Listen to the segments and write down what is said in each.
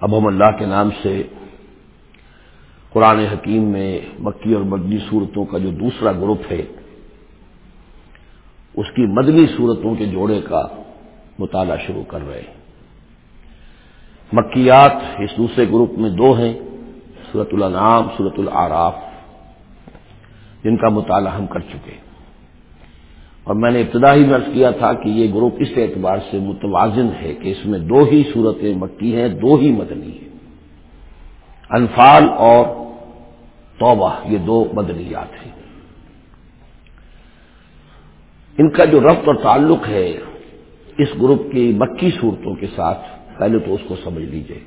اب ہم اللہ کے نام سے قرآن حکیم میں مکی اور مدنی صورتوں کا جو دوسرا گروپ ہے، اس کی مدنی صورتوں کے جوڑے کا مطالعہ شروع کر رہے ہیں۔ مکیات اس دوسرے گروپ میں دو ہیں صورت الانعام صورت العراف، جن کا مطالعہ ہم کر چکے ہیں۔ اور میں نے ابتدا ہی مرض کیا تھا کہ یہ گروپ اس اعتبار سے متوازن ہے کہ اس میں دو ہی صورتیں مکی ہیں، دو ہی مدنی ہیں۔ انفال اور توبہ، یہ دو مدنیات ہیں۔ ان کا جو ربط اور تعلق ہے اس گروپ کی مکی صورتوں کے ساتھ، پہلے تو اس کو سمجھ لیجیے۔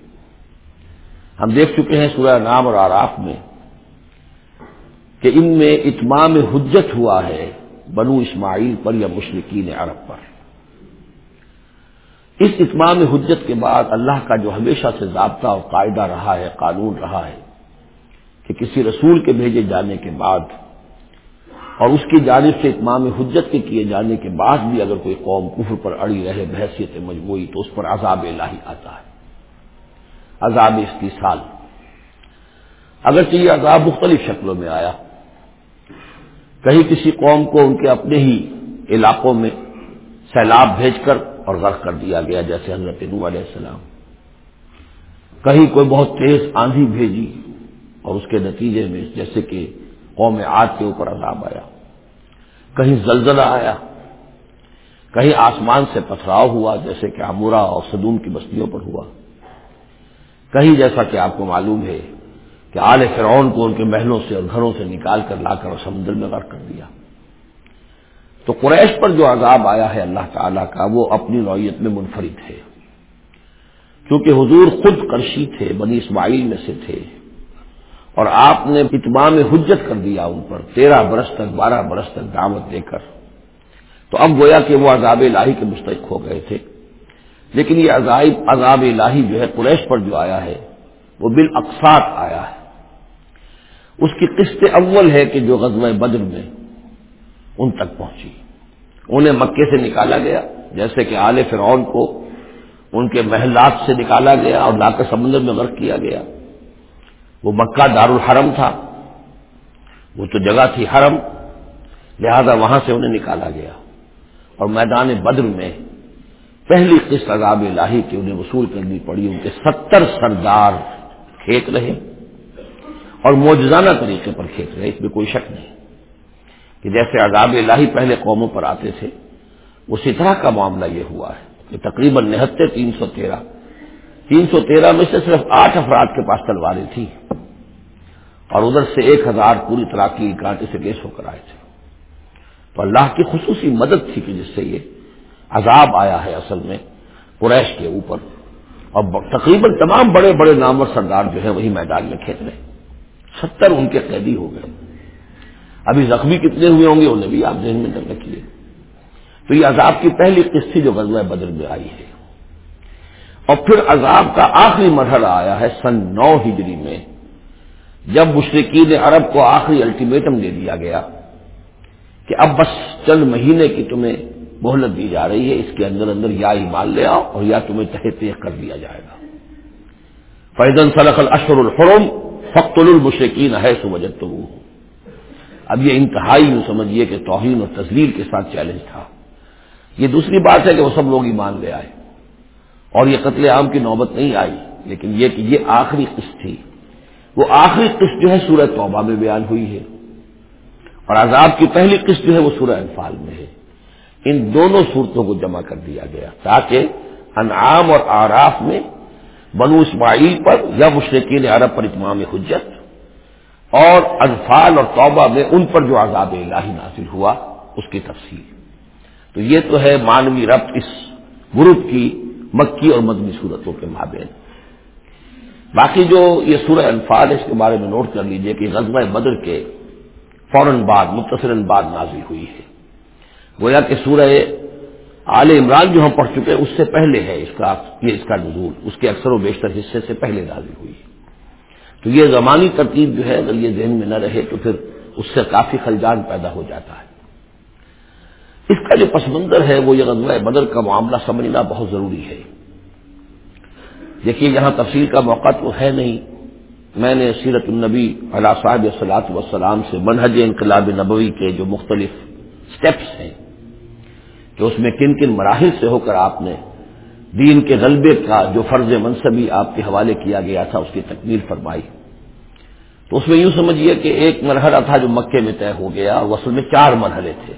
ہم دیکھ چکے ہیں سورہ نام اور آراف میں کہ ان میں اتمام حجت ہوا ہے۔ بنو اسماعیل پر یا مشرقین عرب پر۔ اس اتمام حجت کے بعد اللہ کا جو ہمیشہ سے ضابطہ اور قاعدہ رہا ہے، قانون رہا ہے کہ کسی رسول کے بھیجے جانے کے بعد اور اس کی جانب سے اتمام حجت کے کیے جانے کے بعد بھی اگر کوئی قوم کفر پر اڑی رہے، بحثیت مجموعی، تو اس پر عذاب الہی آتا ہے۔ عذاب استحصال اگرچہ یہ عذاب مختلف شکلوں میں آیا کہیں کسی قوم کو ان کے اپنے ہی علاقوں میں سیلاب بھیج کر اور غرق کر دیا گیا، جیسے حضرت نو علیہ السلام۔ کہیں کوئی بہت تیز آندھی بھیجی اور اس کے نتیجے میں، جیسے کہ قوم عاد کے اوپر عذاب آیا۔ کہیں زلزلہ آیا۔ کہیں آسمان سے پتھراؤ ہوا، جیسے کہ امورا اور صدوم کی بستیوں پر ہوا۔ کہیں جیسا کہ آپ کو معلوم ہے کہ آل فرعون کو ان کے محلوں سے اور گھروں سے نکال کر لا کر اور سمندر میں غرق کر دیا۔ تو قریش پر جو عذاب آیا ہے اللہ تعالی کا، وہ اپنی نوعیت میں منفرد ہے۔ کیونکہ حضور خود کرشی تھے، بنی اسماعیل میں سے تھے۔ اور آپ نے اتمام حجت کر دیا ان پر، تیرہ برس تک، بارہ برس تک دعوت دے کر۔ تو اب گویا کہ وہ عذاب الہی کے مستحق ہو گئے تھے۔ لیکن یہ عذاب عذاب الہی جو ہے قریش پر جو آیا ہے، وہ بالاقساط آیا ہے۔ اس کی قسط اول ہے کہ جو غزوہ بدر میں ان تک پہنچی۔ انہیں مکے سے نکالا گیا، جیسے کہ آل فرعون کو ان کے محلات سے نکالا گیا اور لا کر سمندر میں غرق کیا گیا۔ وہ مکہ دار الحرم تھا۔ وہ تو جگہ تھی حرم، لہذا وہاں سے انہیں نکالا گیا۔ اور میدان بدر میں پہلی قسط عذاب الہی کی انہیں وصول کرنی پڑی۔ ان کے ستر سردار کھیت رہے۔ اور موجزانہ طریقے پر کھیت رہے، اس میں کوئی شک نہیں کہ جیسے عذاب الہی پہلے قوموں پر آتے تھے، اسی طرح کا معاملہ یہ ہوا ہے کہ تقریباً نہتے تین سو تیرہ، تین سو تیرہ میں سے صرف آٹھ افراد کے پاس تلواریں تھیں اور ادھر سے ایک ہزار پوری طرح کی کانٹے سے گیس ہو کر آئے تھے۔ تو اللہ کی خصوصی مدد تھی کہ جس سے یہ عذاب آیا ہے اصل میں قریش کے اوپر۔ اور تقریباً تمام بڑے بڑے نامور سردار جو ہے وہی میدان میں کھیت رہے۔ ستر ان کے قیدی ہو گئے۔ ابھی زخمی کتنے ہوئے ہوں گے انہیں بھی آپ ذہن میں کر رکھیے۔ تو یہ عذاب کی پہلی قسط جو غزوہ بدر میں آئی ہے۔ اور پھر عذاب کا آخری مرحلہ آیا ہے سن نو ہجری میں، جب مشرقین عرب کو آخری الٹیمیٹم دے دیا گیا کہ اب بس چند مہینے کی تمہیں مہلت دی جا رہی ہے، اس کے اندر اندر یا ایمان لے آؤ اور یا تمہیں تہ تیخ کر دیا جائے گا۔ فیضن صلاح الشر الحرم فخت المشرقین ہے سمجھت تو اب یہ انتہائی یوں سمجھیے کہ توہین اور تصویر کے ساتھ چیلنج تھا۔ یہ دوسری بات ہے کہ وہ سب لوگ ایمان لے آئے۔ اور یہ قتل عام کی نوبت نہیں آئی، لیکن یہ کہ یہ آخری قسط تھی۔ وہ آخری قسط جو ہے سورہ توبہ میں بیان ہوئی ہے۔ اور عذاب کی پہلی قسط جو ہے وہ سورہ انفال میں ہے۔ ان دونوں صورتوں کو جمع کر دیا گیا تاکہ انعام اور آراف میں بنو اسماعیل پر یا مشرقین عرب پر اتمام حجت اور انفال اور توبہ میں ان پر جو عذاب الہی نازل ہوا، اس کی تفصیل۔ تو یہ تو ہے مانوی ربط اس گروپ کی مکی اور مدنی صورتوں کے مابین۔ باقی جو یہ سورہ انفال ہے، اس کے بارے میں نوٹ کر لیجیے کہ غزوہ بدر کے فوراً بعد متصر بعد نازل ہوئی ہے۔ گویا کہ سورہ آل عمران جو ہم پڑھ چکے اس سے پہلے ہے اس کا، یہ اس کا نزول۔ اس کے اکثر و بیشتر حصے سے پہلے نازل ہوئی۔ تو یہ زمانی ترتیب جو ہے، اگر یہ ذہن میں نہ رہے تو پھر اس سے کافی خلجان پیدا ہو جاتا ہے۔ اس کا جو پس منظر ہے، وہ یہ غزوہ بدر کا معاملہ سمجھنا بہت ضروری ہے۔ دیکھیے، یہاں تفصیل کا موقع تو ہے نہیں۔ میں نے سیرت النبی علیہ صاحب صلاحت وسلام سے منہج انقلاب نبوی کے جو مختلف سٹیپس ہیں کہ اس میں کن کن مراحل سے ہو کر آپ نے دین کے غلبے کا جو فرض منصبی آپ کے حوالے کیا گیا تھا، اس کی تکمیل فرمائی۔ تو اس میں یوں سمجھیے کہ ایک مرحلہ تھا جو مکے میں طے ہو گیا، اور اصل میں چار مرحلے تھے۔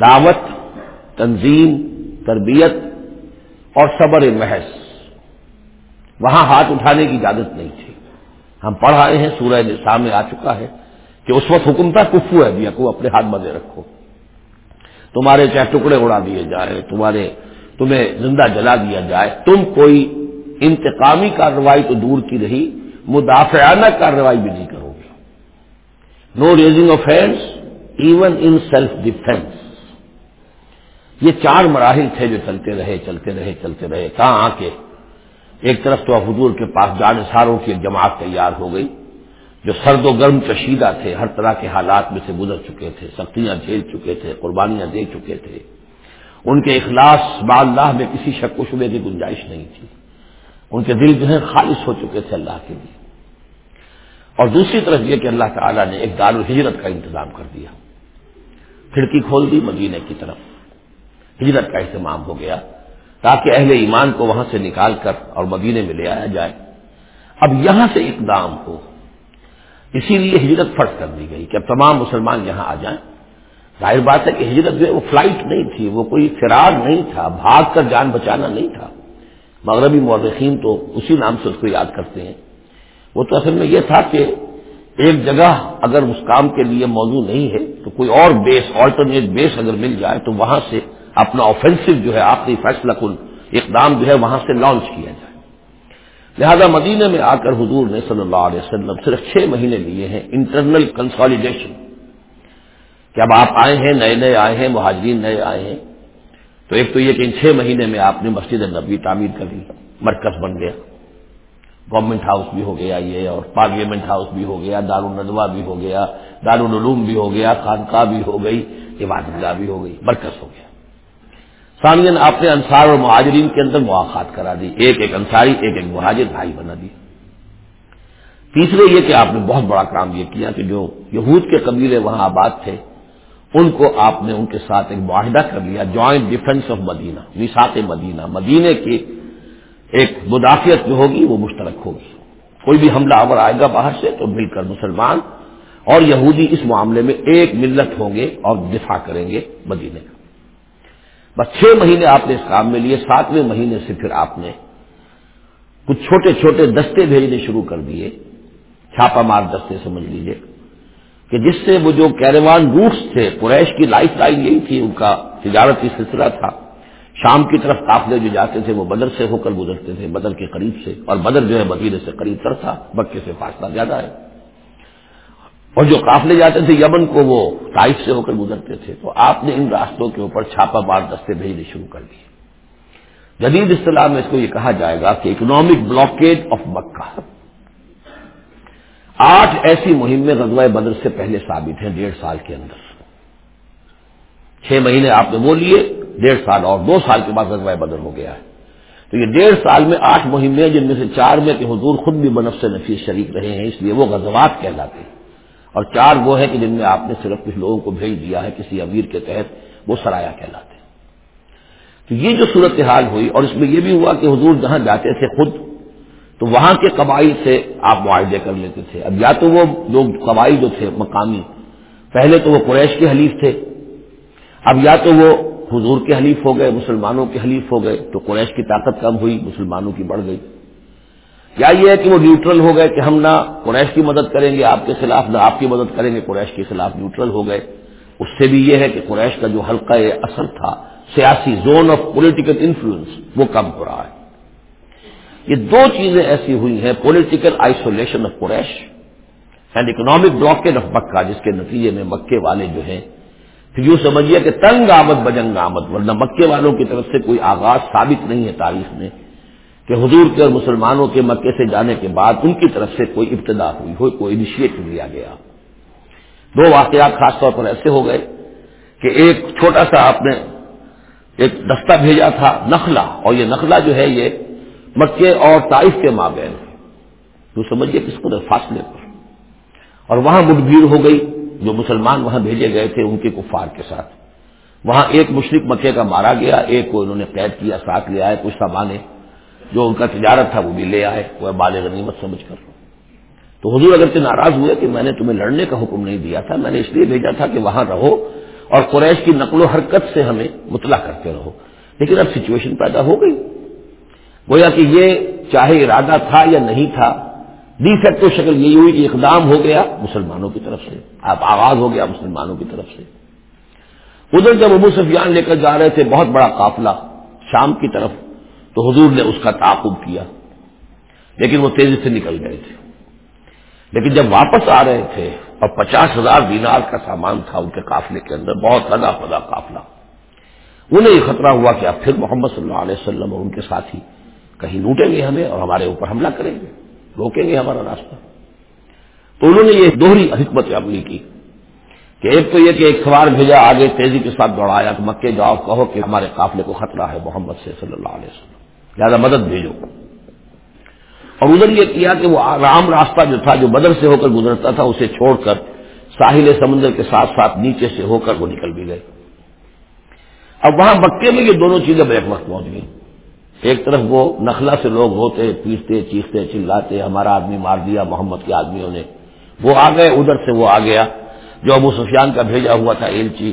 دعوت، تنظیم، تربیت اور صبر محض۔ وہاں ہاتھ اٹھانے کی اجازت نہیں تھی۔ ہم پڑھ آئے ہیں، سورہ سامنے آ چکا ہے کہ اس وقت حکم تھا کفو ہے، دیا کو اپنے ہاتھ بندے رکھو۔ تمہارے چاہے ٹکڑے اڑا دیے جائے تمہارے تمہیں زندہ جلا دیا جائے۔ تم کوئی انتقامی کارروائی تو دور کی رہی، مدافعانہ کارروائی بھی نہیں کرو گے۔ No raising of hands even in self defence یہ چار مراحل تھے جو چلتے رہے چلتے رہے چلتے رہے۔ کہاں آ کے ایک طرف تو حضور کے پاس جانساروں کی ایک جماعت تیار ہو گئی۔ جو سرد و گرم کشیدہ تھے، ہر طرح کے حالات میں سے گزر چکے تھے، سختیاں جھیل چکے تھے، قربانیاں دے چکے تھے۔ ان کے اخلاص با اللہ میں کسی شک و شبے کی گنجائش نہیں تھی۔ ان کے دل جو ہے خالص ہو چکے تھے اللہ کے لیے۔ اور دوسری طرف یہ کہ اللہ تعالیٰ نے ایک دار الحجرت کا انتظام کر دیا۔ کھڑکی کھول دی مدینے کی طرف۔ ہجرت کا اہتمام ہو گیا۔ تاکہ اہل ایمان کو وہاں سے نکال کر اور مدینے میں لے آیا جائے۔ اب یہاں سے اقدام ہو۔ اسی لیے ہجرت فرض کر دی گئی کہ اب تمام مسلمان یہاں آ جائیں۔ ظاہر بات ہے کہ ہجرت جو ہے وہ فلائٹ نہیں تھی، وہ کوئی فرار نہیں تھا، بھاگ کر جان بچانا نہیں تھا۔ مغربی مورخین تو اسی نام سے اس کو یاد کرتے ہیں۔ وہ تو اصل میں یہ تھا کہ ایک جگہ اگر اس کام کے لیے موضوع نہیں ہے تو کوئی اور بیس آلٹرنیٹ بیس اگر مل جائے تو وہاں سے اپنا آفینسو جو ہے، آخری فیصلہ کن اقدام جو ہے وہاں سے لانچ کیا جائے۔ لہذا مدینہ میں آ کر حضور نے صلی اللہ علیہ وسلم صرف چھ مہینے لیے ہیں انٹرنل کنسالیڈیشن کہ اب آپ آئے ہیں، نئے نئے آئے ہیں، مہاجرین نئے آئے ہیں۔ تو ایک تو یہ کہ ان چھ مہینے میں آپ نے مسجد نبی تعمیر کر لی مرکز بن گیا۔ گورنمنٹ ہاؤس بھی ہو گیا یہ، اور پارلیمنٹ ہاؤس بھی ہو گیا، دارالندوا بھی ہو گیا، دارالعلوم بھی ہو گیا، خانقاہ بھی ہو گئی عبادت گاہ بھی ہو گئی، مرکز ہو گیا۔ ثانین آپ نے انصار اور مہاجرین کے اندر مواقع کرا دی۔ ایک ایک انصاری، ایک ایک مہاجر بھائی بنا دی۔ تیسرے یہ کہ آپ نے بہت بڑا کام یہ کیا کہ جو یہود کے قبیلے وہاں آباد تھے، ان کو آپ نے ان کے ساتھ ایک معاہدہ کر لیا جوائنٹ ڈیفینس آف مدینہ نسات مدینہ۔ مدینے کی ایک مدافعت جو ہوگی وہ مشترک ہوگی۔ کوئی بھی حملہ آور آئے گا باہر سے تو مل کر مسلمان اور یہودی اس معاملے میں ایک ملت ہوں گے اور دفاع کریں گے مدینے کا۔ بس چھ مہینے آپ نے اس کام میں لیے، ساتویں مہینے سے پھر آپ نے کچھ چھوٹے چھوٹے دستے بھیجنے شروع کر دیے۔ چھاپا مار دستے سمجھ لیجیے کہ جس سے وہ جو کیروان روٹس تھے، قریش کی لائف لائن یہی تھی، ان کا تجارتی سلسلہ تھا۔ شام کی طرف قافلے جو جاتے تھے، وہ بدر سے ہو کر گزرتے تھے، بدر کے قریب سے، اور بدر جو ہے مدینے سے قریب تر تھا بکے سے فاصلہ زیادہ ہے۔ اور جو قافلے جاتے تھے یمن کو وہ تائف سے ہو کر گزرتے تھے، تو آپ نے ان راستوں کے اوپر چھاپا مار دستے بھیجنے شروع کر دیے۔ جدید اصطلاح میں اس کو یہ کہا جائے گا کہ اکنامک بلاکیج آف مکہ آٹھ ایسی مہمیں غزوہ بدر سے پہلے ثابت ہیں ڈیڑھ سال کے اندر۔ چھ مہینے آپ نے وہ لیے، ڈیڑھ سال اور دو سال کے بعد غزوہ بدر ہو گیا ہے۔ تو یہ ڈیڑھ سال میں آٹھ مہمیں جن میں سے چار میں کہ حضور خود بھی بنف سے نفیس شریک رہے ہیں، اس لیے وہ غزوات کہلاتے ہیں۔ اور چار وہ ہیں کہ جن میں آپ نے صرف کچھ لوگوں کو بھیج دیا ہے، کسی امیر کے تحت وہ سرایا کہلاتے ہیں۔ تو یہ جو صورتحال ہوئی، اور اس میں یہ بھی ہوا کہ حضور جہاں جاتے تھے خود، تو وہاں کے قبائل سے آپ معاہدے کر لیتے تھے۔ اب یا تو وہ لوگ قبائل جو تھے، مقامی، پہلے تو وہ قریش کے حلیف تھے، اب یا تو وہ حضور کے حلیف ہو گئے، مسلمانوں کے حلیف ہو گئے، تو قریش کی طاقت کم ہوئی، مسلمانوں کی بڑھ گئی۔ یا یہ ہے کہ وہ نیوٹرل ہو گئے کہ ہم نہ قریش کی مدد کریں گے، آپ کے خلاف نہ آپ کی مدد کریں گے، قریش کے خلاف نیوٹرل ہو گئے۔ اس سے بھی یہ ہے کہ قریش کا جو حلقہ اثر تھا، سیاسی زون آف پولیٹیکل انفلوئنس، وہ کم ہو رہا ہے۔ یہ دو چیزیں ایسی ہوئی ہیں، political isolation of Quraysh and economic blockage of Mecca, جس کے نتیجے میں مکے والے جو ہیں۔ پھر یوں سمجھیے کہ تنگ آمد، بجنگ آمد، ورنہ مکے والوں کی طرف سے کوئی آغاز ثابت نہیں ہے تاریخ میں۔ کہ حضور کے اور مسلمانوں کے مکے سے جانے کے بعد ان کی طرف سے کوئی ابتدا ہوئی ہو، کوئی انیشیٹو لیا گیا۔ دو واقعات خاص طور پر ایسے ہو گئے کہ ایک چھوٹا سا آپ نے ایک دستہ بھیجا تھا نخلا اور یہ نخلا جو ہے یہ مکے اور طائف کے مابین تو سمجھیے کس قدر فاصلے پر۔ اور وہاں مٹ بھیڑ ہو گئی، جو مسلمان وہاں بھیجے گئے تھے ان کے کفار کے ساتھ۔ وہاں ایک مشرق مکے کا مارا گیا، ایک کو انہوں نے قید کیا، ساتھ لے آئے، کچھ سامان جو ان کا تجارت تھا وہ بھی لے آئے۔ وہ بال غنیمت سمجھ کر۔ تو حضور اگرچہ ناراض ہوئے کہ میں نے تمہیں لڑنے کا حکم نہیں دیا تھا، میں نے اس لیے بھیجا تھا کہ وہاں رہو اور قریش کی نقل و حرکت سے ہمیں مطلع کرتے رہو۔ لیکن اب سچویشن پیدا ہو گئی۔ گویا کہ یہ چاہے ارادہ تھا یا نہیں تھا ڈی فیکٹو شکل یہی ہوئی کہ اقدام ہو گیا مسلمانوں کی طرف سے۔ آپ آغاز ہو گیا مسلمانوں کی طرف سے۔ ادھر جب ابو سفیان لے کر جا رہے تھے، بہت بڑا قافلہ شام کی طرف تو حضور نے اس کا تعاقب کیا۔ لیکن وہ تیزی سے نکل گئے تھے۔ لیکن جب واپس آ رہے تھے اور پچاس ہزار دینار کا سامان تھا ان کے قافلے کے اندر، بہت لگا پدا قافلہ۔ انہیں یہ خطرہ ہوا کہ اب پھر محمد صلی اللہ علیہ وسلم اور ان کے ساتھی کہیں لوٹیں گے ہمیں اور ہمارے اوپر حملہ کریں گے، روکیں گے ہمارا راستہ۔ تو انہوں نے یہ دوہری حکمت عملی کی کہ ایک تو یہ کہ ایک سوار بھیجا، آگے تیزی کے ساتھ دوڑایا کہ مکے جاؤ، کہو کہ ہمارے قافلے کو خطرہ ہے محمد سے صلی اللہ علیہ وسلم۔ لہٰذا مدد بھیجو۔ اور ادھر یہ کیا کہ وہ رام راستہ جو تھا، جو بدر سے ہو کر گزرتا تھا، اسے چھوڑ کر ساحل سمندر کے ساتھ ساتھ نیچے سے ہو کر وہ نکل بھی گئے۔ اب وہاں مکے میں یہ دونوں چیزیں بیک وقت پہنچ گئی ایک طرف وہ نخلا سے لوگ ہوتے، پیستے، چیختے، چلاتے، ہمارا آدمی مار دیا، محمد کے آدمیوں نے۔ وہ آ گئے، ادھر سے وہ آ گیا۔ جو ابو سفیان کا بھیجا ہوا تھا ایلچی،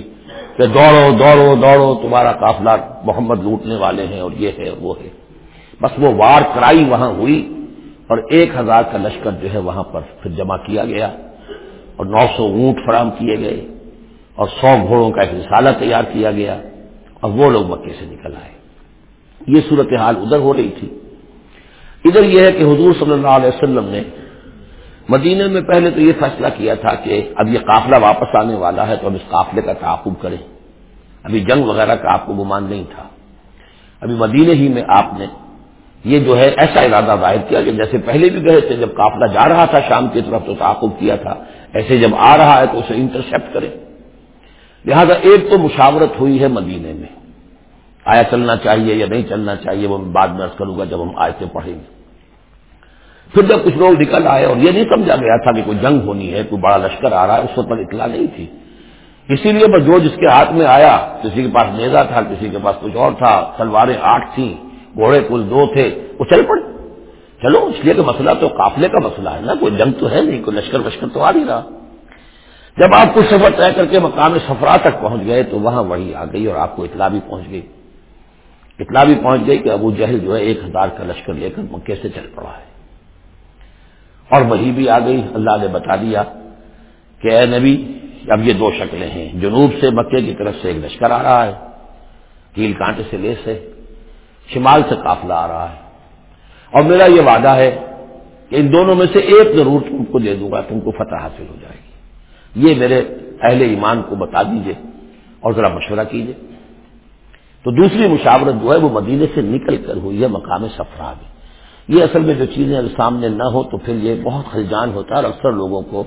کہ دوڑو دوڑو دوڑو، تمہارا قافلہ محمد لوٹنے والے ہیں اور یہ ہے اور وہ ہے۔ بس وہ وار کرائی وہاں ہوئی اور ایک ہزار کا لشکر جو ہے وہاں پر پھر جمع کیا گیا اور نو سو اونٹ فراہم کیے گئے اور سو گھوڑوں کا ایک رسالہ تیار کیا گیا اور وہ لوگ مکے سے نکل آئے۔ یہ صورتحال ادھر ہو رہی تھی۔ ادھر یہ ہے کہ حضور صلی اللہ علیہ وسلم نے مدینے میں پہلے تو یہ فیصلہ کیا تھا کہ اب یہ قافلہ واپس آنے والا ہے تو اب اس قافلے کا تعاقب کریں۔ ابھی جنگ وغیرہ کا آپ کو گمان نہیں تھا۔ ابھی مدینے ہی میں آپ نے یہ جو ہے ایسا ارادہ ظاہر کیا کہ جیسے پہلے بھی گئے تھے، جب قافلہ جا رہا تھا شام کی طرف تو تعاقب کیا تھا، ایسے جب آ رہا ہے تو اسے انٹرسپٹ کریں۔ لہذا ایک تو مشاورت ہوئی ہے مدینے میں۔ آیا چلنا چاہیے یا نہیں چلنا چاہیے، وہ بعد میں کروں گا جب ہم آئے پڑھیں گے۔ پھر جب کچھ لوگ نکل آئے اور یہ نہیں سمجھا گیا تھا کہ کوئی جنگ ہونی ہے، کوئی بڑا لشکر آ رہا ہے، اس وقت پر اطلاع نہیں تھی۔ اسی لیے بس جو جس کے ہاتھ میں آیا، کسی کے پاس نیزا تھا، کسی کے پاس کچھ اور تھا تلواریں آٹھ تھیں۔ گھوڑے کل دو تھے، وہ چل پڑے۔ چلو، اس لیے کہ مسئلہ تو قافلے کا مسئلہ ہے نا، کوئی جنگ تو ہے نہیں، کوئی لشکر وشکر تو آ نہیں رہا۔ جب آپ کچھ سفر طے کر کے مقام سفرا تک پہنچ گئے تو وہاں وہی آ گئی اور آپ کو اطلاع بھی پہنچ گئی۔ اطلاع بھی پہنچ گئی کہ ابو جہل جو ہے ایک ہزار کا لشکر لے کر مکے سے چل پڑا ہے۔ اور وہی بھی آ گئی، اللہ نے بتا دیا کہ اے نبی، اب یہ دو شکلیں ہیں۔ جنوب سے مکے کی طرف سے ایک لشکر آ رہا ہے، کیل کانٹے سے لیس ہے۔ شمال سے قافلہ آ رہا ہے۔ اور میرا یہ وعدہ ہے کہ ان دونوں میں سے ایک ضرور تم کو دے دوں گا، تم کو فتح حاصل ہو جائے گی۔ یہ میرے اہل ایمان کو بتا دیجیے اور ذرا مشورہ کیجیے۔ تو دوسری مشاورت جو ہے وہ مدینے سے نکل کر ہوئی ہے مقام سفرا میں۔ یہ اصل میں جو چیزیں اگر سامنے نہ ہو تو پھر یہ بہت خلجان ہوتا ہے اور اکثر لوگوں کو،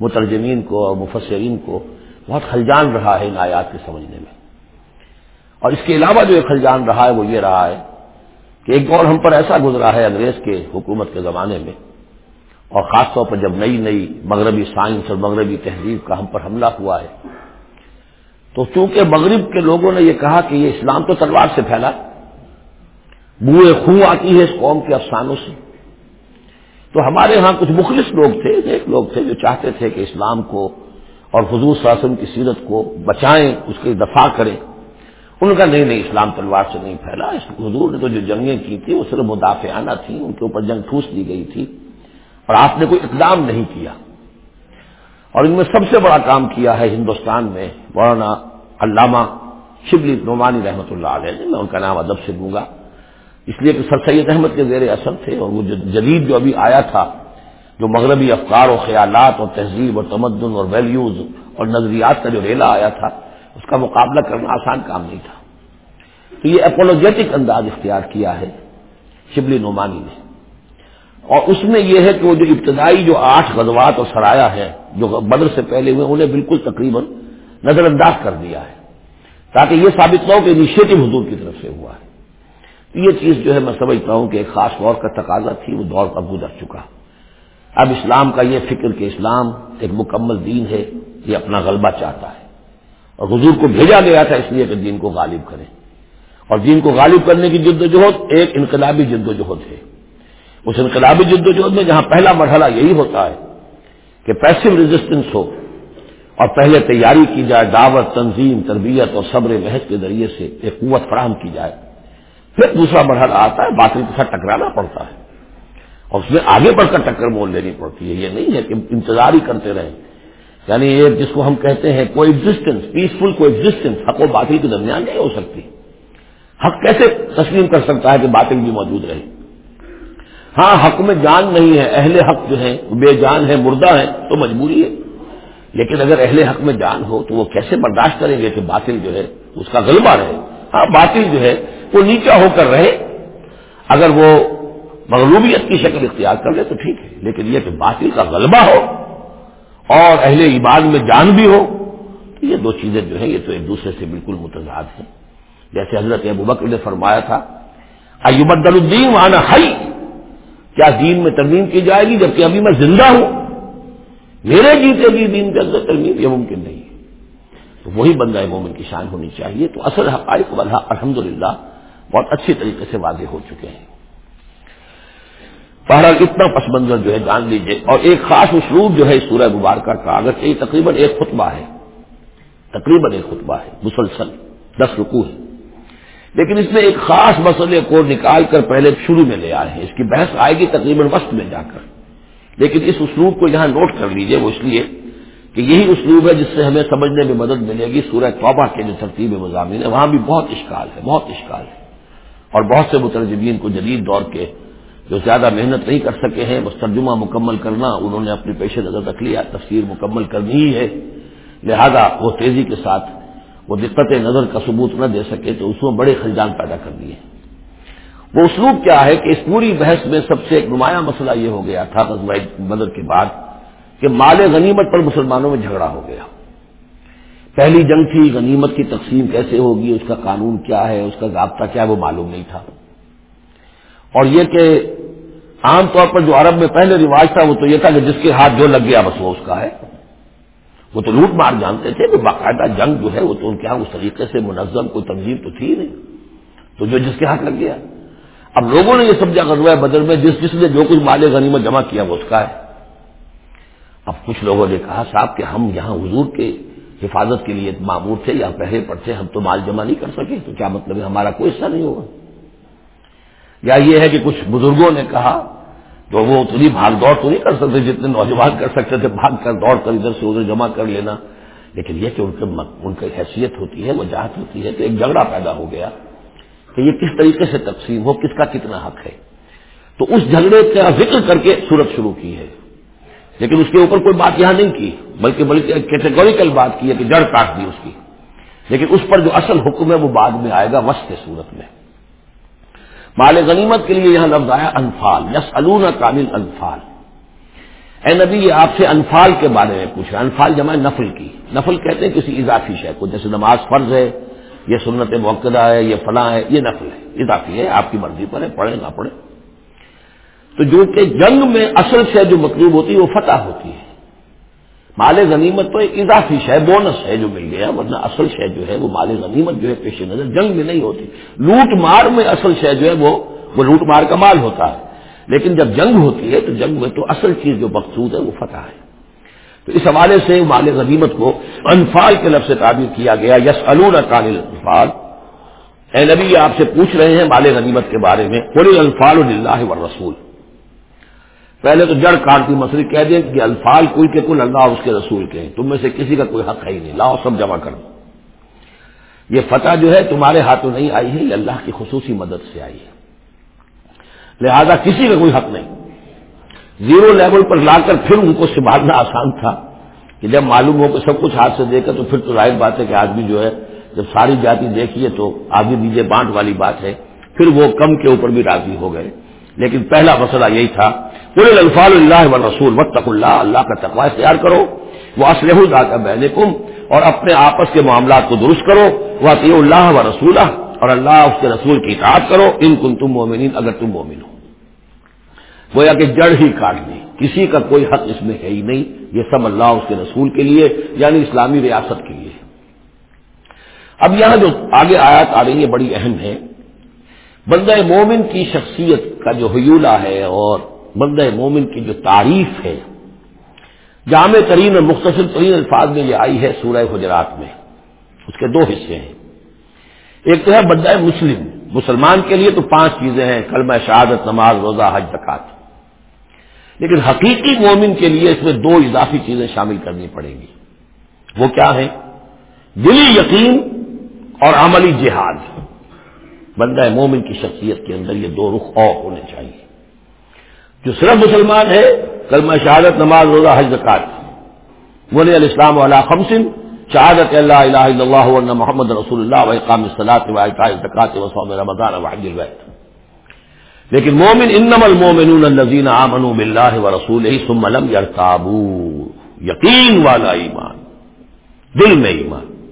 مترجمین کو اور مفسرین کو بہت خلجان رہا ہے ان آیات کے سمجھنے میں۔ اور اس کے علاوہ جو ایک خلجان رہا ہے وہ یہ رہا ہے کہ ایک دور ہم پر ایسا گزرا ہے انگریز کے حکومت کے زمانے میں اور خاص طور پر جب نئی نئی مغربی سائنس اور مغربی تہذیب کا ہم پر حملہ ہوا ہے، تو چونکہ مغرب کے لوگوں نے یہ کہا کہ یہ اسلام تو تلوار سے پھیلا، بوئے خوں آتی ہے اس قوم کے افسانوں سے۔ تو ہمارے ہاں کچھ مخلص لوگ تھے ایک لوگ تھے جو چاہتے تھے کہ اسلام کو اور حضور وسلم کی سیرت کو بچائیں، اس کی دفاع کریں۔ ان کا نہیں نہیں، اسلام تلوار سے نہیں پھیلا۔ حضور نے تو جو جنگیں کی تھی وہ صرف مدافعانہ تھیں، ان کے اوپر جنگ ٹھوس دی گئی تھی اور آپ نے کوئی اقدام نہیں کیا۔ اور ان میں سب سے بڑا کام کیا ہے ہندوستان میں، مولانا علامہ شبلی نعمانی رحمۃ اللہ علیہ نے، میں ان کا نام ادب سے دوں گا۔ اس لیے کہ سر سید احمد کے زیر اثر تھے اور وہ جدید جو ابھی آیا تھا، جو مغربی افکار و خیالات اور تہذیب اور تمدن اور ویلیوز اور نظریات کا جو ریلا آیا تھا اس کا مقابلہ کرنا آسان کام نہیں تھا۔ تو یہ اپولوجیٹک انداز اختیار کیا ہے شبلی نعمانی نے۔ اور اس میں یہ ہے کہ وہ جو ابتدائی جو آٹھ غزوات اور سرایا ہے، جو بدر سے پہلے ہوئے، انہیں بالکل تقریباً نظر انداز کر دیا ہے۔ تاکہ یہ ثابت نہ ہو کہ انیشیٹو حضور کی طرف سے ہوا ہے۔ یہ چیز جو ہے، میں سمجھتا ہوں کہ ایک خاص دور کا تقاضا تھی، وہ دور اب گزر چکا۔ اب اسلام کا یہ فکر کہ اسلام ایک مکمل دین ہے، یہ اپنا غلبہ چاہتا ہے۔ اور حضور کو بھیجا گیا تھا اس لیے کہ دین کو غالب کریں اور دین کو غالب کرنے کی جد و جہد ایک انقلابی جد و جہد ہے۔ اس انقلابی جد و جہد میں جہاں پہلا مرحلہ یہی ہوتا ہے کہ پیسو ریزسٹنس ہو اور پہلے تیاری کی جائے، دعوت، تنظیم، تربیت اور صبر محض کے ذریعے سے ایک قوت فراہم کی جائے۔ پھر دوسرا مرحلہ آتا ہے، باطل کے ساتھ ٹکرانا پڑتا ہے۔ اور اس میں آگے بڑھ کر ٹکر مول لینی پڑتی ہے۔ یہ نہیں ہے کہ انتظار ہی کرتے رہیں۔ یعنی یہ جس کو ہم کہتے ہیں کو ایگزٹینس پیسفل کو ایگزٹینس حق و باطل کے درمیان نہیں ہو سکتی؟ حق کیسے تسلیم کر سکتا ہے کہ باطل بھی موجود رہے؟ ہاں حق میں جان نہیں ہے، اہل حق جو ہے بے جان ہے مردہ ہے تو مجبوری ہے۔ لیکن اگر اہل حق میں جان ہو تو وہ کیسے برداشت کریں گے کہ باطل جو ہے، اس کا غلبہ رہے؟ ہاں باطل جو ہے، وہ نیچا ہو کر رہے۔ اگر وہ مغلوبیت کی شکل اختیار کر لے تو ٹھیک ہے، لیکن یہ کہ باطل کا غلبہ ہو اور اہل ایمان میں جان بھی ہو، تو یہ دو چیزیں جو ہیں، یہ تو ایک دوسرے سے بالکل متضاد ہیں۔ جیسے حضرت ابو بکر نے فرمایا تھا ایوبد الدین وانا ہائی کیا دین میں ترمیم کی جائے گی؟ جبکہ ابھی میں زندہ ہوں۔ میرے جیتے جی دین کے اندر ترمیم یہ ممکن نہیں تو وہی بندہ مومن کی شان ہونی چاہیے۔ تو اصل حقائق الحمد للہ بہت اچھی طریقے سے واضح ہو چکے ہیں۔ بہرحال اتنا پس منظر جو ہے جان لیجیے اور ایک خاص اسلوب جو ہے سورہ مبارکہ کا اگر یہ تقریباً ایک خطبہ ہے۔ تقریباً ایک خطبہ ہے، مسلسل، دس رکو ہے لیکن اس میں ایک خاص مسئلے کو نکال کر پہلے شروع میں لے آئے ہیں۔ اس کی بحث آئے گی تقریباً وسط میں جا کر۔ لیکن اس اسلوب کو یہاں نوٹ کر لیجیے، وہ اس لیے کہ یہی اسلوب ہے جس سے ہمیں سمجھنے میں مدد ملے گی۔ سورہ توبہ کے جو ترتیب مضامین ہے وہاں بھی بہت اشکال ہے، بہت اشکال ہے۔ اور بہت سے مترجمین کو جدید دور کے جو زیادہ محنت نہیں کر سکے ہیں، بس ترجمہ مکمل کرنا، انہوں نے اپنی پیش نظر رکھ لیا، تفسیر مکمل کرنی ہی ہے۔ لہذا وہ تیزی کے ساتھ وہ دقت نظر کا ثبوت نہ دے سکے تو اس میں بڑے خلجان پیدا کر دیے۔ وہ اسلوب کیا ہے کہ اس پوری بحث میں سب سے ایک نمایاں مسئلہ یہ ہو گیا تھا بدر کے بعد کہ مال غنیمت پر مسلمانوں میں جھگڑا ہو گیا۔ پہلی جنگ تھی، غنیمت کی تقسیم کیسے ہوگی، اس کا قانون کیا ہے، اس کا ضابطہ کیا ہے، وہ معلوم نہیں تھا۔ اور یہ کہ عام طور پر جو عرب میں پہلے رواج تھا وہ تو یہ تھا کہ جس کے ہاتھ جو لگ گیا بس وہ اس کا ہے۔ وہ تو لوٹ مار جانتے تھے کہ باقاعدہ جنگ جو ہے وہ تو ان کے یہاں اس طریقے سے منظم کوئی تنظیم تو تھی نہیں۔ تو جو جس کے ہاتھ لگ گیا۔ اب لوگوں نے یہ سمجھا غزوہ بدر میں جس جس نے جو کچھ مال غنیمت جمع کیا وہ اس کا ہے۔ اب کچھ لوگوں نے کہا، صاحب، کہ ہم یہاں حضور کے حفاظت کے لیے معمور تھے یا پہلے پر تھے، ہم تو مال جمع نہیں کر سکے، تو کیا مطلب ہے ہمارا کوئی حصہ نہیں ہوگا؟ یا یہ ہے کہ کچھ بزرگوں نے کہا، تو وہ اتنی بھاگ دوڑ تو نہیں کر سکتے جتنے نوجوان کر سکتے تھے، بھاگ کر دوڑ کر ادھر سے ادھر جمع کر لینا۔ لیکن یہ کہ ان کے ان کی حیثیت ہوتی ہے وہ ہوتی ہے، تو ایک جھگڑا پیدا ہو گیا کہ یہ کس طریقے سے تقسیم ہو، کس کا کتنا حق ہے۔ تو اس جھگڑے کا ذکر کر کے صورت شروع کی ہے۔ لیکن اس کے اوپر کوئی بات یہاں نہیں کی، بلکہ بلکہ کیٹیگوریکل بات کی ہے کہ جڑ کاٹ دی اس کی۔ لیکن اس پر جو اصل حکم ہے وہ بعد میں آئے گا وسط صورت میں۔ مال غنیمت کے لیے یہاں لفظ آیا انفال یس الون کامل انفال اے نبی، یہ آپ سے انفال کے بارے میں پوچھ رہا انفال جمع نفل کی۔ نفل کہتے ہیں کسی اضافی شے کو، جیسے نماز فرض ہے، یہ سنت موقع ہے، یہ فلاں ہے، یہ نفل ہے۔ اضافی ہے، آپ کی مرضی پر ہے پڑھے نہ پڑھے تو جو کہ جنگ میں اصل سے جو مطلوب ہوتی ہے، وہ فتح ہوتی ہے۔ مال غنیمت تو ایک اضافی شے، بونس ہے جو مل گیا، ورنہ اصل شے جو ہے وہ مال غنیمت جو ہے پیش نظر جنگ میں نہیں ہوتی۔ لوٹ مار میں اصل شے جو ہے وہ وہ لوٹ مار کا مال ہوتا ہے۔ لیکن جب جنگ ہوتی ہے تو جنگ میں تو اصل چیز جو مقصود ہے وہ فتح ہے۔ تو اس حوالے سے مال غنیمت کو انفال کے لفظ سے تعبیر کیا گیا۔ یس کانل انفال اے نبی، آپ سے پوچھ رہے ہیں مال غنیمت کے بارے میں۔ قل الفال اللہ و رسول پہلے تو جڑ کاٹتی مسئلہ کہہ دیں کہ الفال کوئی کے کل اللہ اس کے رسول کے ہیں۔ تم میں سے کسی کا کوئی حق ہے ہی نہیں۔ لاؤ سب جمع کر دو۔ یہ فتح جو ہے تمہارے ہاتھوں نہیں آئی ہے، یہ اللہ کی خصوصی مدد سے آئی ہے۔ لہذا کسی کا کوئی حق نہیں۔ زیرو لیول پر لا کر پھر ان کو سنبھالنا آسان تھا کہ جب معلوم ہو کہ سب کچھ ہاتھ سے دے کر تو پھر تو ظاہر بات ہے کہ آدمی جو ہے، جب ساری جاتی دیکھیے تو آگے دیجیے بانٹ والی بات ہے۔ پھر وہ کم کے اوپر بھی راضی ہو گئے۔ لیکن پہلا مسئلہ یہی تھا پورے الفال اللہ و رسول و اللہ اللہ کا تقوا اختیار کرو۔ وہ اسلح کا بین اور اپنے آپس کے معاملات کو درست کرو۔ وہ عطی اللہ و رسول اور اللہ اس کے رسول کی اطاعت کرو۔ ان کن تم مومنین اگر تم مومن ہو گویا کہ جڑ ہی کاٹ دی۔ کسی کا کوئی حق اس میں ہے ہی نہیں۔ یہ سب اللہ اس کے رسول کے لیے یعنی اسلامی ریاست کے لیے۔ اب یہاں جو آگے آیات آ رہی ہے بڑی اہم ہے بندہ مومن کی شخصیت کا جو حیولہ ہے اور بندہ مومن کی جو تعریف ہے، جامع ترین اور مختصر ترین الفاظ میں یہ آئی ہے سورہ حجرات میں۔ اس کے دو حصے ہیں۔ ایک تو ہے بندہ مسلم، مسلمان کے لیے تو پانچ چیزیں ہیں، کلمہ شہادت، نماز، روزہ، حج تکات لیکن حقیقی مومن کے لیے اس میں دو اضافی چیزیں شامل کرنی پڑیں گی۔ وہ کیا ہے دلی یقین اور عملی جہاد۔ بندہ مومن کی شخصیت کے اندر یہ دو رخ اور ہونے چاہیے۔ جو صرف مسلمان ہے، کلمہ شہادت، نماز، روزہ، حج زکات وہ علیہ السلام علیہ خمسن، شہادت اللہ الہ الا اللہ ورنہ محمد رسول اللہ و اقام الصلاۃ و اعطاء الزکات و صوم رمضان و حج البیت۔ لیکن مومن، انما المؤمنون الذين امنوا بالله ورسوله ثم لم يرتابوا یقین والا ایمان، دل میں ایمان۔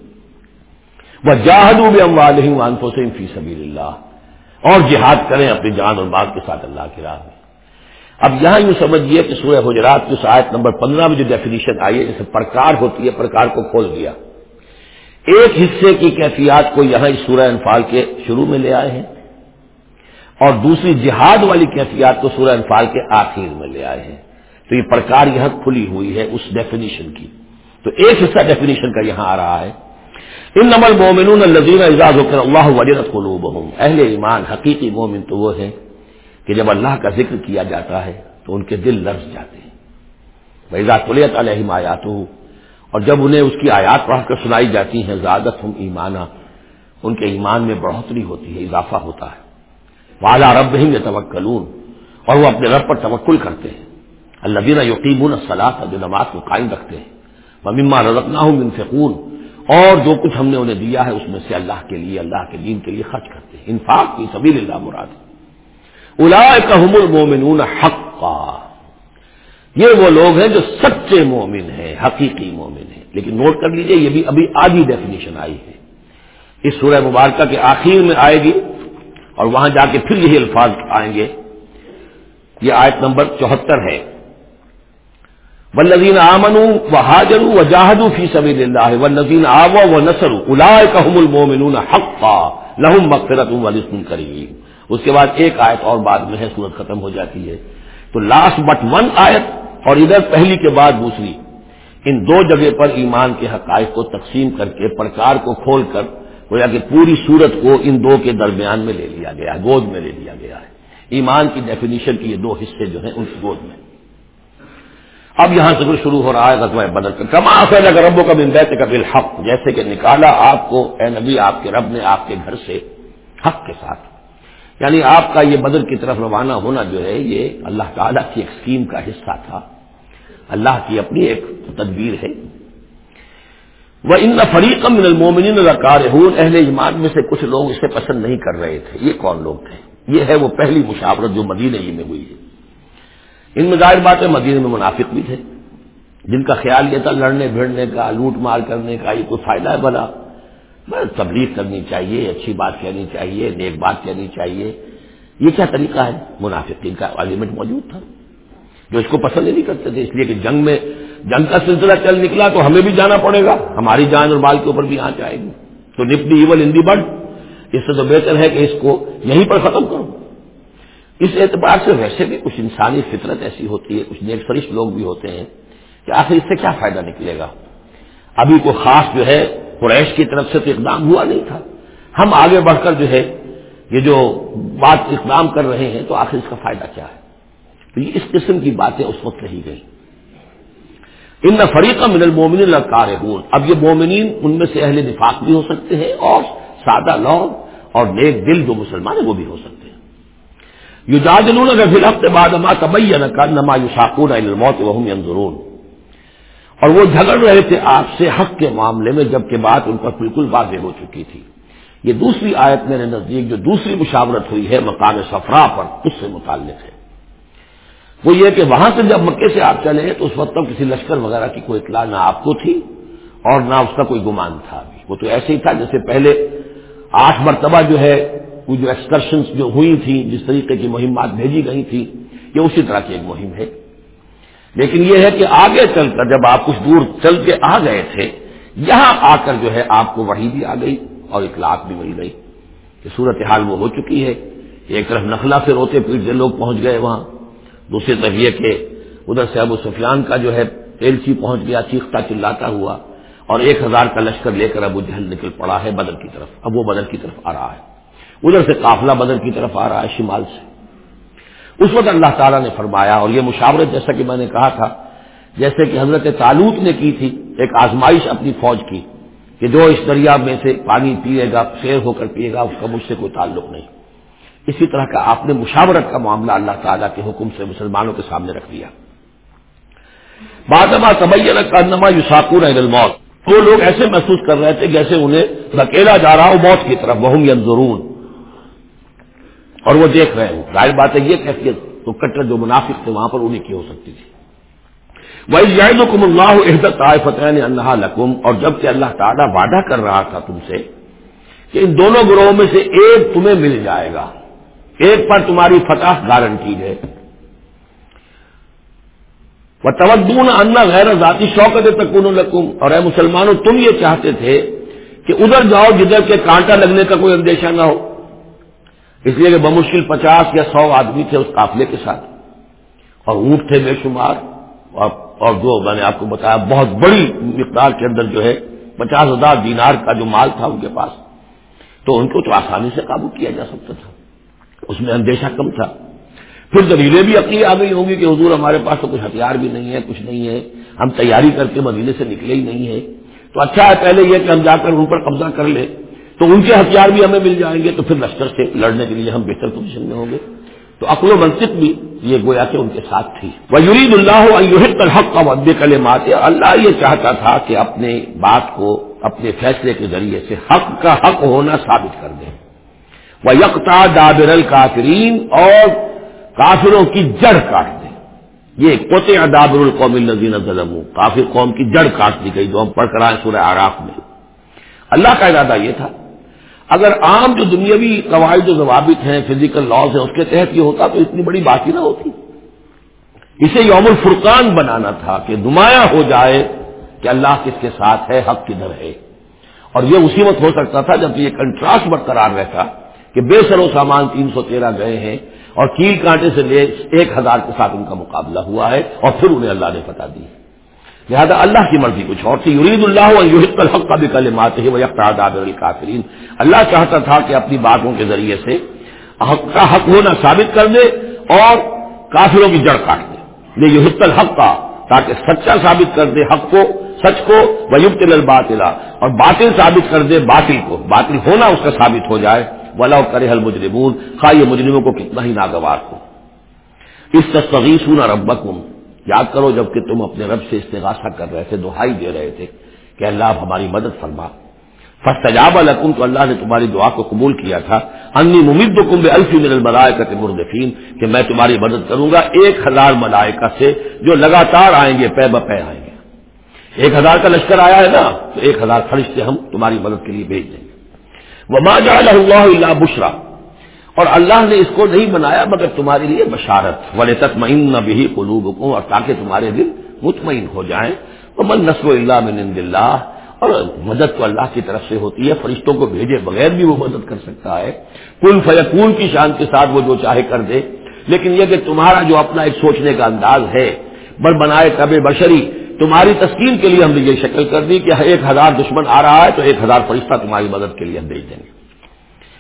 وہ جاہدوں بھی اموالہم وانفسہم فی سبیل اللہ۔ اور جہاد کریں اپنی جان اور مال کے ساتھ اللہ کی راہ میں۔ اب یہاں یوں سمجھیے کہ سورہ حجرات کی آیت نمبر پندرہ میں جو ڈیفینیشن آئی ہے، جیسے پرکار ہوتی ہے، پرکار کو کھول دیا۔ ایک حصے کی کیفیات کو یہاں اس سورہ انفال کے شروع میں لے آئے ہیں اور دوسری جہاد والی کیفیات کو سورہ انفال کے آخر میں لے آئے ہیں۔ تو یہ پرکار یہاں کھلی ہوئی ہے اس ڈیفینیشن کی۔ تو ایک حصہ ڈیفینیشن کا یہاں آ رہا ہے۔ ان نمبر مومنون الزین اعزاز ہو کر اللہ وجرت قلوبہم۔ اہل ایمان، حقیقی مومن تو وہ ہیں۔ کہ جب اللہ کا ذکر کیا جاتا ہے تو ان کے دل لرز جاتے ہیں۔ بھائی کلیت علیہم آیات اور جب انہیں اس کی آیات پڑھ کر سنائی جاتی ہیں زیادت ہم ایمانہ ان کے ایمان میں بڑھوتری ہوتی ہے، اضافہ ہوتا ہے۔ والا رب ہی میں توکلون اور وہ اپنے رب پر توکل کرتے ہیں۔ اللہ دینا یقین الصلاح جو نماز کو قائم رکھتے ہیں۔ مما رزقنا ہوں من اور جو کچھ ہم نے انہیں دیا ہے، اس میں سے اللہ کے لیے، اللہ کے دین کے لیے خرچ کرتے ہیں۔ انفاق کی سبیل اللہ مراد۔ ہے الاحم المومنون حقا۔ یہ وہ لوگ ہیں جو سچے مومن ہیں، حقیقی مومن ہیں۔ لیکن نوٹ کر لیجیے، یہ بھی ابھی آدھی ڈیفینیشن آئی ہے۔ اس سورہ مبارکہ کے آخر میں آئے گی اور وہاں جا کے پھر یہی الفاظ آئیں گے۔ یہ آیت نمبر چوہتر ہے۔ ولزین آمن و حاجر و جاہدو فی سبھی اللہ و آو و نسر الا المومنون حقا۔ لہم مغفرت و رسم کریم۔ اس کے بعد ایک آیت اور بعد میں ہے، سورت ختم ہو جاتی ہے۔ تو لاسٹ بٹ ون آیت اور ادھر پہلی کے بعد دوسری۔ ان دو جگہ پر ایمان کے حقائق کو تقسیم کر کے پرکار کو کھول کر گویا کہ پوری صورت کو ان دو کے درمیان میں لے لیا گیا ہے، گود میں لے لیا گیا ہے۔ ایمان کی ڈیفینیشن کے یہ دو حصے جو ہیں، ان کی گود میں۔ اب یہاں سے شروع ہو رہا ہے غزوہ بدل کر کما سے اگر ربوں کا بن بیت کا بالحق، جیسے کہ نکالا آپ کو، اے نبی، آپ کے رب نے آپ کے گھر سے حق کے ساتھ۔ یعنی آپ کا یہ بدر کی طرف روانہ ہونا جو ہے، یہ اللہ تعالیٰ کی ایک اسکیم کا حصہ تھا۔ اللہ کی اپنی ایک تدبیر ہے۔ وہ ان فریقم من المومنین کار اہل ایمان میں سے کچھ لوگ اسے پسند نہیں کر رہے تھے۔ یہ کون لوگ تھے؟ یہ ہے وہ پہلی مشاورت جو مدینہ ہی میں ہوئی ہے۔ ان میں ظاہر بات ہے، مدینہ میں منافق بھی تھے۔ جن کا خیال یہ تھا لڑنے، بھیڑنے کا، لوٹ مار کرنے کا، یہ کوئی فائدہ ہے بھلا؟ بس تبلیغ کرنی چاہیے، اچھی بات کہنی چاہیے، نیک بات کہنی چاہیے۔ یہ کیا طریقہ ہے؟ منافقین کا آرگیومنٹ موجود تھا۔ جو اس کو پسند نہیں کرتے تھے، اس لیے کہ جنگ میں، جنگ کا سلسلہ چل نکلا تو ہمیں بھی جانا پڑے گا۔ ہماری جان اور بال کے اوپر بھی آ جائے گی۔ تو نپنی ایون ان دی بڈ اس سے تو بہتر ہے کہ اس کو یہیں پر ختم کرو۔ اس اعتبار سے ویسے بھی کچھ انسانی فطرت ایسی ہوتی ہے، کچھ نیک فرش لوگ بھی ہوتے ہیں کہ آخر اس سے کیا فائدہ نکلے گا؟ ابھی کوئی خاص جو ہے قریش کی طرف سے تو اقدام ہوا نہیں تھا۔ ہم آگے بڑھ کر جو ہے، یہ جو بات اقدام کر رہے ہیں، تو آخر اس کا فائدہ کیا ہے؟ تو یہ اس قسم کی باتیں اس وقت رہی گئی ان فریقہ من المومن اللہ کار اب یہ مومنین ان میں سے اہل نفاق بھی ہو سکتے ہیں اور سادہ لوگ اور نیک دل جو مسلمان ہیں، وہ بھی ہو سکتے ہیں۔ یو جادلون رفیل ہفتے بعد اما تبئی نہ نما یو شاکون الموت وہم ینظرون۔ اور وہ جھگڑ رہے تھے آپ سے حق کے معاملے میں، جبکہ بات ان پر بالکل واضح ہو چکی تھی۔ یہ دوسری آیت میرے نزدیک، جو دوسری مشاورت ہوئی ہے، مقام سفرا پر اس سے متعلق ہے۔ وہ یہ کہ وہاں سے جب مکے سے آپ چلے، تو اس وقت تک کسی لشکر وغیرہ کی کوئی اطلاع نہ آپ کو تھی اور نہ اس کا کوئی گمان تھا ابھی۔ وہ تو ایسے ہی تھا جیسے پہلے آٹھ مرتبہ جو ہے، وہ جو ایکسکرشن جو ہوئی تھی جس طریقے کی مہمات بھیجی گئی تھی یہ اسی طرح کی ایک مہم ہے۔ لیکن یہ ہے کہ آگے چل کر جب آپ کچھ دور چل کے آ گئے تھے، یہاں آ کر جو ہے آپ کو وہی بھی آ گئی اور اطلاق بھی مل گئی کہ صورت حال وہ ہو چکی ہے ایک طرف نخلا سے روتے پیٹتے لوگ پہنچ گئے وہاں، دوسری طرف یہ کہ ادھر سے ابو سفیان کا جو ہے ایلچی پہنچ گیا، چیختا چلاتا ہوا اور ایک ہزار کا لشکر لے کر ابو جہل نکل پڑا ہے بدر کی طرف، اب وہ بدر کی طرف آ رہا ہے۔ ادھر سے قافلہ بدر کی طرف آ رہا ہے شمال سے۔ اس وقت اللہ تعالیٰ نے فرمایا اور یہ مشاورت جیسا کہ میں نے کہا تھا، جیسے کہ حضرت تعلق نے کی تھی، ایک آزمائش اپنی فوج کی کہ جو اس دریا میں سے پانی پیے گا شیر ہو کر پیے گا، اس کا مجھ سے کوئی تعلق نہیں۔ اسی طرح کا آپ نے مشاورت کا معاملہ اللہ تعالیٰ کے حکم سے مسلمانوں کے سامنے رکھ دیا۔ بادما طبیعت کرنما یوساکور موت وہ لوگ ایسے محسوس کر رہے تھے جیسے انہیں دھکیلا جا رہا ہو موت کی طرف وہ ضرور اور وہ دیکھ رہے ہوں۔ ظاہر بات ہے یہ کیفیت تو کٹر جو منافق تھے وہاں پر انہیں کی ہو سکتی تھی۔ وہی جائز حکم اللہ عہدت آئے فتح اللہ لکم اور جبکہ اللہ تعالیٰ وعدہ کر رہا تھا تم سے کہ ان دونوں گروہوں میں سے ایک تمہیں مل جائے گا۔ ایک پر تمہاری فتح گارنٹیڈ ہے۔ وہ توجہ انا غیر ذاتی شوقت تکون لکم اور اے مسلمانوں، تم یہ چاہتے تھے کہ ادھر جاؤ جدھر کے کانٹا لگنے کا کوئی اندیشہ نہ ہو۔ اس لیے کہ بمشکل پچاس یا سو آدمی تھے اس قافلے کے ساتھ اور اونٹ تھے بے شمار اور جو میں نے آپ کو بتایا بہت بڑی مقدار کے اندر جو ہے پچاس ہزار دینار کا جو مال تھا ان کے پاس تو ان کو تو آسانی سے قابو کیا جا سکتا تھا اس میں اندیشہ کم تھا پھر دلیلیں بھی اپنی آ گئی ہوں گی کہ حضور ہمارے پاس تو کچھ ہتھیار بھی نہیں ہے، کچھ نہیں ہے، ہم تیاری کر کے مدینے سے نکلے ہی نہیں ہے تو اچھا ہے پہلے یہ کہ ہم جا کر ان پر قبضہ کر لیں۔ تو ان کے ہتھیار بھی ہمیں مل جائیں گے تو پھر لشکر سے لڑنے کے لیے ہم بہتر پوزیشن میں ہوں گے۔ تو عقل و منصف بھی یہ گویا کہ ان کے ساتھ تھی۔ وہ اللہ الحق کا ودے کل مات اللہ یہ چاہتا تھا کہ اپنے بات کو اپنے فیصلے کے ذریعے سے حق کا حق ہونا ثابت کر دیں وہ یکتا دابر الکافرین اور کافروں کی جڑ کاٹ دیں یہ کوتے ادابر القوم النزین ظلم کافر قوم کی جڑ کاٹ دی گئی جو ہم پڑھ کر آئے سورہ آراف میں۔ اللہ کا ارادہ یہ تھا اگر عام جو دنیاوی قواعد و ضوابط ہیں فزیکل لاز ہیں، اس کے تحت یہ ہوتا تو اتنی بڑی بات ہی نہ ہوتی۔ اسے یوم الفرقان بنانا تھا کہ نمایاں ہو جائے کہ اللہ کس کے ساتھ ہے، حق کدھر ہے۔ اور یہ اسی وقت ہو سکتا تھا جب یہ کنٹراسٹ برقرار رہتا کہ بے سر و سامان تین سو تیرہ گئے ہیں اور کیل کانٹے سے لے ایک ہزار کے ساتھ ان کا مقابلہ ہوا ہے اور پھر انہیں اللہ نے پتا دی۔ لہٰذا اللہ کی مرضی کچھ اور تھی۔ یرید اللہ یوحد الحق کا بھی کل مات ہے وہ القافرین اللہ چاہتا تھا کہ اپنی باتوں کے ذریعے سے حق کا حق ہونا ثابت کر دے اور کافروں کی جڑ کاٹ دے۔ یہ یوحد الحق کا تاکہ سچا ثابت کر دے حق کو، سچ کو۔ ویوب الباطلا اور باطل ثابت کر دے باطل کو۔ باطل ہونا اس کا ثابت ہو جائے۔ ولا کرے حل مجرمون خا یہ مجرموں کو کتنا ہی ناگوار ہو۔ اس تصویر سونا ربکم یاد کرو جبکہ تم اپنے رب سے استغاثہ کر رہے تھے، دہائی دے رہے تھے کہ اللہ ہماری مدد فرما۔ فسجاب الکم تو اللہ نے تمہاری دعا کو قبول کیا تھا۔ انی ممد کم الفی من الملائکہ مردفین، کہ میں تمہاری مدد کروں گا ایک ہزار ملائکہ سے جو لگاتار آئیں گے، پے بپے آئیں گے۔ ایک ہزار کا لشکر آیا ہے نا، تو ایک ہزار فرشتے ہم تمہاری مدد کے لیے بھیج دیں گے۔ وہ ما جعلہ اللہ اللہ بشرا۔ اور اللہ نے اس کو نہیں بنایا مگر تمہارے لیے بشارت۔ والے تطمئن نہ بھی قلوب اور تاکہ تمہارے دل مطمئن ہو جائیں۔ وہ من نسل اللہ من اللہ اور مدد تو اللہ کی طرف سے ہوتی ہے، فرشتوں کو بھیجے بغیر بھی وہ مدد کر سکتا ہے۔ کل فیقون کی شان کے ساتھ وہ جو چاہے کر دے۔ لیکن یہ کہ تمہارا جو اپنا ایک سوچنے کا انداز ہے بر بنائے کب بشری، تمہاری تسکین کے لیے ہم نے یہ شکل کر دی کہ ایک ہزار دشمن آ رہا ہے تو ایک ہزار فرشتہ تمہاری مدد کے لیے ہم بھیج دیں گے۔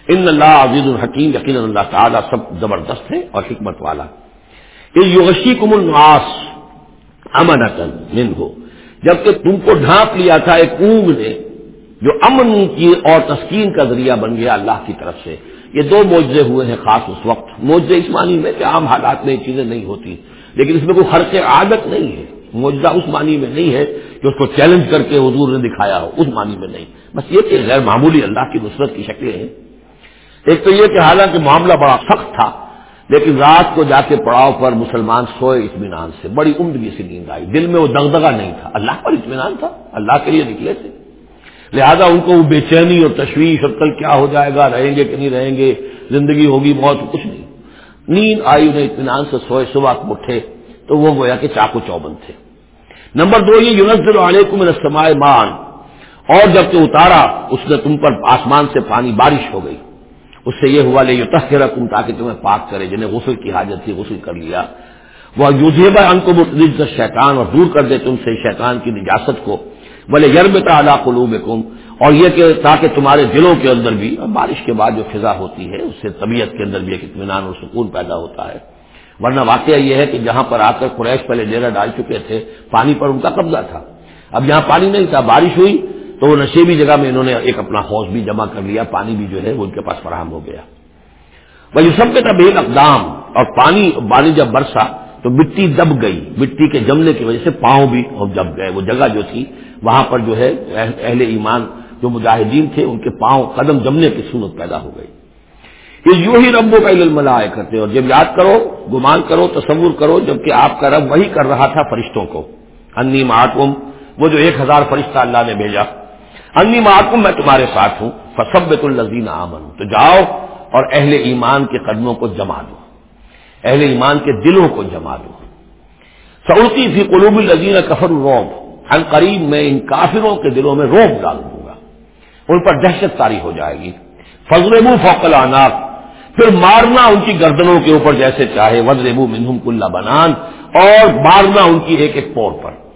ان اللہ عزیز الحکیم یقین اللہ تعالیٰ سب زبردست ہے اور حکمت والا یہ یوشی کم الناس امن من ہو جبکہ تم کو ڈھانپ لیا تھا ایک اونگ نے جو امن کی اور تسکین کا ذریعہ بن گیا اللہ کی طرف سے۔ یہ دو موجے ہوئے ہیں خاص اس وقت۔ موجے اس معنی میں کہ عام حالات میں یہ چیزیں نہیں ہوتی، لیکن اس میں کوئی خرچ عادت نہیں ہے۔ موجودہ اس معنی میں نہیں ہے کہ اس کو چیلنج کر کے حضور نے دکھایا ہو، اس معنی میں نہیں۔ بس یہ کہ غیر معمولی اللہ کی نصرت کی شکلیں ہیں۔ ایک تو یہ کہ حالانکہ معاملہ بڑا سخت تھا، لیکن رات کو جا کے پڑاؤ پر مسلمان سوئے اطمینان سے، بڑی عمدگی سے نیند آئی۔ دل میں وہ دغدغہ نہیں تھا۔ اللہ پر اطمینان تھا، اللہ کے لیے نکلے تھے۔ لہذا ان کو وہ بے چینی اور تشویش اور کل کیا ہو جائے گا، رہیں گے کہ نہیں رہیں گے، زندگی ہوگی، موت، کچھ نہیں۔ نیند آئی، انہیں اطمینان سے سوئے۔ صبح اٹھے تو وہ گویا کہ چاقو چوبند تھے۔ نمبر دو، یہ یونس علیکم السماء مان اور جبکہ اتارا، اس نے تم پر آسمان سے پانی بارش ہو گئی۔ اس سے یہ ہوا، لے یو تحرکم تاکہ تمہیں پاک کرے، جنہیں غسل کی حاجت تھی غسل کر لیا۔ وہ یوزیبا ان کو شیطان اور دور کر دے تم سے شیطان کی نجاست کو۔ بولے یرم تعلیٰ قلوب اور یہ کہ تاکہ تمہارے دلوں کے اندر بھی بارش کے بعد جو فضا ہوتی ہے، اس سے طبیعت کے اندر بھی ایک اطمینان اور سکون پیدا ہوتا ہے۔ ورنہ واقعہ یہ ہے کہ جہاں پر آ کر قریش پہلے ڈیرا ڈال چکے تھے، پانی پر ان کا قبضہ تھا۔ اب یہاں پانی نہیں تھا، بارش ہوئی۔ تو وہ نشیبی جگہ میں انہوں نے ایک اپنا حوض بھی جمع کر لیا، پانی بھی جو ہے وہ ان کے پاس فراہم ہو گیا۔ بھائی سب کے تب ایک اقدام، اور پانی پانی جب برسا تو مٹی دب گئی۔ مٹی کے جمنے کی وجہ سے پاؤں بھی جب گئے۔ وہ جگہ جو تھی، وہاں پر جو ہے اہل ایمان جو مجاہدین تھے، ان کے پاؤں قدم جمنے کی صورت پیدا ہو گئی۔ یہ یوں ہی ربوں کا علم آئے کرتے اور جب یاد کرو، گمان کرو، تصور کرو، جبکہ آپ کا رب وہی کر رہا تھا فرشتوں کو۔ انی معکم، وہ جو ایک ہزار فرشتہ اللہ نے بھیجا۔ انی معکم میں تمہارے ساتھ ہوں۔ فصبت الزین آمن تو جاؤ اور اہل ایمان کے قدموں کو جما دو۔ اہل ایمان کے دلوں کو جما دو۔ سعودی فی قلوب الزین کفر روب ان قریب میں ان کافروں کے دلوں میں روب ڈال دوں گا۔ ان پر دہشت تاری ہو جائے گی۔ فضل فوقل عناق پھر مارنا ان کی گردنوں کے اوپر جیسے چاہے۔ وزربو منہم کلّا بنان۔ اور مارنا ان کی ایک ایک پور پر۔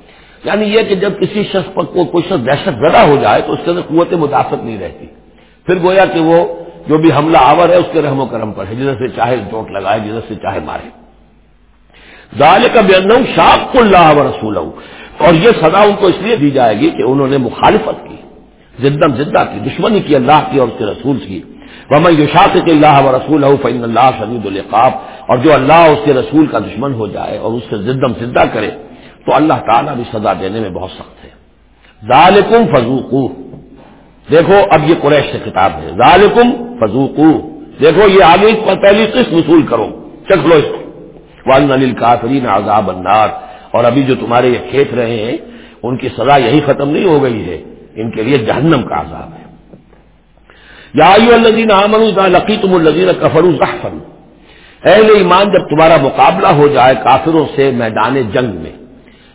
یعنی یہ کہ جب کسی شخص پر کوئی شخص دہشت زدہ ہو جائے تو اس کے اندر قوت مدافعت نہیں رہتی۔ پھر گویا کہ وہ جو بھی حملہ آور ہے، اس کے رحم و کرم پر ہے۔ جدھر سے چاہے چوٹ لگائے جدھر سے چاہے مارے۔ دال کا بے شاپ اللہ و رسول اور یہ سزا ان کو اس لیے دی جائے گی کہ انہوں نے مخالفت کی زدم زدہ کی، دشمنی کی، اللہ کی اور اس کے رسول کی۔ وہ یوشاط کے اللہ و رسول فعین اللہ شدید القاب اور جو اللہ اس کے رسول کا دشمن ہو جائے اور اس سے زدم زدہ کرے تو اللہ تعالیٰ بھی سزا دینے میں بہت سخت ہے۔ ذالکم فضوقو دیکھو اب یہ قریش سے کتاب ہے۔ ذالکم فضوقو دیکھو یہ آگے پہلی قسط وصول کرو۔ چکھ لو اس کو۔ والن کافرین عذاب النار۔ اور ابھی جو تمہارے یہ کھیت رہے ہیں، ان کی سزا یہی ختم نہیں ہو گئی ہے۔ ان کے لیے جہنم کا عذاب ہے۔ یا الزین لقی تم الزین کفر اہل ایمان جب تمہارا مقابلہ ہو جائے کافروں سے میدان جنگ میں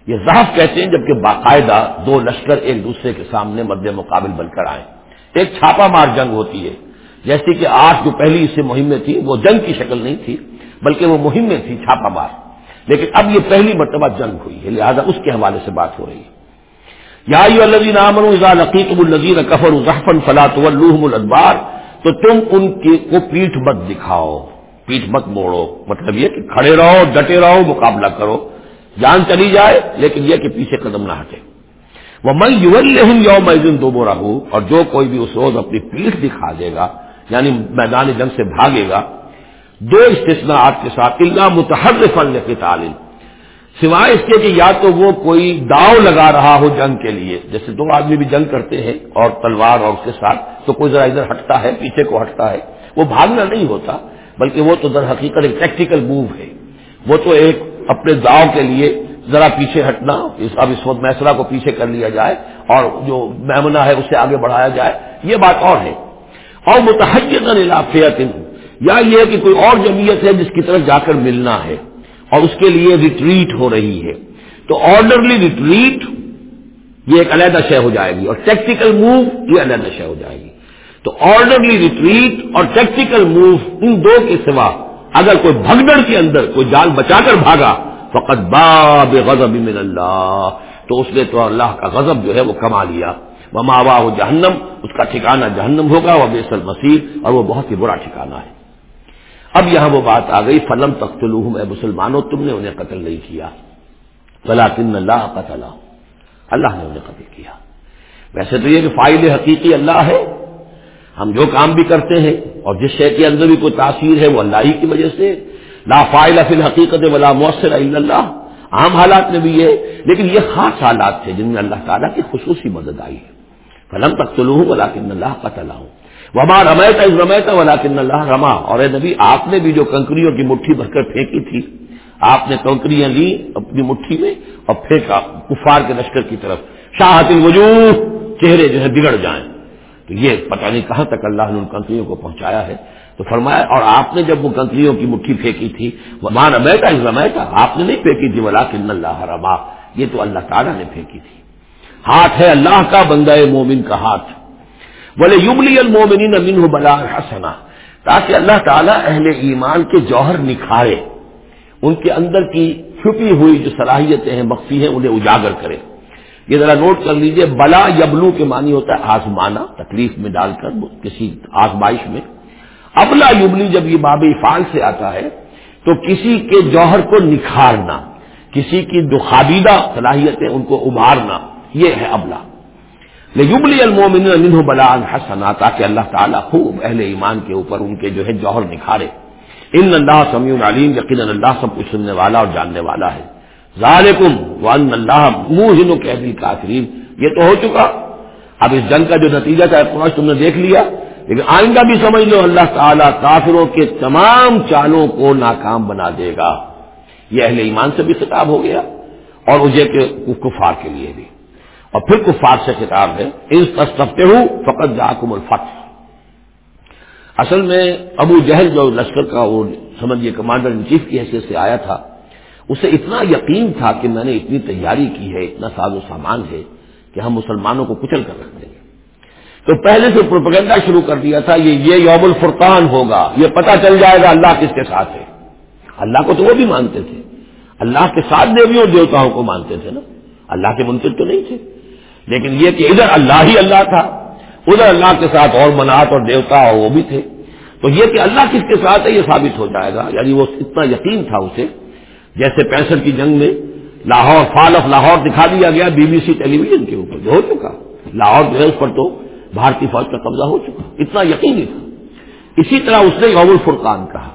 یہ ضحف کہتے ہیں جبکہ باقاعدہ دو لشکر ایک دوسرے کے سامنے مد مقابل بن کر آئے ایک چھاپا مار جنگ ہوتی ہے۔ جیسے کہ آج جو پہلی اس سے مہم میں تھی وہ جنگ کی شکل نہیں تھی، بلکہ وہ مہم میں تھی چھاپا مار۔ لیکن اب یہ پہلی مرتبہ جنگ ہوئی ہے، لہذا اس کے حوالے سے بات ہو رہی ہے۔ یا الزین لقیتم الزین کفر الزحفن فلاط الحم الادبار، تو تم ان کی کو پیٹ مت دکھاؤ۔ پیٹ مت موڑو۔ مطلب یہ کہ کھڑے رہو، ڈٹے رہو، مقابلہ کرو۔ جان چلی جائے، لیکن یہ کہ پیچھے قدم نہ ہٹے۔ وہ من یو یوم دو رہو اور جو کوئی بھی اس روز اپنی پیٹھ دکھا دے گا یعنی میدان جنگ سے بھاگے گا، دو استثناءات کے ساتھ اللہ متحر فن کے تعلیم سوائے اس کے کہ یا تو وہ کوئی داؤ لگا رہا ہو جنگ کے لیے، جیسے دو آدمی بھی جنگ کرتے ہیں، اور تلوار اور اس کے ساتھ، تو کوئی ذرا ادھر ہٹتا ہے، پیچھے کو ہٹتا ہے۔ وہ بھاگنا نہیں ہوتا، بلکہ وہ تو در حقیقت ایک ٹیکٹیکل موو ہے۔ وہ تو ایک اپنے داؤ کے لیے ذرا پیچھے ہٹنا اب اس وقت میسرا کو پیچھے کر لیا جائے اور جو میمنا ہے اسے آگے بڑھایا جائے، یہ بات اور ہے۔ اور متحد علاقیت یا یہ کہ کوئی اور جمعیت ہے جس کی طرف جا کر ملنا ہے اور اس کے لیے ریٹریٹ ہو رہی ہے۔ تو آرڈرلی ریٹریٹ یہ ایک علیحدہ شے ہو جائے گی اور ٹیکٹیکل موو یہ علیحدہ شے ہو جائے گی۔ تو آرڈرلی ریٹریٹ اور ٹیکٹیکل موو ان دو کے سوا اگر کوئی بھگدڑ کے اندر کوئی جان بچا کر بھاگا، فقط باب غضب من اللہ، تو اس نے تو اللہ کا غضب جو ہے وہ کما لیا۔ وہ ماوا جہنم، اس کا ٹھکانہ جہنم ہوگا، وہ بیسل مسیح اور وہ بہت ہی برا ٹھکانہ ہے۔ اب یہاں وہ بات آ گئی، فلم تخت اے مسلمانوں، تم نے انہیں قتل نہیں کیا۔ فلاطن اللہ قتل اللہ نے انہیں قتل کیا۔ ویسے تو یہ کہ فائل حقیقی اللہ ہے ہم جو کام بھی کرتے ہیں اور جس شے کے اندر بھی کوئی تاثیر ہے وہ اللہ ہی کی وجہ سے، لا فائل فی الحقیقت ولا مؤثر اللہ۔ عام حالات میں بھی یہ، لیکن یہ خاص حالات تھے جن میں اللہ تعالیٰ کی خصوصی مدد آئی ہے۔ فلم تک تو لوں ولا کن اللہ قتل ہوں وما رمیتا اس رمیتا ولا کن اللہ رما۔ اور اے نبی، آپ نے بھی جو کنکریوں کی مٹھی بھر کر پھینکی تھی، آپ نے کنکریاں لی اپنی مٹھی میں اور پھینکا کفار کے لشکر کی طرف۔ شاہت الوجوہ، چہرے جو ہے بگڑ جائیں۔ تو یہ پتہ نہیں کہاں تک اللہ نے ان کنکریوں کو پہنچایا ہے۔ تو فرمایا، اور آپ نے جب وہ کنکریوں کی مٹھی پھینکی تھی مان امیٹا رمیٹا آپ نے نہیں پھینکی تھی بلا کن اللہ رما یہ تو اللہ تعالیٰ نے پھینکی تھی۔ ہاتھ ہے اللہ کا، بندہ مومن کا ہاتھ۔ بولے یوبلی المومنین امین بلا حسنا۔ تاکہ اللہ تعالیٰ اہل ایمان کے جوہر نکھارے۔ ان کے اندر کی چھپی ہوئی جو صلاحیتیں ہیں، مخفی ہیں، انہیں اجاگر کرے۔ یہ ذرا نوٹ کر لیجیے، بلا یبلو کے معنی ہوتا ہے آزمانا، تکلیف میں ڈال کر، کسی آزمائش میں۔ ابلا یبلی جب یہ باب افعال سے آتا ہے، تو کسی کے جوہر کو نکھارنا، کسی کی دخابیدہ صلاحیتیں ان کو ابھارنا، یہ ہے ابلا۔ یبلی المومن بلا حسنا، تاکہ اللہ تعالیٰ خوب اہل ایمان کے اوپر ان کے جو ہے جوہر نکھارے۔ ان اللہ سمیع علیم یقین اللہ سب کچھ سننے والا اور جاننے والا ہے۔ ظالکم ون اللہ منہ کے کافرین۔ یہ تو ہو چکا۔ اب اس جنگ کا جو نتیجہ تھا پہنچ تم نے دیکھ لیا۔ لیکن آئندہ بھی سمجھ لو، اللہ تعالیٰ کافروں کے تمام چالوں کو ناکام بنا دے گا۔ یہ اہل ایمان سے بھی خطاب ہو گیا اور اسے کے کفار کے لیے بھی۔ اور پھر کفار سے خطاب ہے اس تصفتے ہوں فقط جاکم الفتح۔ اصل میں ابو جہل جو لشکر کا، وہ سمجھیے کمانڈر ان چیف کی حیثیت سے آیا تھا اسے اتنا یقین تھا کہ میں نے اتنی تیاری کی ہے، اتنا ساز و سامان ہے کہ ہم مسلمانوں کو کچل کر رکھ دیں گے۔ تو پہلے سے پروپگنڈا شروع کر دیا تھا، یہ یہ یوم الفرقان ہوگا، یہ پتہ چل جائے گا اللہ کس کے ساتھ ہے۔ اللہ کو تو وہ بھی مانتے تھے۔ اللہ کے ساتھ دیویوں دیوتاؤں کو مانتے تھے نا۔ اللہ کے منتظر تو نہیں تھے۔ لیکن یہ کہ ادھر اللہ ہی اللہ تھا، ادھر اللہ کے ساتھ اور منات اور دیوتا وہ بھی تھے۔ تو یہ کہ اللہ کس کے ساتھ ہے، یہ ثابت ہو جائے گا۔ یعنی وہ اتنا یقین تھا اسے جیسے پینسٹھ کی جنگ میں لاہور فال آف لاہور دکھا دیا گیا B B C television کے اوپر، جو ہو چکا۔ لاہور جو ہے اس پر تو بھارتی فوج کا قبضہ ہو چکا۔ اتنا یقینی تھا۔ اسی طرح اس نے یوم الفرقان کہا۔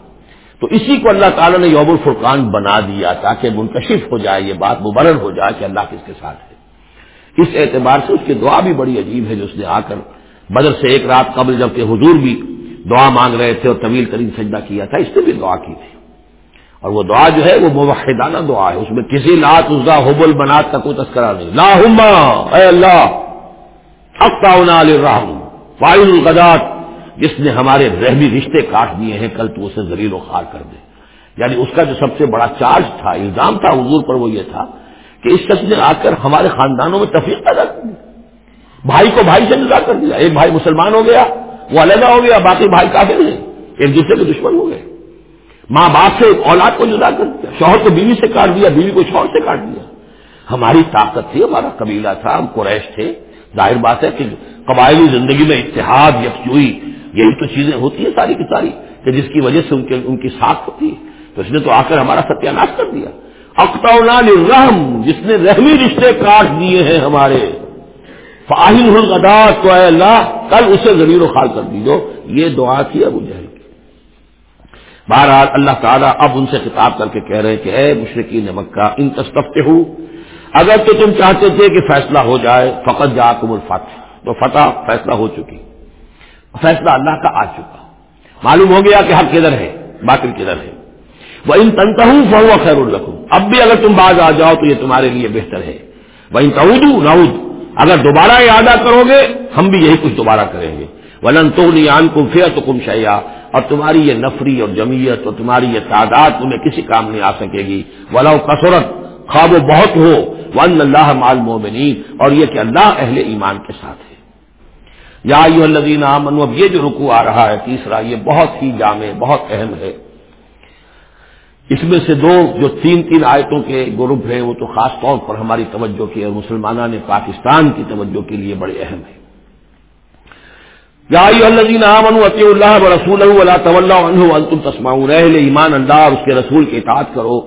تو اسی کو اللہ تعالیٰ نے یوم الفرقان بنا دیا تاکہ منکشف ہو جائے یہ بات، مبرر ہو جائے کہ اللہ کس کے ساتھ ہے۔ اس اعتبار سے اس کی دعا بھی بڑی عجیب ہے، جو اس نے آ کر بدر سے ایک رات قبل جبکہ حضور بھی دعا مانگ رہے تھے اور طویل ترین سجدہ کیا تھا، اس نے بھی دعا کی تھی۔ اور وہ دعا جو ہے وہ موحدانہ دعا ہے اس میں کسی لات ازا حبل بنات کا کوئی تذکرہ نہیں۔ لا اے اللہ فائل القدات جس نے ہمارے رحمی رشتے کاٹ دیے ہیں، کل تو اسے زلیل و خار کر دے۔ یعنی اس کا جو سب سے بڑا چارج تھا، الزام تھا حضور پر وہ یہ تھا کہ اس شخص نے آ کر ہمارے خاندانوں میں تفریح پیدا کر دی بھائی کو بھائی سے جدا کر دیا۔ ایک بھائی مسلمان ہو گیا، وہ علیحدہ ہو گیا، باقی بھائی کافی نہیں ایک دوسرے کے دشمن ہو گئے۔ ماں باپ سے اولاد کو جدا کر دیا، شوہر کو بیوی سے کاٹ دیا، بیوی کو شوہر سے کاٹ دیا۔ ہماری طاقت تھی، ہمارا قبیلہ تھا، ہم قریش تھے۔ ظاہر بات ہے کہ قبائلی زندگی میں اتحاد یکسوئی یہی تو چیزیں ہوتی ہیں ساری کی ساری کہ جس کی وجہ سے ان کے، ان کی ساکھ ہوتی ہے۔ تو اس نے تو آ کر ہمارا ستیہ ناش کر دیا۔ اختر جس نے رحمی رشتے کاٹ دیے ہیں ہمارے۔ فاہل الغدات تو اے اللہ، کل اسے ضرور و خال کر دیجو۔ یہ دعا تھی ابو جہل۔ بہرحال اللہ تعالیٰ اب ان سے خطاب کر کے کہہ رہے کہ اے مشرقین مکہ، ان تصفتے ہو اگر تو تم چاہتے تھے کہ فیصلہ ہو جائے، فقط جا کم الفتح۔ تو فتح فیصلہ ہو چکی۔ فیصلہ اللہ کا آ چکا۔ معلوم ہو گیا کہ حق کدھر ہے، باطل کدھر ہے۔ وہ ان تنتا ہوں فہو خیر الرکھوں اب بھی اگر تم باز آ جاؤ تو یہ تمہارے لیے بہتر ہے۔ وہ ان تعود راؤد اگر دوبارہ ارادہ کرو گے، ہم بھی یہی کچھ دوبارہ کریں گے۔ ولن تو نیان کم فیا تو کم اور تمہاری یہ نفری اور جمیت اور تمہاری یہ تعداد تمہیں کسی کام نہیں آ سکے گی۔ ولا کثرت خواب و بہت ہو۔ ون اللہ مال مومنین اور یہ کہ اللہ اہل ایمان کے ساتھ ہے۔ یا الدین امن اب یہ جو رکو آ رہا ہے، تیسرا، یہ بہت ہی جامع، بہت اہم ہے۔ اس میں سے دو جو تین تین آیتوں کے گروپ ہیں، وہ تو خاص طور پر ہماری توجہ کی اور مسلمانوں نے پاکستان کی توجہ کے لیے بڑے اہم ہیں۔ یا الدین امن عطی اللہ رسول اللہ طول تم تسما رہ ایمان اللہ، اور اس کے رسول کی اطاعت کرو۔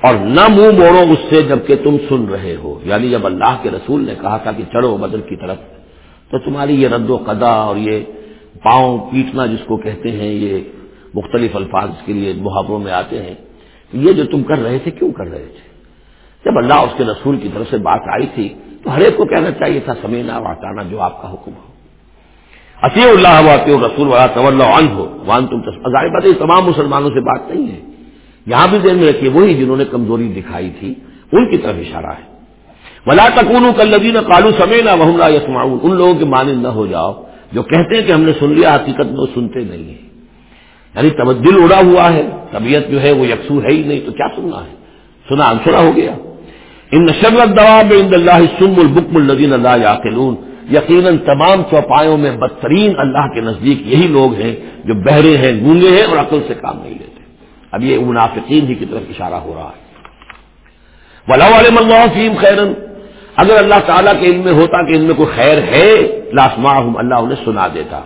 اور نہ منہ موڑو اس سے جبکہ تم سن رہے ہو۔ یعنی جب اللہ کے رسول نے کہا تھا کہ چڑھو بدر کی طرف، تو تمہاری یہ رد و قدا اور یہ پاؤں پیٹنا جس کو کہتے ہیں، یہ مختلف الفاظ کے لیے محاوروں میں آتے ہیں، یہ جو تم کر رہے تھے، کیوں کر رہے تھے؟ جب اللہ اس کے رسول کی طرف سے بات آئی تھی، تو ہر ایک کو کہنا چاہیے تھا سمینا واٹانا جو آپ کا حکم ہو۔ عطی اللہ واطی رسول والا طول ہو وان تم ظاہر بات تمام مسلمانوں سے بات نہیں ہے۔ یہاں بھی دین میں رکھیے، وہی جنہوں نے کمزوری دکھائی تھی، ان کی طرف اشارہ ہے۔ ولا تکون کلین کالو سمینا وہم یسماؤن ان لوگوں کے مانند نہ ہو جاؤ، جو کہتے ہیں کہ ہم نے سن لیا، حقیقت میں وہ سنتے نہیں ہیں۔ یعنی تبدیل اڑا ہوا ہے، طبیعت جو ہے وہ یکسو ہے ہی نہیں، تو کیا سننا ہے؟ سنا انسرا ہو گیا۔ ان نشرت دوا میں ان اللہ سم البکم الدین اللہ یا یقیناً تمام چوپایوں میں بدترین اللہ کے نزدیک یہی لوگ ہیں جو بہرے ہیں، گونگے ہیں اور عقل سے کام نہیں لیتے۔ اب یہ منافقین ہی کی طرف اشارہ ہو رہا ہے۔ ولا علیہ اللہ فیم خیرن اگر اللہ تعالیٰ کے علم میں ہوتا کہ ان میں کوئی خیر ہے لاسما اللہ انہیں سنا دیتا۔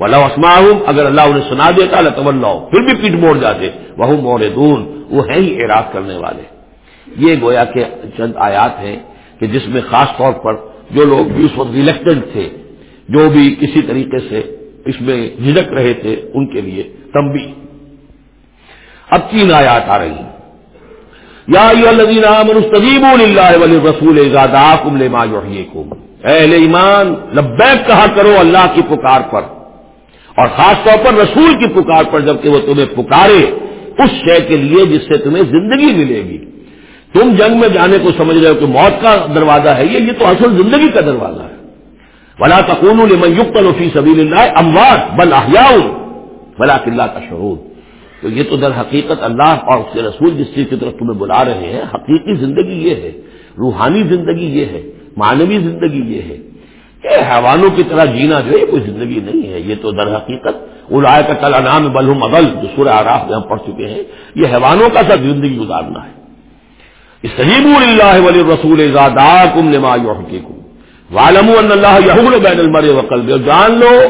ولا اسما اگر اللہ انہیں سنا دیتا اللہ پھر بھی پیٹ موڑ جاتے۔ وہ موردون وہ ہیں ہی اعراض کرنے والے۔ یہ گویا کے چند آیات ہیں کہ جس میں خاص طور پر جو لوگ بھی اس وقت ریلیکٹنٹ تھے، جو بھی کسی طریقے سے اس میں جھجک رہے تھے، ان کے لیے تمبی اب تین آیات آ رہی ہیں۔ یا مستجیب اللہ ولی رسول اہل ایمان، لبیک کہا کرو اللہ کی پکار پر۔ اور خاص طور پر رسول کی پکار پر، جبکہ وہ تمہیں پکارے اس شے کے لیے جس سے تمہیں زندگی ملے گی۔ تم جنگ میں جانے کو سمجھ رہے ہو کہ موت کا دروازہ ہے، یہ یہ تو اصل زندگی کا دروازہ ہے۔ بلا تکون لمن یقتل فی سبیل اللہ اموات بل احیاء بلا قلعہ کا شعور تو یہ تو در حقیقت اللہ اور اس کے رسول جس چیز کی طرف تمہیں بلا رہے ہیں، حقیقی زندگی یہ ہے، روحانی زندگی یہ ہے، معنوی زندگی یہ ہے۔ کہ حیوانوں کی طرح جینا جو ہے کوئی زندگی نہیں ہے۔ یہ تو در حقیقت الائے کا کل نام بلحم اغل جو سورہ آراف میں ہم پڑھ چکے ہیں، یہ حیوانوں کا سب زندگی گزارنا ہے۔ سجیب اللہ ولی رسول زادا کم نما حقیقم والم اللہ یحول بین المر وقل جان لو،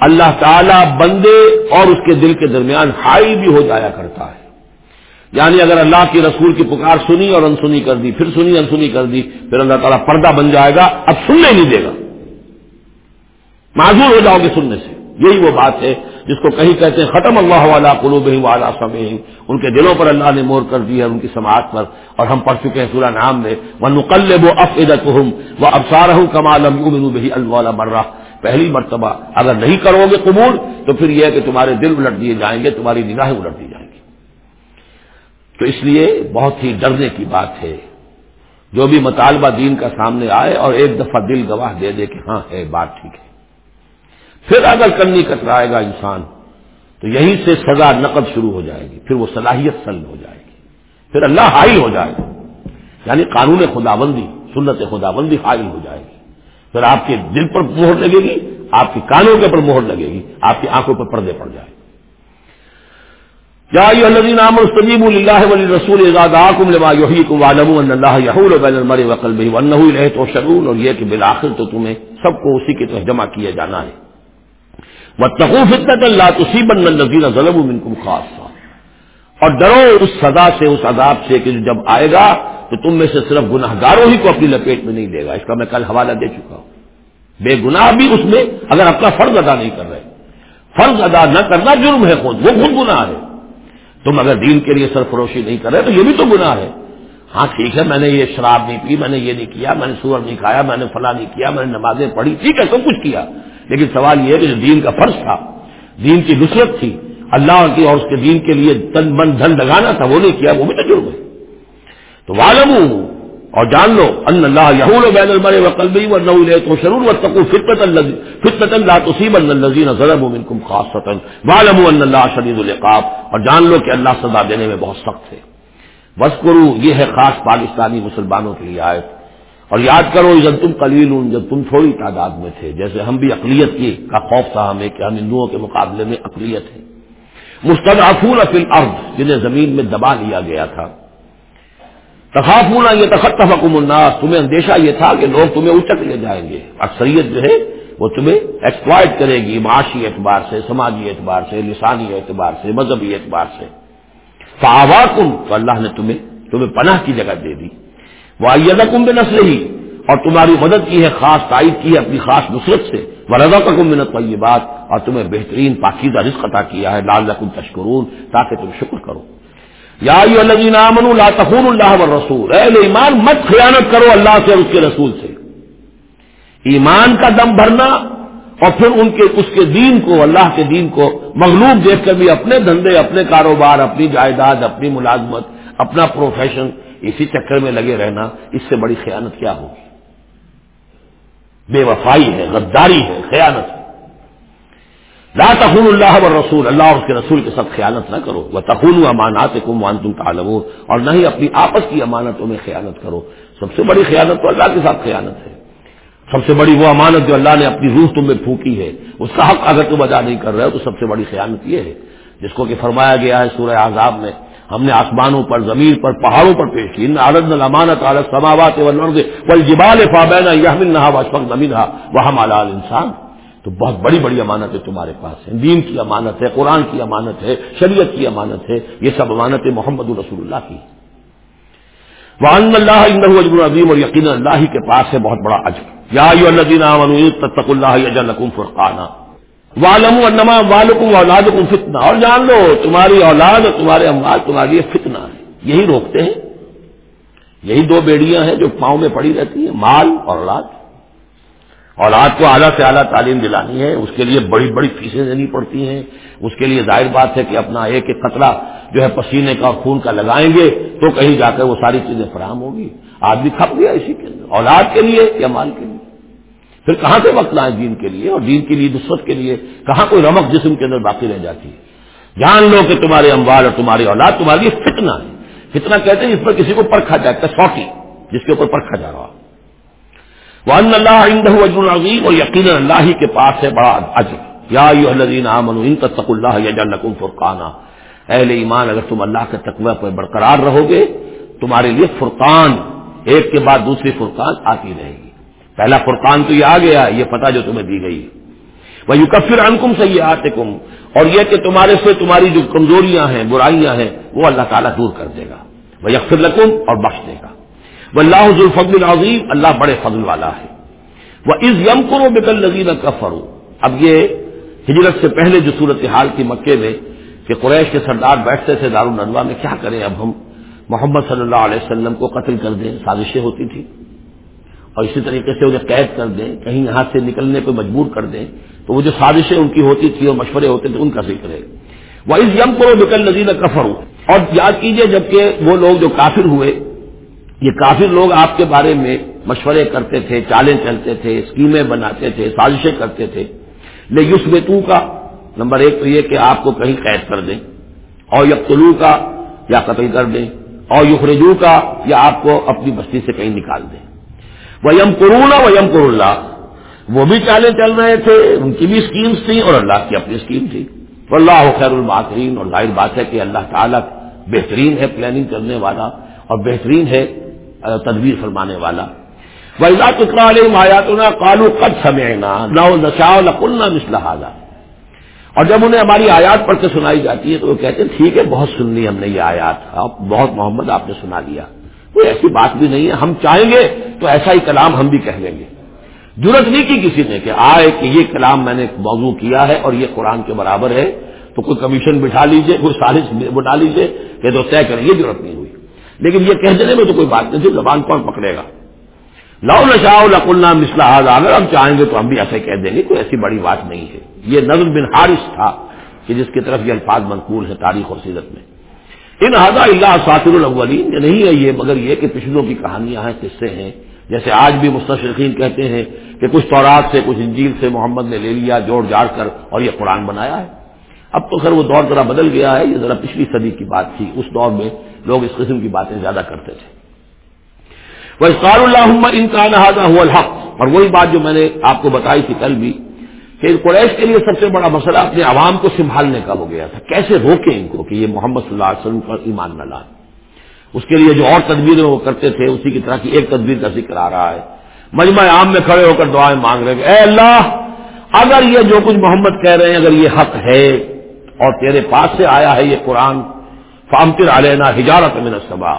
اللہ تعالی بندے اور اس کے دل کے درمیان ہائی بھی ہو جایا کرتا ہے. یعنی اگر اللہ کی رسول کی پکار سنی اور انسنی کر دی، پھر سنی، انسنی کر دی، پھر اللہ تعالیٰ پردہ بن جائے گا، اب سننے نہیں دے گا۔ معذور ہو جاؤ گے سننے سے۔ یہی وہ بات ہے۔ جس کو کہیں کہتے ہیں ختم اللہ والا قلوب والا سمے ان کے دلوں پر اللہ نے مور کر دی ہے ان کی سماعت پر۔ اور ہم پڑھ چکے ہیں سورہ نام میں وہ نقلب و افدت ہوں وہ ابسار ہوں کمال اللہ مرہ پہلی مرتبہ، اگر نہیں کرو گے قبول، تو پھر یہ ہے کہ تمہارے دل الٹ دیے جائیں گے، تمہاری نگاہیں الٹ دی جائیں گی۔ تو اس لیے بہت ہی ڈرنے کی بات ہے۔ جو بھی مطالبہ دین کا سامنے آئے اور ایک دفعہ دل گواہ دے دے کہ ہاں ہے بات ٹھیک ہے۔ پھر اگر کنی کترائے گا انسان، تو یہیں سے سزا نقد شروع ہو جائے گی، پھر وہ صلاحیت سلب ہو جائے گی، پھر اللہ حائل ہو جائے گا یعنی قانون خداوندی، سنت خداوندی حائل ہو جائے گی۔ پھر آپ کے دل پر مہر لگے گی، آپ کے کانوں کے پر مہر لگے گی، آپ کی آنکھوں پر پردے پڑ جائے نام السلیم اللہ ولی رسول تو شرون اور یہ کہ بالآخر تو تمہیں سب کو اسی کی طرف جمع کیا جانا ہے۔ وہ تقوف اللہ تسی بن نظیر ظلم منکم خاص اور ڈرو اس سزا سے، اس عذاب سے کہ جب آئے گا تو تم میں سے صرف گناہ گاروں ہی کو اپنی لپیٹ میں نہیں لے گا۔ اس کا میں کل حوالہ دے چکا ہوں۔ بے گناہ بھی اس میں اگر اپنا فرض ادا نہیں کر رہے۔ فرض ادا نہ کرنا جرم ہے خود، وہ خود گناہ ہے۔ تم اگر دین کے لیے سرفروشی نہیں کر رہے تو یہ بھی تو گناہ ہے۔ ہاں ٹھیک ہے، میں نے یہ شراب نہیں پی، میں نے یہ نہیں کیا، میں نے سور نہیں کھایا، میں نے فلاں نہیں کیا، میں نے نمازیں پڑھی، ٹھیک ہے، سب کچھ کیا۔ لیکن سوال یہ ہے کہ جو دین کا فرض تھا، دین کی نصرت تھی، اللہ کی اور اس کے دین کے لیے تن بن دھن لگانا تھا، وہ نہیں کیا، وہ بھی تو جرم ہے۔ تو والم اور جان لو ان اللہ یہول بین المر و قلبی و نو تو شرور و تقو فطت فطت اللہ تصیب الزین ضرب منکم خاص والم ان اللہ شدید القاب اور جان لو کہ اللہ سزا دینے میں بہت سخت ہے۔ بس کرو یہ ہے خاص پاکستانی مسلمانوں کے لیے آئے اور یاد کرو، جب تم قلیل جب تم تھوڑی تعداد میں تھے، جیسے ہم بھی اقلیت کی کا خوف تھا ہمیں کہ ہم ہندوؤں کے مقابلے میں اقلیت ہے مستدعفون فی الارض، جنہیں زمین میں دبا لیا گیا تھا۔ تخافون یہ تخطفکم الناس، تمہیں اندیشہ یہ تھا کہ لوگ تمہیں اچک لے جائیں گے۔ اکثریت جو ہے، وہ تمہیں ایکسپلائٹ کرے گی، معاشی اعتبار سے، سماجی اعتبار سے، لسانی اعتبار سے، مذہبی اعتبار سے۔ فاواکم تو اللہ نے تمہیں تمہیں پناہ کی جگہ دے دی۔ وہ ایدکم بنسل ہی اور تمہاری مدد کی ہے، خاص تائید کی ہے اپنی خاص نصرت سے۔ ورضا کا کم منت یہ بات اور تمہیں بہترین پاکیزہ رزق عطا کیا ہے لال رقم تشکرون، تاکہ تم شکر کرو۔ یا لا تخون اللہ رسول اے ایمان، مت خیانت کرو اللہ سے اور اس کے رسول سے۔ ایمان کا دم بھرنا اور پھر ان کے، اس کے دین کو، اللہ کے دین کو مغلوب دیکھ کر بھی اپنے دھندے، اپنے کاروبار، اپنی جائیداد، اپنی ملازمت، اپنا پروفیشن اسی چکر میں لگے رہنا، اس سے بڑی خیانت کیا ہوگی؟ بے وفائی ہے، غداری ہے، خیانت ہے۔ لا تخون اللہ و رسول اللہ اور اس کے رسول کے ساتھ خیانت نہ کرو۔ وہ تخون امانات کو مان تم اور نہ ہی اپنی آپس کی امانتوں میں خیانت کرو۔ سب سے بڑی خیانت تو اللہ کے ساتھ خیانت ہے۔ سب سے بڑی وہ امانت جو اللہ نے اپنی روح تم میں پھونکی ہے، اس کا حق اگر تم ادا نہیں کر رہے ہو تو سب سے بڑی خیانت یہ ہے۔ جس کو کہ فرمایا گیا ہے سورہ عذاب میں ہم نے آسمانوں پر، زمین پر، پہاڑوں پر پیش کی۔ عالد الامانت عالت سماوات جبال فابینا یہ نہا وشفق زمین وہ ہم انسان تو بہت بڑی بڑی امانتیں تمہارے پاس ہیں۔ دین کی امانت ہے، قرآن کی امانت ہے، شریعت کی امانت ہے۔ یہ سب امانتیں محمد الرسول اللہ کی۔ وان اللہ اجب العظیم اور یقین اللہ کے پاس ہے، بہت بڑا عجب یا تتق اللہ فرقانہ والم انما والکم اولادکم فتنہ اور جان لو، تمہاری اولاد اور تمہارے اموال تمہارے لیے فتنہ ہے۔ یہی روکتے ہیں۔ یہی دو بیڑیاں ہیں جو پاؤں میں پڑی رہتی ہیں، مال اور اولاد۔ اولاد کو اعلیٰ سے اعلیٰ تعلیم دلانی ہے۔ اس کے لیے بڑی بڑی فیسیں دینی پڑتی ہیں۔ اس کے لیے ظاہر بات ہے کہ اپنا ایک ایک قطرہ جو ہے پسینے کا خون کا لگائیں گے تو کہیں جا کر وہ ساری چیزیں فراہم ہوگی۔ آدمی کھپ گیا اسی کے اندر۔ اولاد کے لیے یا مال کے لیے؟ پھر کہاں سے وقت لائیں دین کے لیے اور دین کی لیے نصرت کے لیے؟ کہاں کوئی رمق جسم کے اندر باقی رہ جاتی ہے؟ جان لو کہ تمہارے اموال اور تمہاری اولاد تمہارے لیے فتنا ہے۔ فتنا کہتے ہیں اس پر کسی کو پرکھا جائے کسوٹی جس کے اوپر پرکھا جا رہا وہ ان اللہ العظیم اور یقین اللہ ہی کے پاس ہے بڑا عجب یا ان تق اللہ یا نقم فرقانہ اہل ایمان، اگر تم اللہ کے تقوی پر برقرار رہو گے، تمہارے لیے فرقان، ایک کے بعد دوسری فرقان آتی رہے گی۔ پہلا فرقان تو یہ آ گیا، یہ پتہ جو تمہیں دی گئی۔ وہ یو کفر انکم سے یہ آتے کم اور یہ کہ تمہارے سے تمہاری جو کمزوریاں ہیں، برائیاں ہیں، وہ اللہ تعالیٰ دور کر دے گا۔ وہ یکفر لکم اور بخش دے گا۔ وہ اللہ حضول فضل العظیم اللہ بڑے فضل والا ہے۔ وہ اس یم کو بکل نظیر کفر اب یہ ہجرت سے پہلے جو صورت حال کی مکے میں، کہ قریش کے سردار بیٹھتے تھے دارالنوا میں، کیا کریں اب ہم؟ محمد صلی اللہ علیہ وسلم کو قتل کر دیں، سازشیں ہوتی تھی اور اسی طریقے سے انہیں قید کر دیں، کہیں یہاں سے نکلنے پہ مجبور کر دیں۔ تو وہ جو سازشیں ان کی ہوتی تھی اور مشورے ہوتے تھے، ان کا ذکر ہے۔ وہ اس یم کو بکل نظیر کفر اور یاد کیجیے، جبکہ وہ لوگ جو کافر ہوئے، یہ کافر لوگ آپ کے بارے میں مشورے کرتے تھے، چالیں چلتے تھے اسکیمیں بناتے تھے، سازشیں کرتے تھے۔ لے یوس کا نمبر ایک تو یہ کہ آپ کو کہیں قید کر دیں۔ اور یکلو کا یا قتل کر دیں۔ اور یخرجو کا یا آپ کو اپنی بستی سے کہیں نکال دیں۔ وہ یم قرون و یم اللہ وہ بھی چالیں چل رہے تھے، ان کی بھی اسکیمس تھیں اور اللہ کی اپنی اسکیم تھی۔ اللہ خیر الباطرین اور ظاہر بات ہے کہ اللہ تعالیٰ بہترین ہے پلاننگ کرنے والا اور بہترین ہے تدبیر فرمانے والا۔ ویلا ٹکڑا علیہ آیاتنا کالو قد سمینا نہ نشا نہ مسلح اور جب انہیں ہماری آیات پڑھ کے سنائی جاتی ہے تو وہ کہتے ہیں، ٹھیک ہے، بہت سن لی ہم نے یہ آیات بہت محمد آپ نے سنا لیا۔ کوئی ایسی بات بھی نہیں ہے۔ ہم چاہیں گے تو ایسا ہی کلام ہم بھی کہہ لیں گے۔ ضرورت نہیں کی کسی نے کہ آئے کہ یہ کلام میں نے موضوع کیا ہے اور یہ قرآن کے برابر ہے۔ تو کوئی کمیشن بٹھا لیجیے، کوئی سازش بٹھا لیجیے کہ تو طے کریں۔ یہ ضرورت نہیں ہوئی۔ لیکن یہ کہہ دینے میں تو کوئی بات نہیں تھی۔ زبان کون پکڑے گا؟ لو نشاؤ لقلنا مسلح اگر ہم چاہیں گے تو ہم بھی ایسے کہہ دیں گے۔ کوئی ایسی بڑی بات نہیں ہے۔ یہ نظر بن حارث تھا کہ جس کی طرف یہ الفاظ منقول ہے تاریخ اور سیرت میں۔ ان ہزا اللہ ساطر الاولین نہیں ہے یہ، مگر یہ کہ پچھلوں کی کہانیاں ہیں، قصے ہیں۔ جیسے آج بھی مستشرقین کہتے ہیں کہ کچھ تورات سے، کچھ انجیل سے محمد نے لے لیا، جوڑ جاڑ کر اور یہ قرآن بنایا ہے۔ اب تو خیر وہ دور ذرا بدل گیا ہے، یہ ذرا پچھلی صدی کی بات تھی۔ اس دور میں لوگ اس قسم کی باتیں زیادہ کرتے تھے۔ وہ اسقار اللہ ان کا نہذا ہوا الحق، اور وہی بات جو میں نے آپ کو بتائی تھی کل بھی کہ قریش کے لیے سب سے بڑا مسئلہ اپنے عوام کو سنبھالنے کا ہو گیا تھا۔ کیسے روکیں ان کو کہ یہ محمد صلی اللہ علیہ وسلم پر ایمان نہ لائیں؟ اس کے لیے جو اور تدبیریں وہ کرتے تھے، اسی کی طرح کی ایک تدبیر کا ذکر آ رہا ہے۔ مجمع عام میں کھڑے ہو کر دعائیں مانگ رہے ہیں۔ اے اللہ، اگر یہ جو کچھ محمد کہہ رہے ہیں، اگر یہ حق ہے اور تیرے پاس سے آیا ہے یہ قرآن فامتر علینا ہجارت من السبا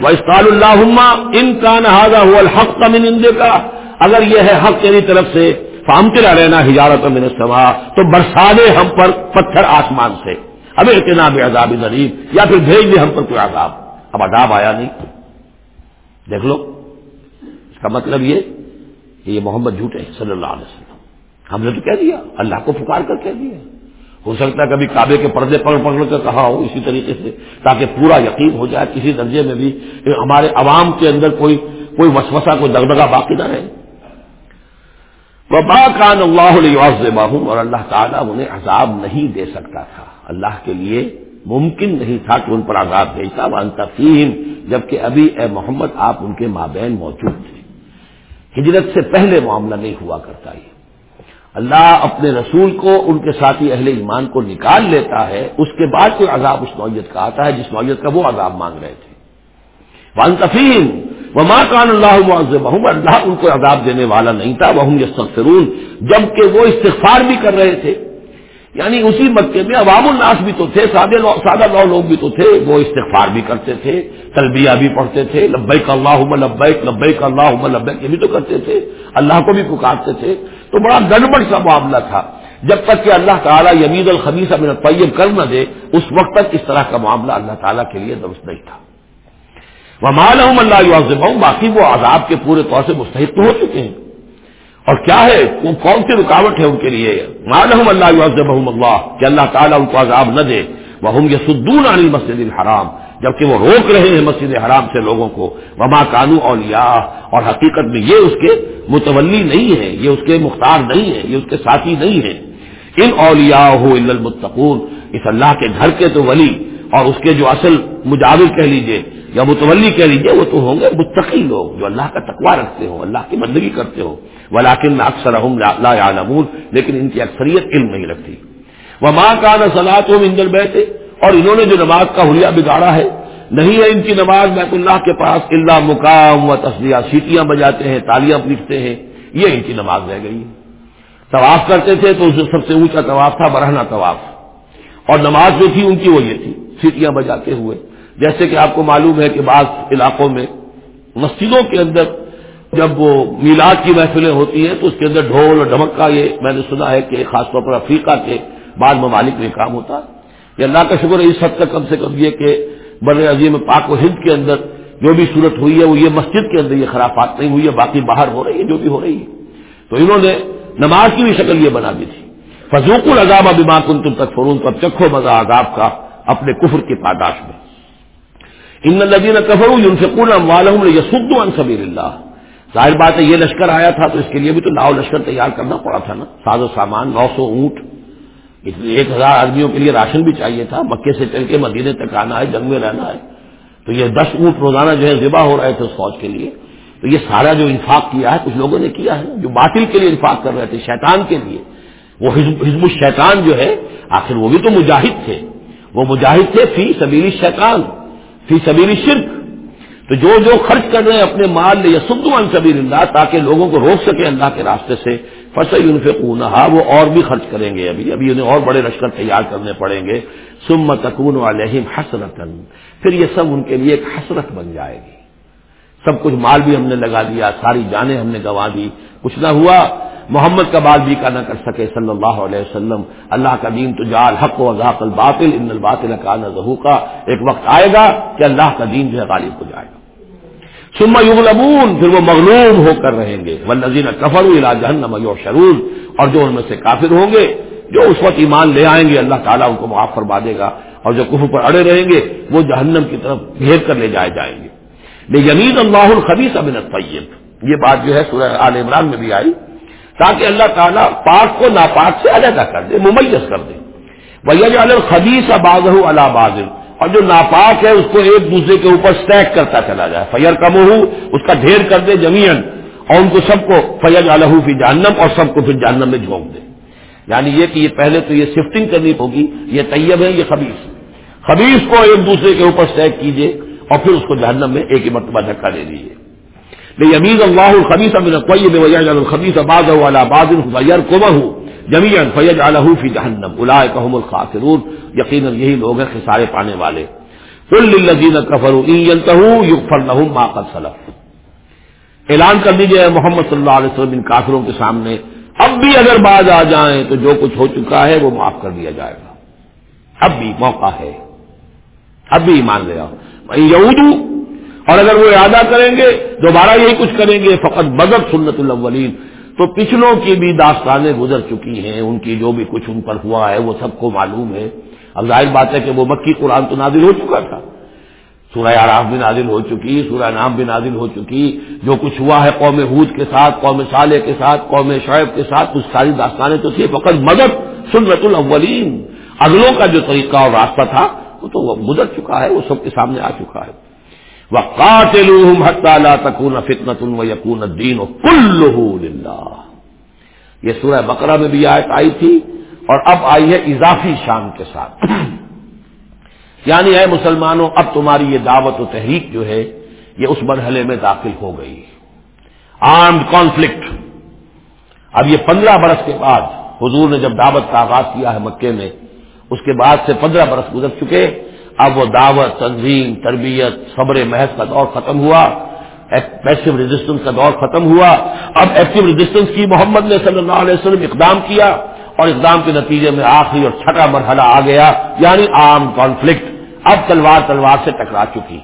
و اسقال اللہ ان کا نہذا ہوا الحق کا من اندے کا اگر یہ ہے حق تیری طرف سے فامتر علینا ہجارت من السبا تو برسا دے ہم پر پتھر آسمان سے۔ اب اتنا بھی عذاب غریب، یا پھر بھیج دے ہم پر کوئی عذاب۔ اب عذاب آیا نہیں۔ دیکھ لو۔ اس کا مطلب یہ کہ یہ محمد جھوٹے صلی اللہ علیہ وسلم۔ ہم نے تو کہہ دیا، اللہ کو پکار کر کہہ دیا۔ ہو سکتا ہے کبھی کعبے کے پردے پکڑ پکڑ کر کہا ہو اسی طریقے سے، تاکہ پورا یقین ہو جائے کسی درجے میں بھی ہمارے عوام کے اندر کوئی کوئی وسوسہ، کوئی دگدگا باقی نہ رہے۔ با کان اللہ علیہ اور اللہ تعالیٰ انہیں عذاب نہیں دے سکتا تھا۔ اللہ کے لیے ممکن نہیں تھا کہ ان پر عذاب بھیجتا۔ وہ انتفیم جبکہ ابھی اے محمد آپ ان کے مابین موجود تھے۔ ہجرت سے پہلے معاملہ نہیں ہوا کرتا یہ۔ اللہ اپنے رسول کو، ان کے ساتھی اہل ایمان کو نکال لیتا ہے۔ اس کے بعد کوئی عذاب اس نوعیت کا آتا ہے، جس نوعیت کا وہ عذاب مانگ رہے تھے۔ ون تفیم وہ ماں کان اللہ محمد اللہ ان کو عذاب دینے والا نہیں تھا وہ یستغفرون، جبکہ وہ استغفار بھی کر رہے تھے۔ یعنی اسی مکے میں عوام الناس بھی تو تھے سادہ سادہ نو لوگ بھی تو تھے، وہ استغفار بھی کرتے تھے، تلبیہ بھی پڑھتے تھے، لبیک اللہ لبیک لبیک اللہ لبیک، یہ بھی تو کرتے تھے، اللہ کو بھی پکارتے تھے۔ تو بڑا گڑبڑ سا معاملہ تھا۔ جب تک کہ اللہ تعالیٰ یمید الخبیس اپنا طیب کر نہ دے، اس وقت تک اس طرح کا معاملہ اللہ تعالیٰ کے لیے درست نہیں تھا۔ وہ مالحم اللہ باقی وہ عذاب کے پورے طور سے مستحق ہو چکے ہیں۔ اور کیا ہے؟ وہ کون سی رکاوٹ ہے ان کے لیے؟ مالحم اللہ اللہ کہ اللہ تعالیٰ ان کو عذاب نہ دے۔ وہ ہم یہ سدون علی مسجد الحرام، جبکہ وہ روک رہے ہیں مسجد حرام سے لوگوں کو۔ وما کانو اولیاء اور حقیقت میں یہ اس کے متولی نہیں ہے یہ اس کے مختار نہیں ہے یہ اس کے ساتھی نہیں ہے ان اولیاء ہو المتقون، اس اللہ کے گھر کے تو ولی اور اس کے جو اصل مجاور کہہ لیجیے یا متولی کہہ لیجیے، وہ تو ہوں گے متقی لوگ جو اللہ کا تقوا رکھتے ہو اللہ کی بندگی کرتے ہو ولاکن اکثر لا يعلمون لیکن ان کی اکثریت علم نہیں رکھتی۔ وہ ماں کا نہ سلاد ہو اندر بیٹھے اور انہوں نے جو نماز کا حلیہ بگاڑا ہے، نہیں ہے ان کی نماز بیت اللہ کے پاس اللہ مقام و تصویہ سیٹیاں بجاتے ہیں، تالیاں پیٹتے ہیں، یہ ان کی نماز رہ گئی۔ طواف کرتے تھے تو سب سے اونچا طواف تھا برہنا طواف۔ اور نماز جو تھی، ان کی وہ یہ تھی۔ سیٹیاں بجاتے ہوئے۔ جیسے کہ آپ کو معلوم ہے کہ بعض علاقوں میں مسجدوں کے اندر جب وہ میلاد کی محفلیں ہوتی ہیں تو اس کے اندر ڈھول اور ڈھمک کا یہ میں نے سنا ہے کہ خاص طور پر افریقہ کے بعض ممالک میں کام ہوتا۔ ہے یہ اللہ کا شکر ہے اس حد تک کم سے کم یہ کہ بر عظیم پاک و ہند کے اندر جو بھی صورت ہوئی ہے وہ یہ مسجد کے اندر یہ خرافات نہیں ہوئی ہے، باقی باہر ہو رہی ہے، جو بھی ہو رہی ہے۔ تو انہوں نے نماز کی بھی شکل یہ بنا دی تھی۔ فضوق العذاب ابھی ماں کن تم تک فرون تب چکھو مزہ عذاب کا۔ اپنے کفر کی پاداش میں۔ ان لدین کفر یونفقون اموالہم لیسدوا عن سبیل اللہ۔ ظاہر بات ہے، یہ لشکر آیا تھا، تو اس کے لیے بھی تو لاؤ لشکر تیار کرنا پڑا تھا نا۔ ساز و سامان، نو سو اونٹ۔ اس لیے ایک ہزار آدمیوں کے لیے راشن بھی چاہیے تھا۔ مکے سے چل کے مدینے تک آنا ہے، جنگ میں رہنا ہے۔ تو یہ دس اونٹ روزانہ جو ہے ذبح ہو رہے تھے اس فوج کے لیے۔ تو یہ سارا جو انفاق کیا ہے، کچھ لوگوں نے کیا ہے، جو باطل کے لیے انفاق کر رہے تھے، شیطان کے لیے۔ وہ حزب الشیطان جو ہے، آخر وہ بھی تو مجاہد تھے۔ وہ مجاہد تھے، فی سبیلی شیطان فی سبیلی شرک تو جو جو خرچ کر رہے ہیں اپنے مال یا سدوان سبیر اللہ تاکہ لوگوں کو روک سکے اللہ کے راستے سے۔ فصل ان سے وہ اور بھی خرچ کریں گے ابھی۔ ابھی انہیں اور بڑے لشکر تیار کرنے پڑیں گے۔ سم تکون علیہم حسرت پھر یہ سب ان کے لیے ایک حسرت بن جائے گی۔ سب کچھ مال بھی ہم نے لگا دیا، ساری جانیں ہم نے گنوا دی۔ کچھ نہ ہوا محمد کا بال بھی کا نہ کر سکے، صلی اللہ علیہ وسلم۔ اللہ کا دین تو جال، حق و ذاق الباطل، ان الباطل کا نہ کا ایک وقت آئے گا کہ اللہ کا دین جو ہے غالب ہو جائے گا۔ سما یغلبون، پھر وہ مغلوب ہو کر رہیں گے۔ وہ نذیر کفر جہنم شرور اور جو ان میں سے کافر ہوں گے، جو اس وقت ایمان لے آئیں گے، اللہ تعالیٰ ان کو معاف فرما دے گا۔ اور جو کفر پر اڑے رہیں گے، وہ جہنم کی طرف گھیر کر لے جائے جائیں گے۔ بے یمید اللہ الخبیس ابن طیب یہ بات جو ہے سورہ عال عمران میں بھی آئی۔ تاکہ اللہ تعالیٰ پاک کو ناپاک سے علیحدہ کر دے، ممیز کر دے۔ بھیا الخبیس اباز اللہ بازل اور جو ناپاک ہے، اس کو ایک دوسرے کے اوپر سٹیک کرتا چلا جائے۔ فیر کم اس کا ڈھیر کر دے جمین اور ان کو سب کو فیج الح فی جہنم اور سب کو پھر جہنم میں جھونک دے۔ یعنی یہ کہ یہ پہلے تو یہ شفٹنگ کرنی ہوگی، یہ طیب ہے، یہ خبیص خبیص کو ایک دوسرے کے اوپر سٹیک کیجیے اور پھر اس کو جہنم میں ایک ہی مرتبہ دھکا دے دیجیے بھائی اللہ الخبیس امین طیب الخبیس آباد آباد فیر کو ہوں جمیان فیج الح فی جہنم الا کہم الخاصرون یقیناً یہی لوگ ہیں خسارے پانے والے. کل کفر ما قد سلف. اعلان کر دیجیے محمد صلی اللہ علیہ وسلم ان کافروں کے سامنے. اب بھی اگر باز آ جائیں تو جو کچھ ہو چکا ہے وہ معاف کر دیا جائے گا. اب بھی موقع ہے. اب بھی ایمان لے آؤ. یہود اور اگر وہ ارادہ کریں گے، دوبارہ یہی کچھ کریں گے، فقط بدت سنت الاولین۔ تو پچھلوں کی بھی داستانیں گزر چکی ہیں، ان کی جو بھی کچھ ان پر ہوا ہے، وہ سب کو معلوم ہے۔ اب ظاہر بات ہے کہ وہ مکی قرآن تو نازل ہو چکا تھا۔ سورہ آراف بھی نازل ہو چکی، سورہ نام بھی نازل ہو چکی۔ جو کچھ ہوا ہے قوم حود کے ساتھ، قوم صالح کے ساتھ، قوم شعیب کے ساتھ، کچھ ساری داستانیں تو تھی فقط مدد سنت الاولین۔ اگلوں کا جو طریقہ اور راستہ تھا، وہ تو گزر چکا ہے، وہ سب کے سامنے آ چکا ہے۔ وہ قاتل تکون فتنت و یقون الدین و کل یہ سورہ بقرہ میں بھی آیت آئی تھی اور اب آئی ہے اضافی شان کے ساتھ۔ یعنی اے مسلمانوں، اب تمہاری یہ دعوت و تحریک جو ہے، یہ اس مرحلے میں داخل ہو گئی۔ آرمڈ کانفلکٹ اب یہ پندرہ برس کے بعد حضور نے جب دعوت کا آغاز کیا ہے مکے میں، اس کے بعد سے پندرہ برس گزر چکے۔ اب وہ دعوت، تنظیم، تربیت، صبر محض کا دور ختم ہوا۔ پیسو ریزسٹنس کا دور ختم ہوا۔ اب ایکٹیو ریزسٹنس کی محمد نے صلی اللہ علیہ وسلم اقدام کیا اور اقدام کے نتیجے میں آخری اور چھٹا مرحلہ آ گیا یعنی عام کانفلکٹ اب تلوار تلوار سے ٹکرا چکی۔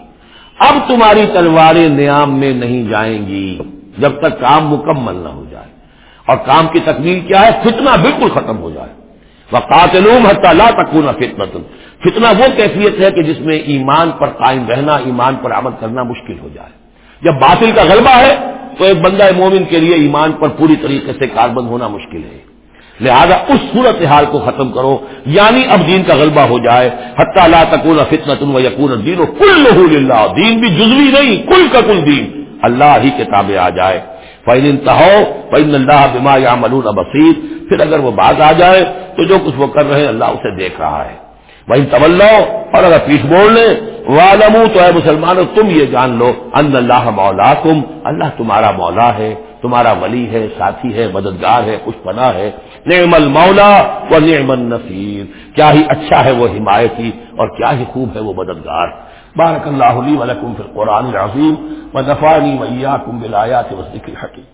اب تمہاری تلواریں نیام میں نہیں جائیں گی جب تک کام مکمل نہ ہو جائے۔ اور کام کی تکمیل کیا ہے؟ فتنہ بالکل ختم ہو جائے۔ وہ قاتلوم حتہ لا تکون فتنت فتنہ وہ کیفیت ہے کہ جس میں ایمان پر قائم رہنا، ایمان پر عمل کرنا مشکل ہو جائے۔ جب باطل کا غلبہ ہے، تو ایک بندہ مومن کے لیے ایمان پر پوری طریقے سے کاربند ہونا مشکل ہے۔ لہذا اس صورت حال کو ختم کرو یعنی اب دین کا غلبہ ہو جائے۔ حتیٰ اللہ تکون فتنت و یقون دین و کل اللہ دین بھی جزوی نہیں، کل کا کل دین۔ اللہ ہی کتابیں آ جائے۔ فین انتہو فین اللہ بما یا ملون بصیر پھر اگر وہ بات آ جائے، تو جو کچھ وہ کر رہے ہیں، اللہ اسے دیکھ رہا ہے۔ وہی طول اور اگر پیٹ بول لیں والم تو اے مسلمانوں، تم یہ جان لو ان اللہ مولا تم اللہ تمہارا مولا ہے، تمہارا ولی ہے، ساتھی ہے، مددگار ہے کچھ پناہ ہے۔ نعم المولا و نعم النصیر۔ کیا ہی اچھا ہے وہ حمایتی اور کیا ہی خوب ہے وہ مددگار۔ بارک اللہ علی ولکم فی القرآن العظیم۔ و نفانی ویاکم بالآیات و ذکر حکیم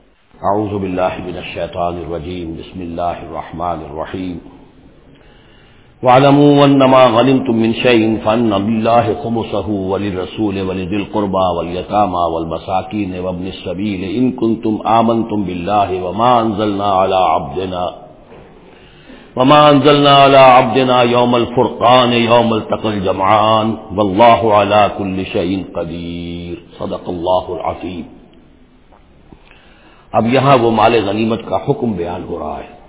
اعوذ باللہ من الشیطان الرجیم۔ بسم اللہ الرحمن الرحیم۔ وعلموا انما غنمتم من شيء فان بالله خمسه وللرسول ولذي القربى واليتامى والمساكين وابن السبيل ان كنتم آمنتم بالله وما انزلنا على عبدنا وما انزلنا على عبدنا يوم الفرقان يوم التقى الجمعان والله على كل شيء قدير. صدق الله العظيم. اب یہاں وہ مال غنیمت کا حکم بیان ہو رہا ہے۔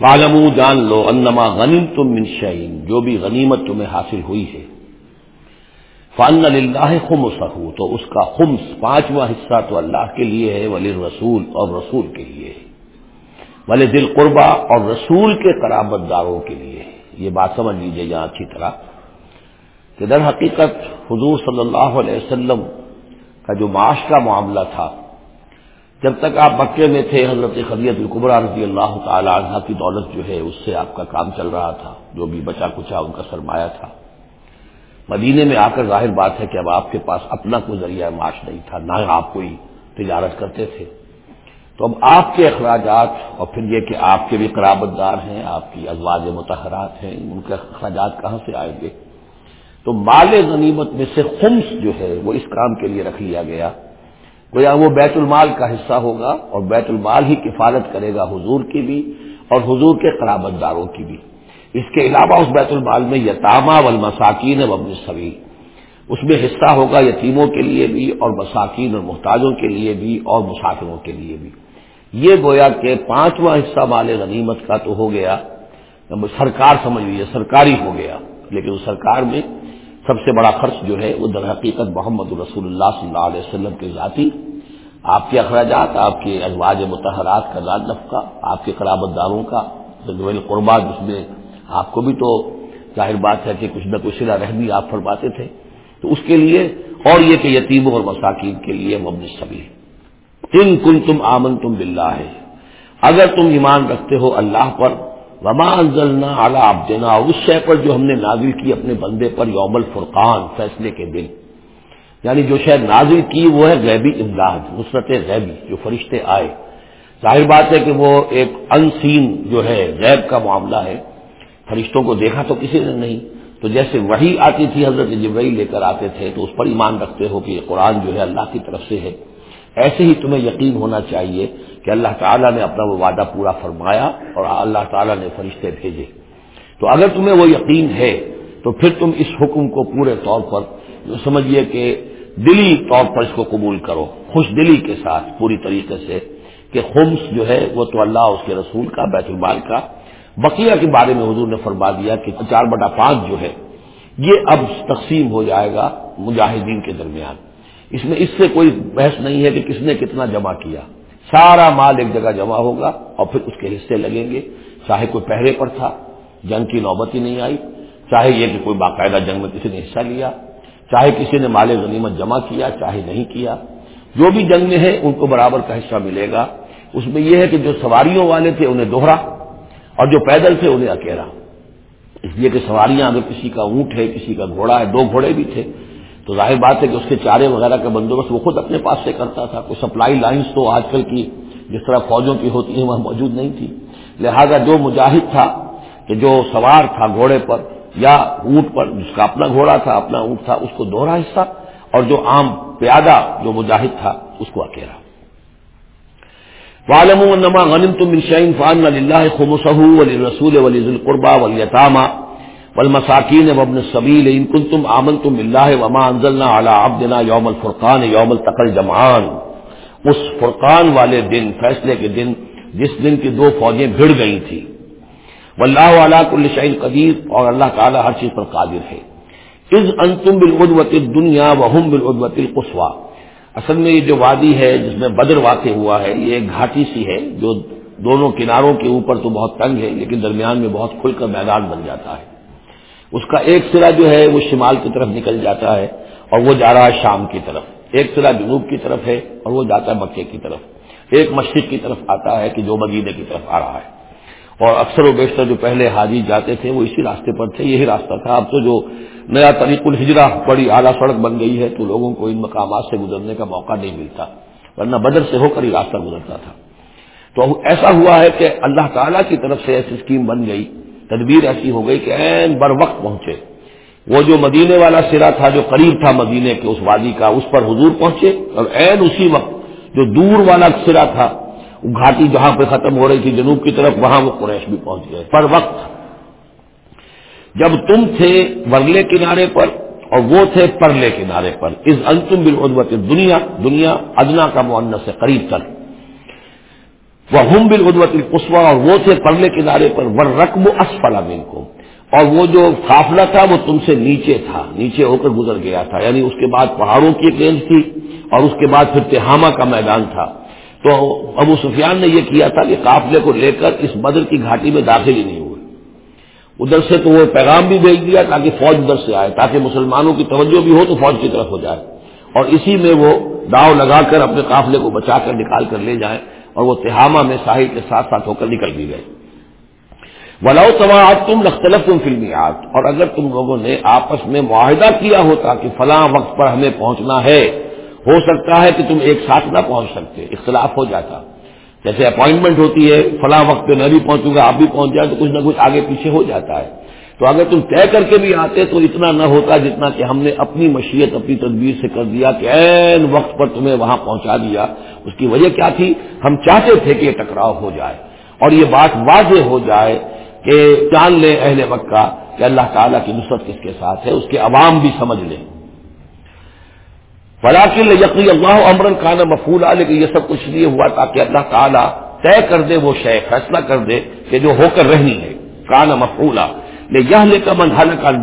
معلوم جان لو انما غنیم تم من شعین جو بھی غنیمت تمہیں حاصل ہوئی ہے۔ فن اللہ خم تو اس کا خمس پانچواں حصہ تو اللہ کے لیے ہے ولی رسول اور رسول کے لیے ہے۔ ولی دل قربا اور رسول کے قرابت داروں کے لیے یہ بات سمجھ لیجیے یہاں اچھی طرح، کہ در حقیقت حضور صلی اللہ علیہ وسلم کا جو معاش کا معاملہ تھا جب تک آپ مکے میں تھے، حضرت خدیت القبرا رضی اللہ تعالی عنہ کی دولت جو ہے، اس سے آپ کا کام چل رہا تھا، جو بھی بچا کچا ان کا سرمایہ تھا۔ مدینے میں آ کر ظاہر بات ہے کہ اب آپ کے پاس اپنا کوئی ذریعہ معاش نہیں تھا، نہ آپ کوئی تجارت کرتے تھے۔ تو اب آپ کے اخراجات، اور پھر یہ کہ آپ کے بھی قرابت دار ہیں، آپ کی ازواج متحرات ہیں، ان کے اخراجات کہاں سے آئیں گے؟ تو مال غنیمت میں سے خمس جو ہے، وہ اس کام کے لیے رکھ لیا گیا۔ گویا وہ بیت المال کا حصہ ہوگا اور بیت المال ہی کفالت کرے گا حضور کی بھی اور حضور کے قرابت داروں کی بھی۔ اس کے علاوہ اس بیت المال میں یتامہ والمساکین وابن سبھی اس میں حصہ ہوگا یتیموں کے لیے بھی اور مساکین اور محتاجوں کے لیے بھی اور مسافروں کے لیے بھی۔ یہ گویا کہ پانچواں حصہ مال غنیمت کا تو ہو گیا۔ سرکار سمجھ لیجیے سرکاری ہو گیا۔ لیکن اس سرکار میں سب سے بڑا خرچ جو ہے وہ در حقیقت محمد رسول اللہ صلی اللہ علیہ وسلم کے ذاتی، آپ کے اخراجات، آپ کے ازواج متحرات کا لاد نفقہ آپ کے قرابت داروں کا قربات جس میں آپ کو بھی تو ظاہر بات ہے کہ کچھ نہ کچھ سلا رحمی آپ فرماتے تھے۔ تو اس کے لیے اور یہ کہ یتیموں اور مساکین کے لیے مبن سبھی تم کن تم آمن تم بلّہ ہے اگر تم ایمان رکھتے ہو اللہ پر وما انزلنا اعلیٰ آپ دینا اس شے پر جو ہم نے نازل کی اپنے بندے پر یوم الفرقان، فیصلے کے دن۔ یعنی جو شے نازل کی وہ ہے غیبی امداد، نصرت غیبی، جو فرشتے آئے۔ ظاہر بات ہے کہ وہ ایک انسین جو ہے غیب کا معاملہ ہے۔ فرشتوں کو دیکھا تو کسی نے نہیں۔ تو جیسے وہی آتی تھی، حضرت جبرئی لے کر آتے تھے، تو اس پر ایمان رکھتے ہو کہ یہ قرآن جو ہے اللہ کی طرف سے ہے۔ ایسے ہی تمہیں یقین ہونا چاہیے کہ اللہ تعالیٰ نے اپنا وہ وعدہ پورا فرمایا اور اللہ تعالیٰ نے فرشتے بھیجے۔ تو اگر تمہیں وہ یقین ہے، تو پھر تم اس حکم کو پورے طور پر سمجھیے کہ دلی طور پر اس کو قبول کرو، خوش دلی کے ساتھ پوری طریقے سے کہ خمس جو ہے، وہ تو اللہ اس کے رسول کا، بیت المال کا۔ بقیہ کے بارے میں حضور نے فرما دیا کہ چار بٹا پانچ جو ہے، یہ اب تقسیم ہو جائے گا مجاہدین کے درمیان۔ اس میں اس سے کوئی بحث نہیں ہے کہ کس نے کتنا جمع کیا۔ سارا مال ایک جگہ جمع ہوگا اور پھر اس کے حصے لگیں گے۔ چاہے کوئی پہرے پر تھا، جنگ کی نوبت ہی نہیں آئی۔ چاہے یہ کہ کوئی باقاعدہ جنگ میں کسی نے حصہ لیا۔ چاہے کسی نے مال غنیمت جمع کیا، چاہے نہیں کیا۔ جو بھی جنگ میں ہے ان کو برابر کا حصہ ملے گا۔ اس میں یہ ہے کہ جو سواریوں والے تھے، انہیں دوہرا اور جو پیدل تھے، انہیں اکیلا اس لیے کہ سواریاں اگر کسی کا اونٹ ہے، کسی کا گھوڑا ہے، دو گھوڑے بھی تھے۔ تو ظاہر بات ہے کہ اس کے چارے وغیرہ کا بندوبست وہ خود اپنے پاس سے کرتا تھا۔ کوئی سپلائی لائنز تو آج کل کی جس طرح فوجوں کی ہوتی ہیں، وہاں موجود نہیں تھی۔ لہذا جو مجاہد تھا کہ جو سوار تھا گھوڑے پر یا اونٹ پر، جس کا اپنا گھوڑا تھا، اپنا اونٹ تھا، اس کو دوہرا حصہ اور جو عام پیادہ جو مجاہد تھا، اس کو اکیلا والم النما غنم تم شعین فان اللہ خمسہ ولی رسول ولی ذوالقربا ولیطامہ والمساکین وابن السبیل ان کنتم آمنتم بالله وما انزلنا على عبدنا یوم الفرقان یوم التقل جمعان اس فرقان والے دن، فیصلے کے دن، جس دن کی دو فوجیں بھڑ گئی تھی واللہ علا کل شعین قدیر اور اللہ تعالی ہر چیز پر قادر ہے۔ از انتم بالعدوت الدنیا وهم بالعدوت القصوى۔ اصل میں یہ جو وادی ہے، جس میں بدر واقع ہوا ہے، یہ ایک گھاٹی سی ہے، جو دونوں کناروں کے اوپر تو بہت تنگ ہے، لیکن درمیان میں بہت کھل کر میدان بن جاتا ہے۔ اس کا ایک سرا جو ہے وہ شمال کی طرف نکل جاتا ہے اور وہ جا رہا ہے شام کی طرف۔ ایک سرا جنوب کی طرف ہے اور وہ جاتا ہے مکے کی طرف۔ ایک مشرق کی طرف آتا ہے کہ جو مدینے کی طرف آ رہا ہے۔ اور اکثر و بیشتر جو پہلے حاجی جاتے تھے وہ اسی راستے پر تھے۔ یہی راستہ تھا۔ اب تو جو نیا طریق الحجرا بڑی اعلیٰ سڑک بن گئی ہے تو لوگوں کو ان مقامات سے گزرنے کا موقع نہیں ملتا، ورنہ بدر سے ہو کر ہی راستہ گزرتا تھا۔ تو ایسا ہوا ہے کہ اللہ تعالیٰ کی طرف سے ایسی اسکیم بن گئی۔ تدبیر ایسی ہو گئی کہ این بر وقت پہنچے۔ وہ جو مدینے والا سرا تھا، جو قریب تھا مدینے کے اس وادی کا، اس پر حضور پہنچے اور این اسی وقت جو دور والا سرا تھا گھاٹی جہاں پہ ختم ہو رہی تھی جنوب کی طرف، وہاں وہ قریش بھی پہنچ گئے۔ پر وقت۔ جب تم تھے ورلے کنارے پر اور وہ تھے پرلے کنارے پر اس انتم بالعدوت دنیا دنیا ادنا کا معنس سے قریب تک وہ ہم بالعدوت القسوا اور وہ تھے پرلے کنارے پر ور رقب اسفلا کو اور وہ جو قافلہ تھا، وہ تم سے نیچے تھا، نیچے ہو کر گزر گیا تھا۔ یعنی اس کے بعد پہاڑوں کی ایک رینج تھی اور اس کے بعد پھر تہامہ کا میدان تھا۔ تو ابو سفیان نے یہ کیا تھا کہ قافلے کو لے کر اس بدر کی گھاٹی میں داخل ہی نہیں ہوئے۔ ادھر سے تو وہ پیغام بھی بھیج دیا تاکہ فوج ادھر سے آئے، تاکہ مسلمانوں کی توجہ بھی ہو تو فوج کی طرف ہو جائے۔ اور اسی میں وہ داؤ لگا کر اپنے قافلے کو بچا کر نکال کر لے جائیں اور وہ تہامہ میں ساحل کے ساتھ ساتھ ہو کر نکل بھی گئے۔ ولاؤ سماعت تم لختلف تم فلمی اور اگر تم لوگوں نے آپس میں معاہدہ کیا ہوتا کہ فلاں وقت پر ہمیں پہنچنا ہے، ہو سکتا ہے کہ تم ایک ساتھ نہ پہنچ سکتے، اختلاف ہو جاتا۔ جیسے اپوائنٹمنٹ ہوتی ہے، فلاں وقت پہ میں بھی پہنچوں گا، آپ بھی پہنچ جائیں تو کچھ نہ کچھ آگے پیچھے ہو جاتا ہے۔ تو اگر تم طے کر کے بھی آتے تو اتنا نہ ہوتا جتنا کہ ہم نے اپنی مشیت اپنی تدبیر سے کر دیا کہ این وقت پر تمہیں وہاں پہنچا دیا۔ اس کی وجہ کیا تھی؟ ہم چاہتے تھے کہ یہ ٹکراؤ ہو جائے۔ اور یہ بات واضح ہو جائے کہ جان لے اہل مکہ کہ اللہ تعالیٰ کی نصرت کس کے ساتھ ہے، اس کے عوام بھی سمجھ لیں۔ فلاقل یقین اللہ عمرن کانا مفول لیکن یہ سب کچھ لیے ہوا تاکہ اللہ تعالیٰ طے کر دے، وہ شے فیصلہ کر دے کہ جو ہو کر رہنی ہے کانا مفولا یہ لے کر من ہل کان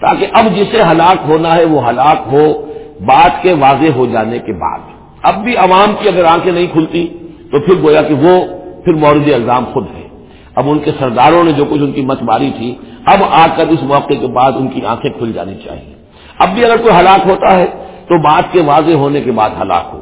تاکہ اب جسے ہلاک ہونا ہے وہ ہلاک ہو بات کے واضح ہو جانے کے بعد۔ اب بھی عوام کی اگر آنکھیں نہیں کھلتی تو پھر گویا کہ وہ پھر مورد الزام خود ہے اب ان کے سرداروں نے جو کچھ ان کی مت ماری تھی، اب آ کر اس موقع کے بعد ان کی آنکھیں کھل جانی چاہیے۔ اب بھی اگر کوئی ہلاک ہوتا ہے تو بات کے واضح ہونے کے بعد ہلاک ہو۔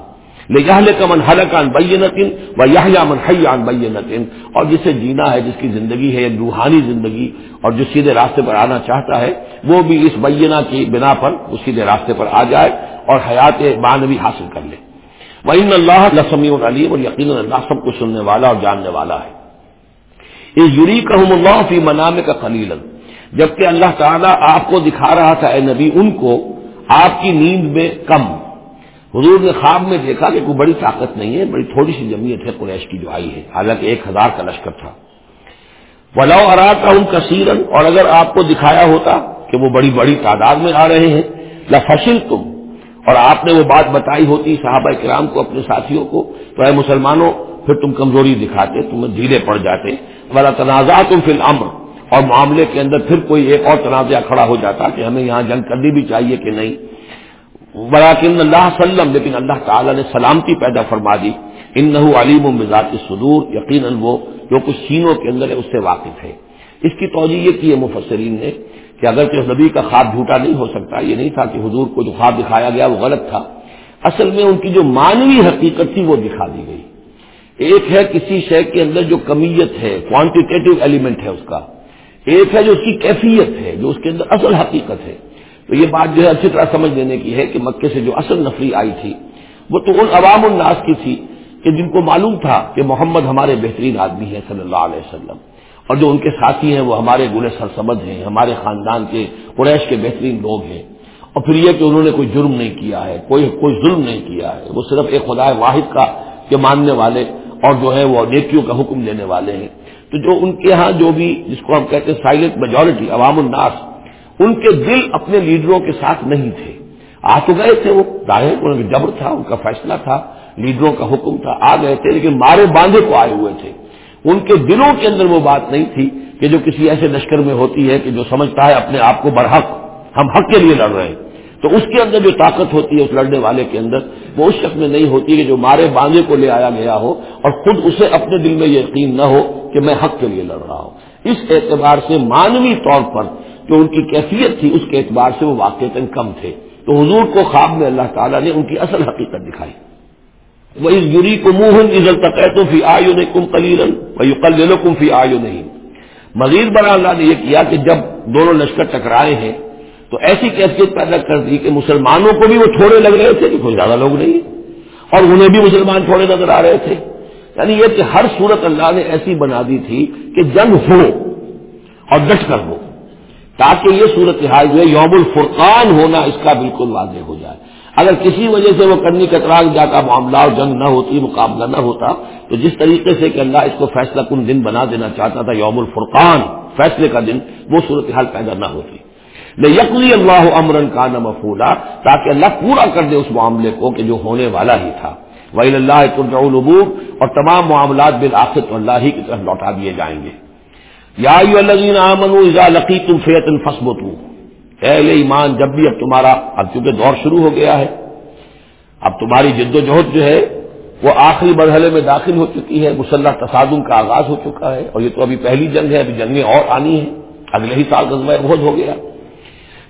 لے کا من حلقان بئی نتن و یہ من حیان بئی نتن اور جسے جینا ہے، جس کی زندگی ہے روحانی زندگی اور جو سیدھے راستے پر آنا چاہتا ہے، وہ بھی اس بینا کی بنا پر اس سیدھے راستے پر آ جائے اور حیات مانوی حاصل کر لے۔ وہ ان اللہ لسمی علیم اور یقین اللہ سب کو سننے والا اور جاننے والا ہے۔ یہ یوری کا اللہ فی منام کا خلیل جبکہ اللہ تعالیٰ آپ کو دکھا رہا تھا، اے نبی، ان کو آپ کی نیند میں کم۔ حضور نے خواب میں دیکھا کہ کوئی بڑی طاقت نہیں ہے، بڑی تھوڑی سی جمعیت ہے قریش کی جو آئی ہے۔ حالانکہ ایک ہزار کا لشکر تھا۔ ولاؤ ارا ان کثیرن اور اگر آپ کو دکھایا ہوتا کہ وہ بڑی بڑی تعداد میں آ رہے ہیں لفشل تم اور آپ نے وہ بات بتائی ہوتی صحابہ کرام کو، اپنے ساتھیوں کو، تو اے مسلمانوں، پھر تم کمزوری دکھاتے تم ڈھیلے پڑ جاتے۔ والا تنازع تم فی الامر اور معاملے کے اندر پھر کوئی ایک اور تنازع کھڑا ہو جاتا کہ ہمیں یہاں جنگ کرنی بھی چاہیے کہ نہیں۔ براکن اللہ سلم لیکن اللہ تعالیٰ نے سلامتی پیدا فرما دی۔ ان نحو علیم و مزاج صدور یقیناً وہ جو کچھ سینوں کے اندر ہے، اس سے واقف ہے۔ اس کی توجہ یہ کی ہے مفسرین نے کہ اگر کہ نبی کا خواب جھوٹا نہیں ہو سکتا، یہ نہیں تھا کہ حضور کو جو خواب دکھایا گیا وہ غلط تھا۔ اصل میں ان کی جو مانوی حقیقت تھی وہ دکھا دی گئی۔ ایک ہے کسی شے کے اندر جو کمیت ہے کوانٹیٹیو ایلیمنٹ ہے اس کا۔ ایک ہے جو اس کی کیفیت ہے، جو اس کے اندر اصل حقیقت ہے۔ تو یہ بات جو ہے اچھی طرح سمجھ لینے کی ہے کہ مکے سے جو اصل نفری آئی تھی، وہ تو ان عوام الناس کی تھی کہ جن کو معلوم تھا کہ محمد ہمارے بہترین آدمی ہے صلی اللہ علیہ وسلم۔ اور جو ان کے ساتھی ہیں، وہ ہمارے گلے سرسمد ہیں، ہمارے خاندان کے قریش کے بہترین لوگ ہیں۔ اور پھر یہ کہ انہوں نے کوئی جرم نہیں کیا ہے، کوئی کوئی ظلم نہیں کیا ہے۔ وہ صرف ایک خدا واحد کا کے ماننے والے اور جو ہے وہ نیکیوں کا حکم دینے والے ہیں۔ تو جو ان کے ہاں جو بھی جس کو ہم کہتے ہیں سائلنٹ میجورٹی عوام الناس ان کے دل اپنے لیڈروں کے ساتھ نہیں تھے۔ آ تو گئے تھے وہ۔ ظاہر جبر تھا، ان کا فیصلہ تھا۔ لیڈروں کا حکم تھا، آ گئے تھے، لیکن مارے باندھے کو آئے ہوئے تھے۔ ان کے دلوں کے اندر وہ بات نہیں تھی کہ جو کسی ایسے لشکر میں ہوتی ہے کہ جو سمجھتا ہے اپنے آپ کو برحق، ہم حق کے لیے لڑ رہے ہیں۔ تو اس کے اندر جو طاقت ہوتی ہے اس لڑنے والے کے اندر، وہ اس شخص میں نہیں ہوتی کہ جو مارے باندھے کو لے آیا گیا ہو اور خود اسے اپنے دل میں یقین نہ ہو کہ میں حق کے لیے لڑ رہا ہوں۔ اس اعتبار سے مانوی طور پر جو ان کی کیفیت تھی اس کے اعتبار سے وہ واقع کم تھے۔ تو حضور کو خواب میں اللہ تعالیٰ نے ان کی اصل حقیقت دکھائی۔ وہ اس گری کو منہ عزل تک تو فی آیو نے کم کلیرن وہ کل لے لو کم فی آیو نہیں مزید بڑا اللہ نے یہ کیا کہ جب دونوں لشکر ٹکرائے ہیں، تو ایسی کیفیت پیدا کر دی کہ مسلمانوں کو بھی وہ تھوڑے لگ رہے تھے کہ کوئی زیادہ لوگ نہیں۔ اور انہیں بھی مسلمان تھوڑے نظر آ رہے تھے۔ یعنی یہ کہ ہر صورت اللہ نے ایسی بنا دی تھی کہ جنگ ہو اور ڈٹ کر ہو۔ تاکہ یہ صورت حال جو ہے یوم الفرقان ہونا اس کا بالکل واضح ہو جائے۔ اگر کسی وجہ سے وہ کرنی کتراک جا کا معاملہ اور جنگ نہ ہوتی، مقابلہ نہ ہوتا، تو جس طریقے سے کہ اللہ اس کو فیصلہ کن دن بنا دینا چاہتا تھا، یوم الفرقان، فیصلے کا دن، وہ صورت حال پیدا نہ ہوتی۔ نہ یقلی اللہ امرن کا نہ مفولا تاکہ اللہ پورا کر دے اس معاملے کو کہ جو ہونے والا ہی تھا۔ وہی اللہ ترجعبور اور تمام معاملات بالآخر اللہ ہی کی طرف لوٹا دیے جائیں گے۔ یا لقی تم فیت الفسب اہل ایمان، جب بھی اب تمہارا، اب چونکہ دور شروع ہو گیا ہے، اب تمہاری جد و جہد جو ہے، وہ آخری مرحلے میں داخل ہو چکی ہے، مسلح تصادم کا آغاز ہو چکا ہے، اور یہ تو ابھی پہلی جنگ ہے، ابھی جنگیں اور آنی ہیں، اگلے ہی سال غزوہ بہت ہو گیا۔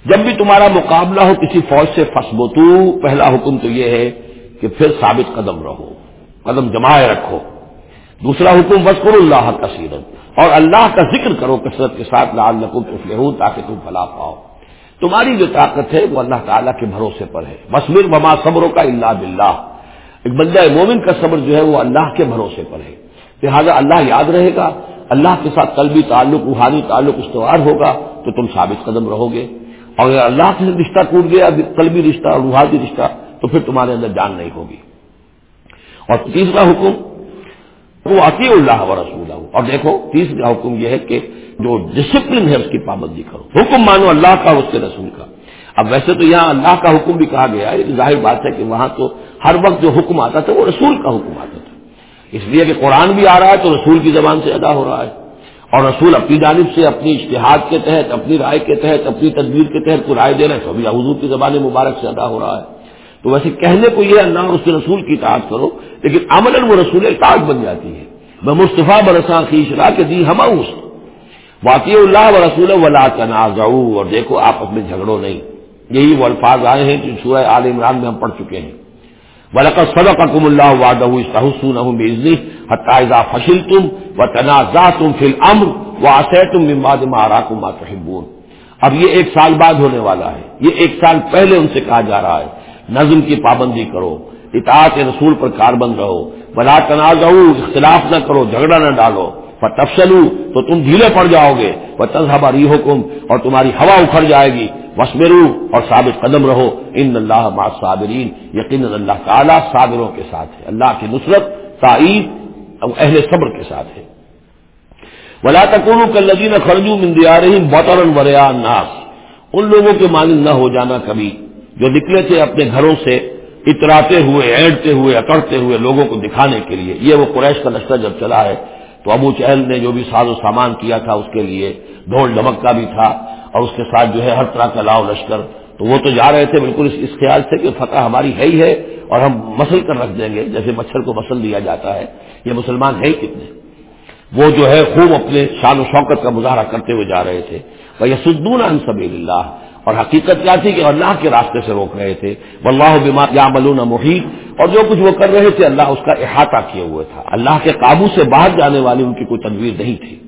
جب بھی تمہارا مقابلہ ہو کسی فوج سے فسبتو پہلا حکم تو یہ ہے کہ پھر ثابت قدم رہو، قدم جمائے رکھو۔ دوسرا حکم وسکر اللہ کا سیرت اور اللہ کا ذکر کرو کثرت کے ساتھ لال نقل تفلح تاکہ تم فلا پاؤ۔ تمہاری جو طاقت ہے وہ اللہ تعالیٰ کے بھروسے پر ہے۔ مسمر بما صبروں کا اللہ بلّہ ایک بندہ مومن کا صبر جو ہے وہ اللہ کے بھروسے پر ہے۔ لہٰذا اللہ یاد رہے گا۔ اللہ کے ساتھ قلبی تعلق، روحانی تعلق استوار ہوگا تو تم ثابت قدم رہو گے۔ اور اگر اللہ سے رشتہ ٹوٹ گیا قلبی رشتہ، روحانی رشتہ، تو پھر تمہارے اندر جان نہیں ہوگی۔ اور تیسرا حکم وہ عقی اللہ و رسول اور دیکھو، تیسرا حکم یہ ہے کہ جو ڈسپلن ہے اس کی پابندی کرو۔ حکم مانو اللہ کا اس کے رسول کا۔ اب ویسے تو یہاں اللہ کا حکم بھی کہا گیا ہے ظاہر بات ہے کہ وہاں تو ہر وقت جو حکم آتا تھا وہ رسول کا حکم آتا تھا۔ اس لیے کہ قرآن بھی آ رہا ہے تو رسول کی زبان سے ادا ہو رہا ہے۔ اور رسول اپنی جانب سے، اپنی اشتہاد کے تحت، اپنی رائے کے تحت، اپنی تدبیر کے تحت کوئی رائے دے رہے ہیں، تو ابھی حضور کی زبان مبارک سے ادا ہو رہا ہے۔ تو ویسے کہنے کو یہ اللہ اور اس کے رسول کی اطاعت کرو، لیکن عمل وہ رسول اطاعت بن جاتی ہے۔ میں مصطفیٰ برساں خیشرا کے دی ہما اس واقعی اللہ و رسول ولا تنازع اور دیکھو آپ اپنے جھگڑوں نہیں۔ یہی وہ الفاظ آئے ہیں جو سورہ عال عمران میں ہم پڑھ چکے ہیں۔ ولق صدقكم اللہ وعدہ استحسونه باذنه حتى اذا فشلتم وتنازعتم في الامر وعصيتم من بعد ما اراكم ما تحبون۔ اب یہ ایک سال بعد ہونے والا ہے۔ یہ ایک سال پہلے ان سے کہا جا رہا ہے۔ نظم کی پابندی کرو، اطاعت رسول پر کاربند رہو بلا تنازع اختلاف نہ کرو، جھگڑا نہ ڈالو۔ تفصلو تو تم ڈھیلے پڑ جاؤ گے۔ وہ تنہا ری حکم اور تمہاری ہوا اکھڑ جائے گی۔ وسمرو اور ثابت قدم رہو۔ ان اللہ ما صابرین یقین اللہ تعالیٰ صابروں کے ساتھ ہے۔ اللہ کی نصرت، تائید اہل صبر کے ساتھ ہے۔ ولا تکون کلین خرجو مندیارہم بطرا وریا ناس ان لوگوں کے مانند نہ ہو جانا کبھی۔ جو نکلے تھے اپنے گھروں سے، اتراتے ہوئے اینٹتے ہوئے، اکڑتے ہوئے لوگوں کو دکھانے کے لیے۔ یہ وہ قریش کا لشکر جب چلا ہے تو ابو چہل نے جو بھی ساز و سامان کیا تھا اس کے لیے، ڈھول ڈمک کا بھی تھا اور اس کے ساتھ جو ہے ہر طرح کا لاؤ لشکر۔ تو وہ تو جا رہے تھے بالکل اس خیال سے کہ فتح ہماری ہے ہی ہے اور ہم مسل کر رکھ دیں گے، جیسے مچھر کو مسل دیا جاتا ہے۔ یہ مسلمان ہے ہی کتنے؟ وہ جو ہے خوب اپنے شان و شوکت کا مظاہرہ کرتے ہوئے جا رہے تھے۔ وہ یہ سدون سبیل اللہ اور حقیقت کیا تھی کہ اللہ کے راستے سے روک رہے تھے۔ واللہ بما یا ملون محیط۔ اور جو کچھ وہ کر رہے تھے، اللہ اس کا احاطہ کیے ہوئے تھا۔ اللہ کے قابو سے باہر جانے والی ان کی کوئی تدبیر نہیں تھی۔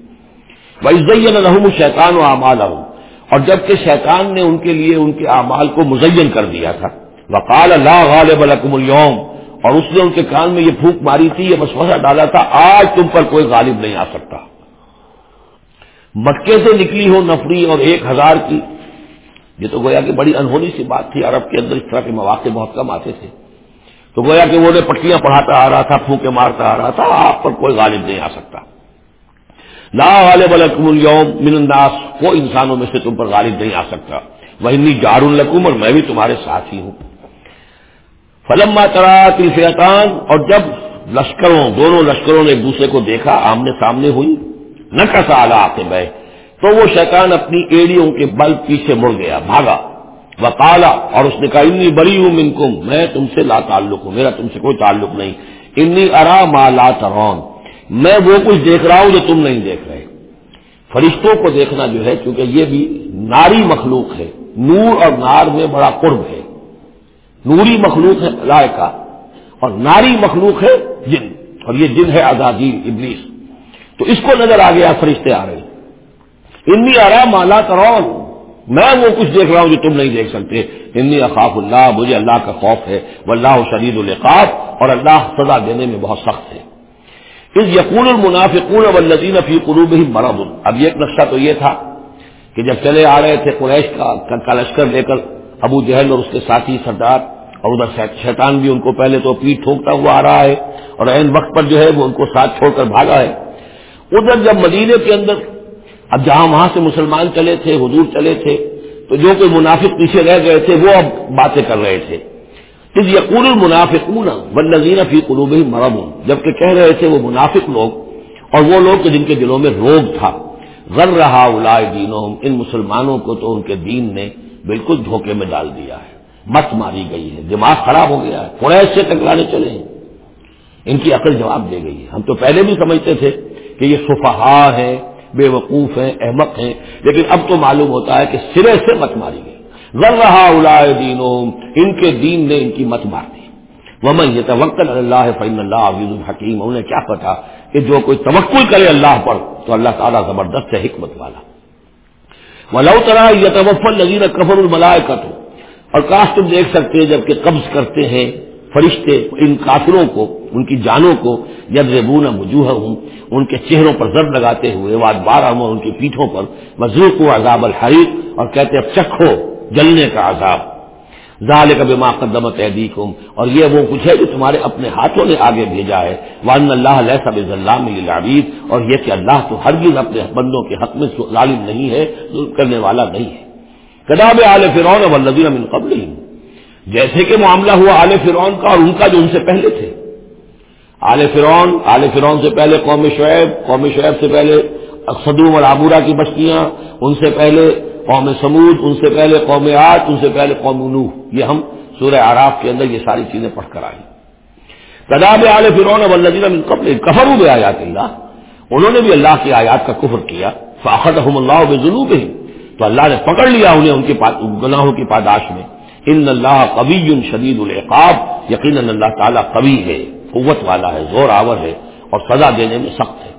وہ عزت رحم شیطان و اعمال اور جبکہ شیطان نے ان کے لیے ان کے اعمال کو مزین کر دیا تھا۔ وقال اللہ غالب لکم اليوم۔ اور اس نے ان کے کان میں یہ پھونک ماری تھی، یہ مسوسہ ڈالا تھا، آج تم پر کوئی غالب نہیں آ سکتا۔ مکے سے نکلی ہو نفری اور ایک ہزار کی یہ تو گویا کہ بڑی انہونی سی بات تھی، عرب کے اندر اس طرح کے مواقع بہت کم آتے تھے۔ تو گویا کہ وہ پٹیاں پڑھاتا آ رہا تھا، پھونکے مارتا آ رہا تھا، آپ پر کوئی غالب نہیں آ سکتا۔ لا غالب الکم اليوم من الناس کو انسانوں میں سے تم پر غالب نہیں آ سکتا۔ وہ جار القم اور میں بھی تمہارے ساتھ ہی ہوں۔ فلم ترا فیطان اور جب لشکروں، دونوں لشکروں نے ایک دوسرے کو دیکھا، آمنے سامنے ہوئی نہ کسا آلہ آتے بہ تو وہ شیطان اپنی ایڑیوں کے بل پیچھے مڑ گیا، بھاگا۔ وہ کالا اور اس نے کہا، انی بری ہوں منکم، میں تم سے لا تعلق ہوں، میرا تم سے کوئی تعلق نہیں۔ انی ارا ما لا ترون، میں وہ کچھ دیکھ رہا ہوں جو تم نہیں دیکھ رہے۔ فرشتوں کو دیکھنا جو ہے، کیونکہ یہ بھی ناری مخلوق ہے۔ نور اور نار میں بڑا قرب ہے۔ نوری مخلوق ہے لائقہ اور ناری مخلوق ہے جن، اور یہ جن ہے آزادی ابلیس۔ تو اس کو نظر آ گیا، فرشتے آ رہے۔ ہیں انی آرا مالا کرون میں وہ کچھ دیکھ رہا ہوں جو تم نہیں دیکھ سکتے. انی اخاف اللہ، مجھے اللہ کا خوف ہے. وہ اللہ شدید القاف اور اللہ سزا دینے میں بہت سخت ہے. اس یقون المنافقون والذین فی قلوب ہی مرض. اب ایک نقشہ تو یہ تھا کہ جب چلے آ رہے تھے قریش کا لشکر لے کر ابو جہل اور اس کے ساتھی سردار اور ادھر شیطان بھی ان کو پہلے تو پیٹ ٹھوکتا ہوا آ رہا ہے اور عین وقت پر جو ہے وہ ان کو ساتھ چھوڑ کر بھاگا ہے۔ ادھر جب مدینے کے اندر اب جہاں وہاں سے مسلمان چلے تھے، حضور چلے تھے، تو جو کوئی منافق پیچھے رہ گئے تھے، وہ اب باتیں کر رہے تھے۔ اس یقول المنافقون والذین فی قلوبہم مرض، جبکہ کہہ رہے تھے وہ منافق لوگ، اور وہ لوگ جن کے دلوں میں روگ تھا۔ غر رہا اولائے دینوں ان مسلمانوں کو تو ان کے دین نے بالکل دھوکے میں ڈال دیا ہے۔ مت ماری گئی ہے، دماغ خراب ہو گیا ہے، قریش سے ٹکرانے چلے ہیں۔ ان کی عقل جواب دے گئی ہے۔ ہم تو پہلے بھی سمجھتے تھے کہ یہ صفحا ہیں بے وقوف ہیں احمد ہیں۔ لیکن اب تو معلوم ہوتا ہے کہ سرے سے مت ماری گئی۔ ذر رہا اولائے دینوں ان کے دین نے ان کی مت مار دی۔ ومن یہ توکل اللہ فعین اللہ عزیز الحکیم انہیں کیا پتا کہ جو کوئی توقل کرے اللہ پر، تو اللہ تعالیٰ زبردست ہے، حکمت والا۔ ولو طرح یہ توفل نظیر کفر الملائے اور کاش تم دیکھ سکتے جبکہ قبض کرتے ہیں فرشتے ان کافروں کو، ان کی جانوں کو جب ریبون وجوہ ہوں ان کے چہروں پر زر لگاتے ہوئے واد بارہ ان کی پیٹھوں پر مزرو کو عذاب الحریق اور کہتے اب چکھو جلنے کا عذاب۔ ظال کب ماں قدمت اور یہ وہ کچھ ہے جو تمہارے اپنے ہاتھوں نے آگے بھیجا ہے۔ وان اللہ علیہ سب اللہ میں اور یہ کہ اللہ تو ہر اپنے بندوں کے حق میں ظالم نہیں ہے، ظلم کرنے والا نہیں ہے۔ کداب عال فرعون اور نظیر من قبل جیسے کہ معاملہ ہوا عال فرعون کا اور ان کا جو ان سے پہلے تھے۔ آل فرعون آل فرعون سے پہلے قوم شعیب قوم شعیب سے پہلے صدوم اور آبورا کی بستیاں، ان سے پہلے قوم سمود ان سے پہلے قوم آج ان سے پہلے قوم نوح۔ یہ ہم سورہ آراف کے اندر یہ ساری چیزیں پڑھ کر آئی کداب عال فرون من قبل کفر ہوئے آیات اللہ۔ انہوں نے بھی اللہ کی آیات کا کفر کیا۔ فاخت اللہ بنوب ہی تو اللہ نے پکڑ لیا انہیں ان کے گناہوں کی پاداش میں۔ ان اللہ قبی شدید العقاب یقین اللہ تعالیٰ قوی ہے، قوت والا ہے، زور آور ہے اور سزا دینے میں سخت ہے۔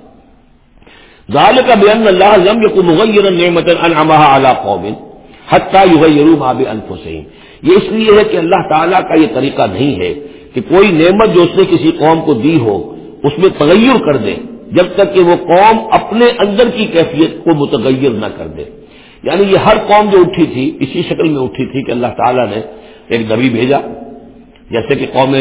ظال کا بے اللہ ضم کو مغیر نعمت انعمہ اعلیٰ قوم حتیٰ یغیروا ما بانفسہم یہ اس لیے ہے کہ اللہ تعالیٰ کا یہ طریقہ نہیں ہے کہ کوئی نعمت جو اس نے کسی قوم کو دی ہو، اس میں تغیر کر دے، جب تک کہ وہ قوم اپنے اندر کی کیفیت کو متغیر نہ کر دے۔ یعنی یہ ہر قوم جو اٹھی تھی، اسی شکل میں اٹھی تھی کہ اللہ تعالیٰ نے ایک نبی بھیجا۔ جیسے کہ قوم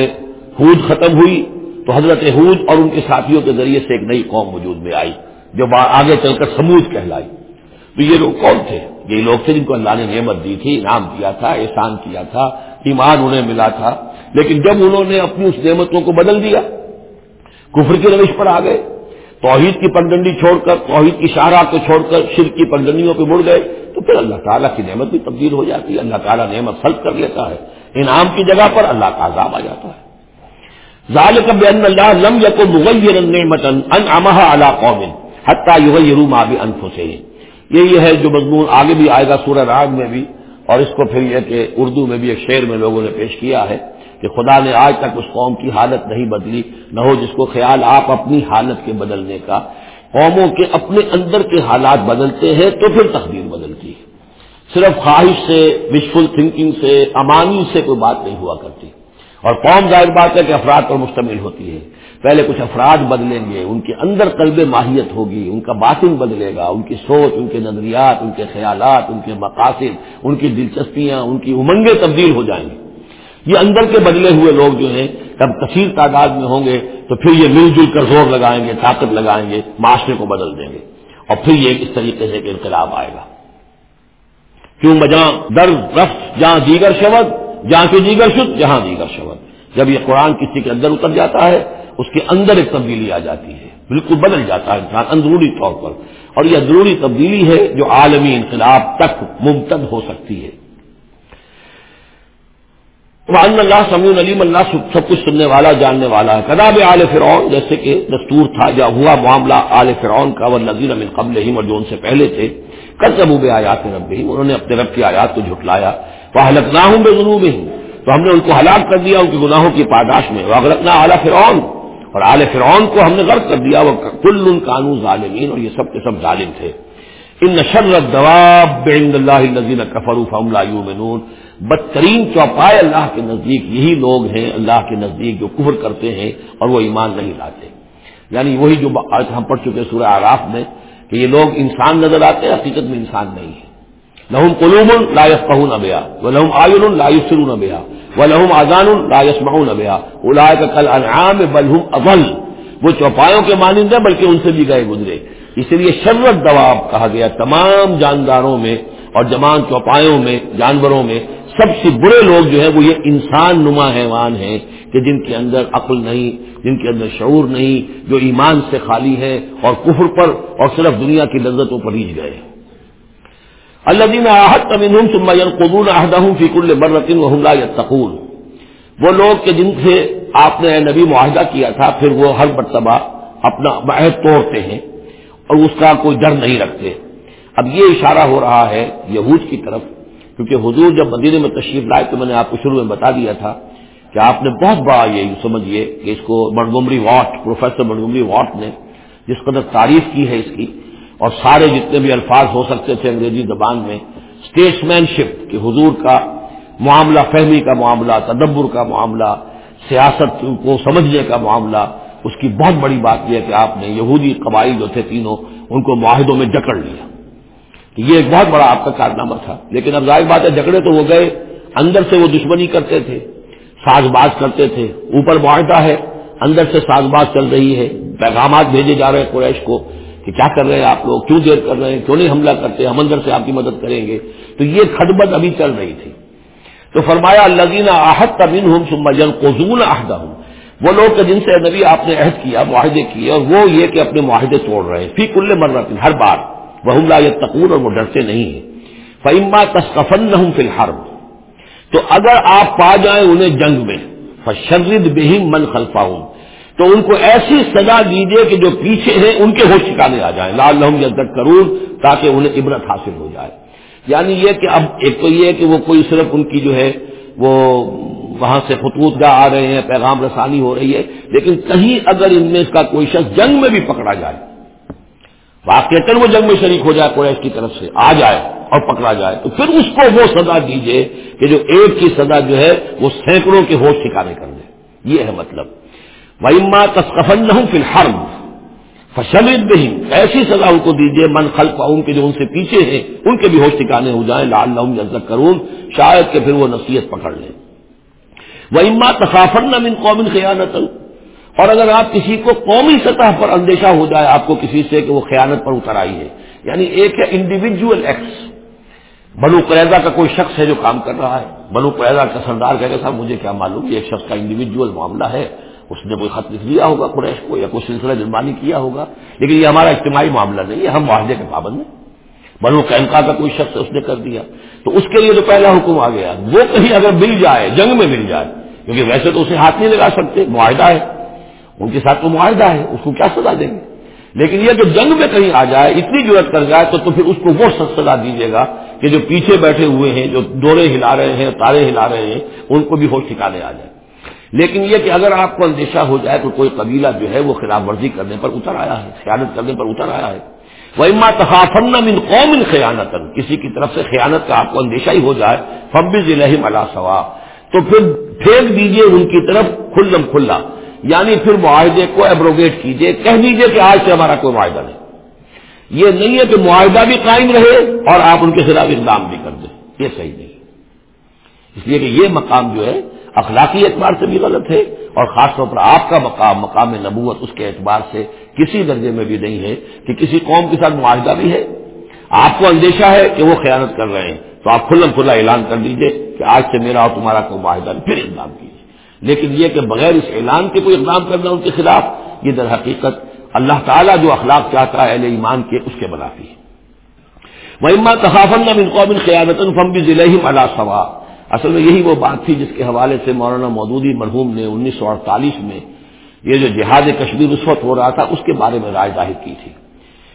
حود ختم ہوئی تو حضرت حود اور ان کے ساتھیوں کے ذریعے سے ایک نئی قوم وجود میں آئی جو آگے چل کر سمود کہلائی۔ تو یہ لوگ کون تھے؟ یہ لوگ تھے جن کو اللہ نے نعمت دی تھی انعام کیا تھا، احسان کیا تھا، ایمان انہیں ملا تھا۔ لیکن جب انہوں نے اپنی اس نعمتوں کو بدل دیا، کفر کی روش پر آ گئے۔ توحید کی پگڈنڈی چھوڑ کر، توحید کی شاہراہ کو چھوڑ کر شرک کی پگڈنڈیوں پہ مڑ گئے، تو پھر اللہ تعالیٰ کی نعمت بھی تبدیل ہو جاتی ہے، اللہ تعالیٰ نعمت سلط کر لیتا ہے۔ انعام کی جگہ پر اللہ کا عذاب آ جاتا ہے۔ ظال کب اللہ لم یق مغیر نعمتن ان امہ اللہ قوم حتیٰ یغیروا ما بانفسهم یہ ہے جو مضمون آگے بھی آئے گا سورہ راگ میں بھی، اور اس کو پھر یہ کہ اردو میں بھی ایک شعر میں لوگوں نے پیش کیا ہے۔ کہ خدا نے آج تک اس قوم کی حالت نہیں بدلی، نہ ہو جس کو خیال آپ اپنی حالت کے بدلنے کا۔ قوموں کے اپنے اندر کے حالات بدلتے ہیں تو پھر تقدیر بدلتی۔ ہے صرف خواہش سے وشفل تھنکنگ سے، امانی سے کوئی بات نہیں ہوا کرتی۔ اور قوم ظاہر بات ہے کہ افراد پر مشتمل ہوتی ہے۔ پہلے کچھ افراد بدلیں گے، ان کے اندر قلب ماہیت ہوگی، ان کا باطن بدلے گا، ان کی سوچ، ان کے نظریات، ان کے خیالات، ان کے مقاصد، ان کی دلچسپیاں، ان کی امنگیں تبدیل ہو جائیں گی۔ یہ اندر کے بدلے ہوئے لوگ جو ہیں، جب کثیر تعداد میں ہوں گے تو پھر یہ مل جل کر زور لگائیں گے، طاقت لگائیں گے، معاشرے کو بدل دیں گے۔ اور پھر یہ اس طریقے سے کہ انقلاب آئے گا۔ کیوں بجاں در رفت، جہاں دیگر شبد، جہاں کی دیگر شد، جہاں دیگر شبد۔ جب یہ قرآن کسی کے اندر اتر جاتا ہے، اس کے اندر ایک تبدیلی آ جاتی ہے، بالکل بدل جاتا ہے انسان، اندرونی طور پر۔ اور یہ اندرونی تبدیلی ہے جو عالمی انقلاب تک ممتد ہو سکتی ہے۔ اللہ سمیع علیم اللہ سب کچھ سننے والا، جاننے والا ہے۔ کداب عال فرعون، جیسے کہ دستور تھا یا ہوا معاملہ عال فرعون کا وہ نذیر امن قبل اور جو ان سے پہلے تھے کل جب آیات رب انہوں نے اپنے رب کی آیات کو جھٹلایا۔ وہ حلق نہ ہوں ہوں تو ہم نے ان کو ہلاک کر دیا، ان کے گناہوں کی پاداش میں۔ وہ اغلقنا اعلیٰ فرعون، اور آل فرعون کو ہم نے غرق کر دیا۔ وہ کل ان قانون ظالمین اور یہ سب کے سب ظالم تھے۔ ان نشر دواب اللہ نذیر کفروف یومنون بدترین چوپائے اللہ کے نزدیک یہی لوگ ہیں، اللہ کے نزدیک جو کفر کرتے ہیں اور وہ ایمان نہیں لاتے۔ یعنی وہی جو آج ہم پڑھ چکے سورہ آراف میں کہ یہ لوگ انسان نظر آتے ہیں، حقیقت میں انسان نہیں ہے۔ لہم قلوم لا يفقهون بها ولهم اعين لا يبصرون بها ولهم اذان لا يسمعون بها۔ اولئك كالانعام بل هم اضل۔ وہ چوپایوں کے مانند ہیں، بلکہ ان سے بھی گئے گزرے۔ اس لیے شرط دواب کہا گیا تمام جانداروں میں اور جمان چوپایوں میں، جانوروں میں، سب سے برے لوگ جو ہیں وہ یہ انسان نما حیوان ہیں کہ جن کے اندر عقل نہیں، جن کے اندر شعور نہیں، جو ایمان سے خالی ہے اور کفر پر اور صرف دنیا کی لذتوں پر ریچ گئے اللہ دین آحت قبول عہدہ فیق البرتن وحملہ یا تقول وہ لوگ کہ جن سے آپ نے نبی معاہدہ کیا تھا، پھر وہ ہر مرتبہ اپنا عہد توڑتے ہیں۔ اور اس کا کوئی ڈر نہیں رکھتے۔ اب یہ اشارہ ہو رہا ہے یہود کی طرف، کیونکہ حضور جب مدینے میں تشریف لائے تو میں نے آپ کو شروع میں بتا دیا تھا کہ آپ نے بہت بڑا یہ سمجھیے کہ اس کو Montgomery Watt, professor Montgomery Watt نے جس قدر تعریف کی ہے اس کی، اور سارے جتنے بھی الفاظ ہو سکتے تھے انگریزی زبان میں اسٹیٹس مین شپ کہ حضور کا معاملہ، فہمی کا معاملہ، تدبر کا معاملہ، سیاست کو سمجھنے کا معاملہ اس کی بہت بڑی بات یہ ہے کہ آپ نے یہودی قبائل جو تھے تینوں، ان کو معاہدوں میں جکڑ لیا۔ تو یہ ایک بہت بڑا آپ کا کارنامہ تھا۔ لیکن اب ظاہر بات ہے، جھگڑے تو وہ گئے، اندر سے وہ دشمنی کرتے تھے ساز باز کرتے تھے۔ اوپر معاہدہ ہے، اندر سے ساز باز چل رہی ہے۔ پیغامات بھیجے جا رہے ہیں قریش کو کہ کیا کر رہے ہیں آپ لوگ؟ کیوں دیر کر رہے ہیں؟ کیوں نہیں حملہ کرتے؟ ہم اندر سے آپ کی مدد کریں گے۔ تو یہ کھٹبت ابھی چل رہی تھی۔ تو فرمایا اللہ آحت کا بن ہوں سما جن قزون عہدہ ہوں وہ لوگ کہ جن سے نبی آپ نے عہد کیا، معاہدے کیے، اور وہ یہ کہ اپنے معاہدے توڑ رہے ہیں۔ فی کل مرت ہر بار۔ وہ لا یا تقور اور وہ ڈرتے نہیں ہیں۔ فعما تصفن نہ ہوں فی الحال تو اگر آپ پا جائیں انہیں جنگ میں، فشرد بہم من خلفا ہوں تو ان کو ایسی سزا دیجیے کہ جو پیچھے ہیں، ان کے ہوش ٹھکانے آ جائیں۔ لال لحم یا کرور تاکہ انہیں عبرت حاصل ہو جائے۔ یعنی یہ کہ اب ایک تو یہ کہ وہ کوئی صرف ان کی جو ہے، وہ وہاں سے خطوط گاہ آ رہے ہیں، پیغام رسانی ہو رہی ہے۔ لیکن کہیں اگر ان میں اس کا کوئی شخص جنگ میں بھی پکڑا جائے واقع وہ جنگ میں شریک ہو جائے قریش کی طرف سے، آ جائے اور پکڑا جائے، تو پھر اس کو وہ سزا دیجیے کہ جو ایک کی سزا جو ہے وہ سینکڑوں کے ہوش ٹھکانے کر دے۔ یہ ہے مطلب۔ وما تصفن نہ ہوں فی الحال فشل نہیں ایسی سزا ان کو دیجیے من خل پاؤں کے جو ان سے پیچھے ہیں، ان کے بھی ہوش ٹھکانے ہو جائیں لال لم کروں شاید کہ پھر وہ نصیحت پکڑ لیں۔ وہ اما تفافر نہ من قومن خیانت اور اگر آپ کسی کو قومی سطح پر اندیشہ ہو جائے، آپ کو کسی سے کہ وہ خیانت پر اتر آئی ہے۔ یعنی ایک ہے انڈیویجل ایکٹس بلو قریضہ کا کوئی شخص ہے جو کام کر رہا ہے۔ بلو قریضہ کا سردار کہے گا صاحب، مجھے کیا معلوم یہ ایک شخص کا انڈیویجل معاملہ ہے۔ اس نے کوئی خط لکھ دیا ہوگا قریش کو یا کوئی سلسلہ جرمانی کیا ہوگا۔ لیکن یہ ہمارا اجتماعی معاملہ نہیں ہے، ہم معاہدے کے پابند ہیں۔ بلو کینکا کا کوئی شخص اس نے کر دیا۔ تو اس کے لیے جو پہلا حکم آ گیا۔ وہ کہیں اگر مل جائے، جنگ میں مل جائے، کیونکہ ویسے تو اسے ہاتھ نہیں لگا سکتے، معاہدہ ہے۔ ان کے ساتھ تو معاہدہ ہے، اس کو کیا سزا دیں گے؟ لیکن یہ جو جنگ میں کہیں آ جائے، اتنی ضرورت کر جائے، تو تو پھر اس کو وہ سزا دیجیے گا کہ جو پیچھے بیٹھے ہوئے ہیں، جو ڈورے ہلا رہے ہیں، تارے ہلا رہے ہیں، ان کو بھی ہوش ٹھکانے آ جائے۔ لیکن یہ کہ اگر آپ کو اندیشہ ہو جائے تو کوئی قبیلہ جو ہے وہ خلاف ورزی کرنے پر اتر آیا ہے خیانت کرنے پر اتر آیا ہے۔ وہ اما تفافن من قوم خیانت کسی کی طرف سے خیانت کا آپ کو اندیشہ ہی ہو جائے فب ضلع ملا سوا تو پھر پھینک دیجیے ان کی طرف کھلم کھلا۔ یعنی پھر معاہدے کو ایبروگیٹ کیجیے، کہہ دیجیے کہ آج سے ہمارا کوئی معاہدہ نہیں۔ یہ نہیں ہے کہ معاہدہ بھی قائم رہے اور آپ ان کے خلاف اقدام بھی کر دیں۔ یہ صحیح نہیں۔ اس لیے کہ یہ مقام جو ہے اخلاقی اعتبار سے بھی غلط ہے اور خاص طور پر آپ کا مقام مقام نبوت اس کے اعتبار سے کسی درجے میں بھی نہیں ہے کہ کسی قوم کے ساتھ معاہدہ بھی ہے۔ آپ کو اندیشہ ہے کہ وہ خیانت کر رہے ہیں۔ تو آپ کھلم کھلا اعلان کر دیجیے کہ آج سے میرا اور تمہارا کوئی معاہدہ پھر اقدام کیجیے لیکن یہ کہ بغیر اس اعلان کے کوئی اقدام کرنا ان کے خلاف، یہ در حقیقت اللہ تعالیٰ جو اخلاق چاہتا ہے، اہل ایمان کے اس کے بناتی ہے۔ وہ اما تخافن من قوم قیادت فم بھی ضلع ہی ملا اصل میں یہی وہ بات تھی جس کے حوالے سے مولانا مودودی مرحوم نے انیس سو اڑتالیس میں یہ جو جہاد کشمیر اس وقت ہو رہا تھا، اس کے بارے میں رائے ظاہر کی تھی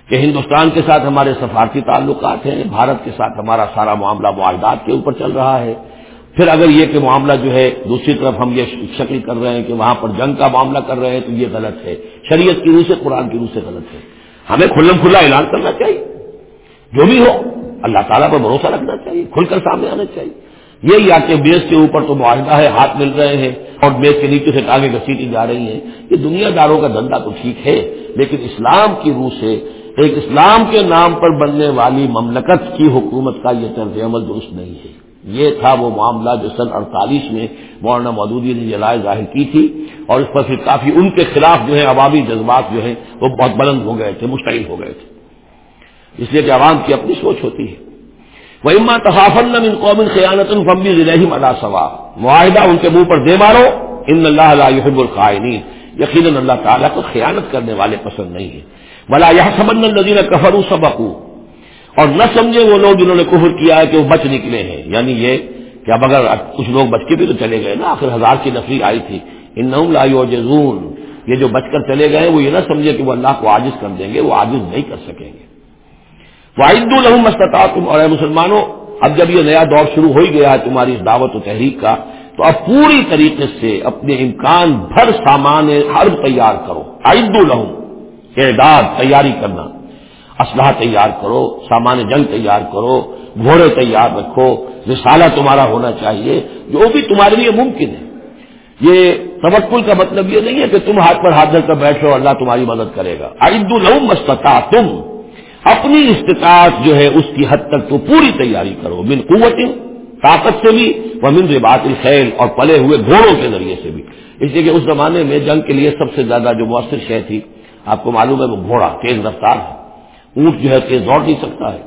کہ ہندوستان کے ساتھ ہمارے سفارتی تعلقات ہیں، بھارت کے ساتھ ہمارا سارا معاملہ معاہدات کے اوپر چل رہا ہے۔ پھر اگر یہ کہ معاملہ جو ہے، دوسری طرف ہم یہ شکل کر رہے ہیں کہ وہاں پر جنگ کا معاملہ کر رہے ہیں، تو یہ غلط ہے۔ شریعت کی روح سے، قرآن کی روح سے غلط ہے۔ ہمیں کھلم کھلا اعلان کرنا چاہیے۔ جو بھی ہو، اللہ تعالیٰ پر بھروسہ رکھنا چاہیے، کھل کر سامنے آنا چاہیے۔ یہی آ کے بیس کے اوپر تو معاہدہ ہے، ہاتھ مل رہے ہیں اور بیس کے نیچے سے ٹانگیں گھسیٹی جا رہی ہیں۔ یہ دنیا داروں کا دھندا تو ٹھیک ہے، لیکن اسلام کی روح سے، ایک اسلام کے نام پر بننے والی مملکت کی حکومت کا یہ طرز عمل درست نہیں ہے۔ یہ تھا وہ معاملہ جو سن اڑتالیس میں مولانا مودودی نے یہ رائے ظاہر کی تھی اور اس پر پھر کافی ان کے خلاف جو ہے عوامی جذبات جو ہیں وہ بہت بلند ہو گئے تھے، مشتعل ہو گئے تھے۔ اس لیے کہ عوام کی اپنی سوچ ہوتی ہے۔ وہ اما تفافن ان قوم خیانت فمبی ضلع ملا سوا معاہدہ ان کے منہ پر دے مارو ان اللہ علیہ القائنین یقیناً اللہ تعالیٰ کو خیانت کرنے والے پسند نہیں ہے بلا یہ سبن الدین کفر سبق اور نہ سمجھے وہ لوگ جنہوں نے کفر کیا ہے کہ وہ بچ نکلے ہیں۔ یعنی یہ کہ اب اگر کچھ لوگ بچ کے بھی تو چلے گئے نا۔ آخر ہزار کی نفری آئی تھی۔ ان لا جزون یہ جو بچ کر چلے گئے وہ یہ نہ سمجھے کہ وہ اللہ کو عاجز کر دیں گے، وہ عاجز نہیں کر سکیں گے۔ واحد الحم تم اور مسلمانوں، اب جب یہ نیا دور شروع ہو ہی گیا ہے تمہاری اس دعوت و تحریک کا، تو اب پوری طریقے سے اپنے امکان بھر سامان ہر تیار کرو۔ عید الحم اعداد تیاری کرنا۔ اسلحہ تیار کرو، سامان جنگ تیار کرو، گھوڑے تیار رکھو۔ رسالہ تمہارا ہونا چاہیے، جو بھی تمہارے لیے ممکن ہے۔ یہ تبکل کا مطلب یہ نہیں ہے کہ تم ہاتھ پر ہاتھ دھر کر بیٹھو اللہ تمہاری مدد کرے گا۔ عید الحم مستطا تم اپنی استطاعت جو ہے اس کی حد تک تو پوری تیاری کرو، من قوت طاقت سے بھی وہ من بات الخیل، اور پلے ہوئے گھوڑوں کے ذریعے سے بھی۔ اس لیے کہ اس زمانے میں جنگ کے لیے سب سے زیادہ جو مؤثر شے تھی، آپ کو معلوم ہے وہ گھوڑا، تیز رفتار ہے۔ اونٹ جو ہے تیز دوڑ نہیں سکتا ہے۔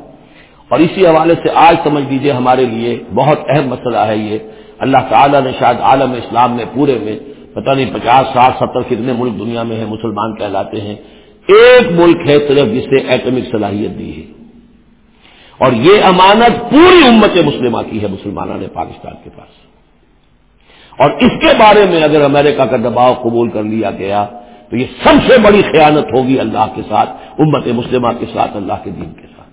اور اسی حوالے سے آج سمجھ لیجیے ہمارے لیے بہت اہم مسئلہ ہے یہ۔ اللہ تعالیٰ نے شاید عالم اسلام میں پورے میں، پتہ نہیں پچاس ساٹھ ستر کتنے ملک دنیا میں ہیں، مسلمان کہلاتے ہیں۔ ایک ملک ہے صرف جس نے ایٹمک صلاحیت دی ہے۔ اور یہ امانت پوری امت مسلمہ کی ہے مسلمانوں نے پاکستان کے پاس۔ اور اس کے بارے میں اگر امریکہ کا دباؤ قبول کر لیا گیا، تو یہ سب سے بڑی خیانت ہوگی اللہ کے ساتھ، امت مسلمہ کے ساتھ، اللہ کے دین کے ساتھ۔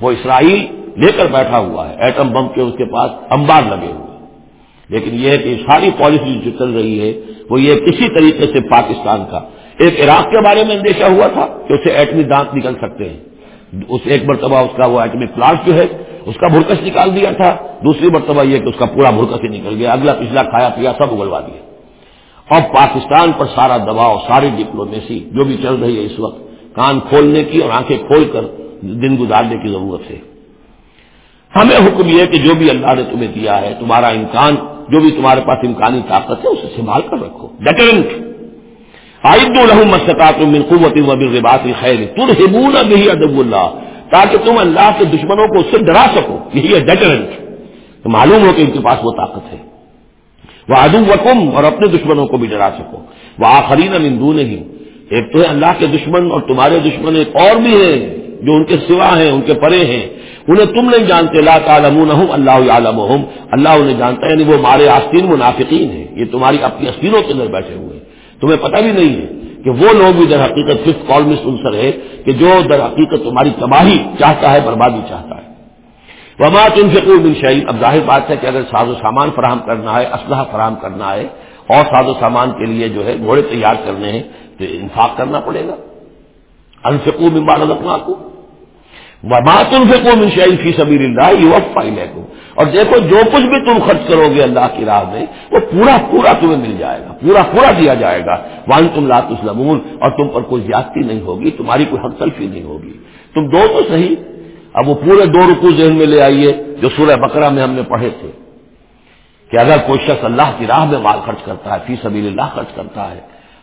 وہ اسرائیل لے کر بیٹھا ہوا ہے، ایٹم بم کے اس کے پاس انبار لگے ہوئے۔ لیکن یہ ہے کہ ساری پالیسی جو چل رہی ہے، وہ یہ کسی طریقے سے پاکستان کا ایک عراق کے بارے میں اندیشہ ہوا تھا کہ اسے ایٹمی دانت نکل سکتے ہیں۔ اس ایک مرتبہ اس کا وہ ایٹمی پلانٹ جو ہے، اس کا بھرکس نکال دیا تھا۔ دوسری مرتبہ یہ کہ اس کا پورا بھرکس ہی نکل گیا۔ اگلا پچھلا کھایا پیا سب اگلوا دیا۔ اور پاکستان پر سارا دباؤ، ساری ڈپلومیسی جو بھی چل رہی ہے اس وقت، کان کھولنے کی اور آنکھیں کھول کر دن گزارنے کی ضرورت ہے۔ ہمیں حکم یہ کہ جو بھی اللہ نے تمہیں دیا ہے، تمہارا امکان، جو بھی تمہارے پاس امکانی طاقت ہے، اسے سنبھال کر رکھو۔ ڈیٹرنٹ آئند الحم مسطات من قوت وبات خیر ترہبون بھی ادب اللہ تاکہ تم اللہ کے دشمنوں کو اس سے ڈرا سکو. یہی ہے ڈیٹرنٹ تو معلوم ہو کہ ان کے پاس وہ طاقت ہے. وہ ادب وکم اور اپنے دشمنوں کو بھی ڈرا سکو. وہ آخری نندو نہیں ایک تو ہے اللہ کے دشمن اور تمہارے دشمن ایک اور بھی ہیں جو ان کے سوا ہیں، ان کے پرے ہیں. انہیں تم نہیں جانتے. لا تعالم اللہ عالم اللہ انہیں جانتا ہے یعنی وہ مارے آستین منافقین ہیں. یہ تمہاری اپنی آستینوں کے اندر بیٹھے ہوئے ہیں. تمہیں پتہ بھی نہیں ہے کہ وہ لوگ بھی در حقیقت ففتھ کال میں سنسر ہے کہ جو در حقیقت تمہاری تباہی چاہتا ہے، بربادی چاہتا ہے۔ وما تم سے کوئی شعیب اب ظاہر بات ہے کہ اگر ساز و سامان فراہم کرنا ہے اسلحہ فراہم کرنا ہے، اور ساز و سامان کے لیے جو ہے گھوڑے تیار کرنے ہیں، تو انفاق کرنا پڑے گا۔ انفقو من بعد اپنا کو تم سے کوئی منشائی فی سبیر اللہ یہ وقت کو اور دیکھو جو کچھ بھی تم خرچ کرو گے اللہ کی راہ میں، وہ پورا پورا تمہیں مل جائے گا، پورا پورا دیا جائے گا۔ وان تم لات اسلمون اور تم پر کوئی زیادتی نہیں ہوگی، تمہاری کوئی حق تلفی نہیں ہوگی۔ تم دو تو صحیح، اب وہ پورے دو رکو ذہن میں لے آئیے جو سورہ بکرا میں ہم نے پڑھے تھے۔ کہ اگر کوئی شخص اللہ کی راہ میں مال خرچ کرتا ہے، فی سبیل اللہ خرچ کرتا ہے،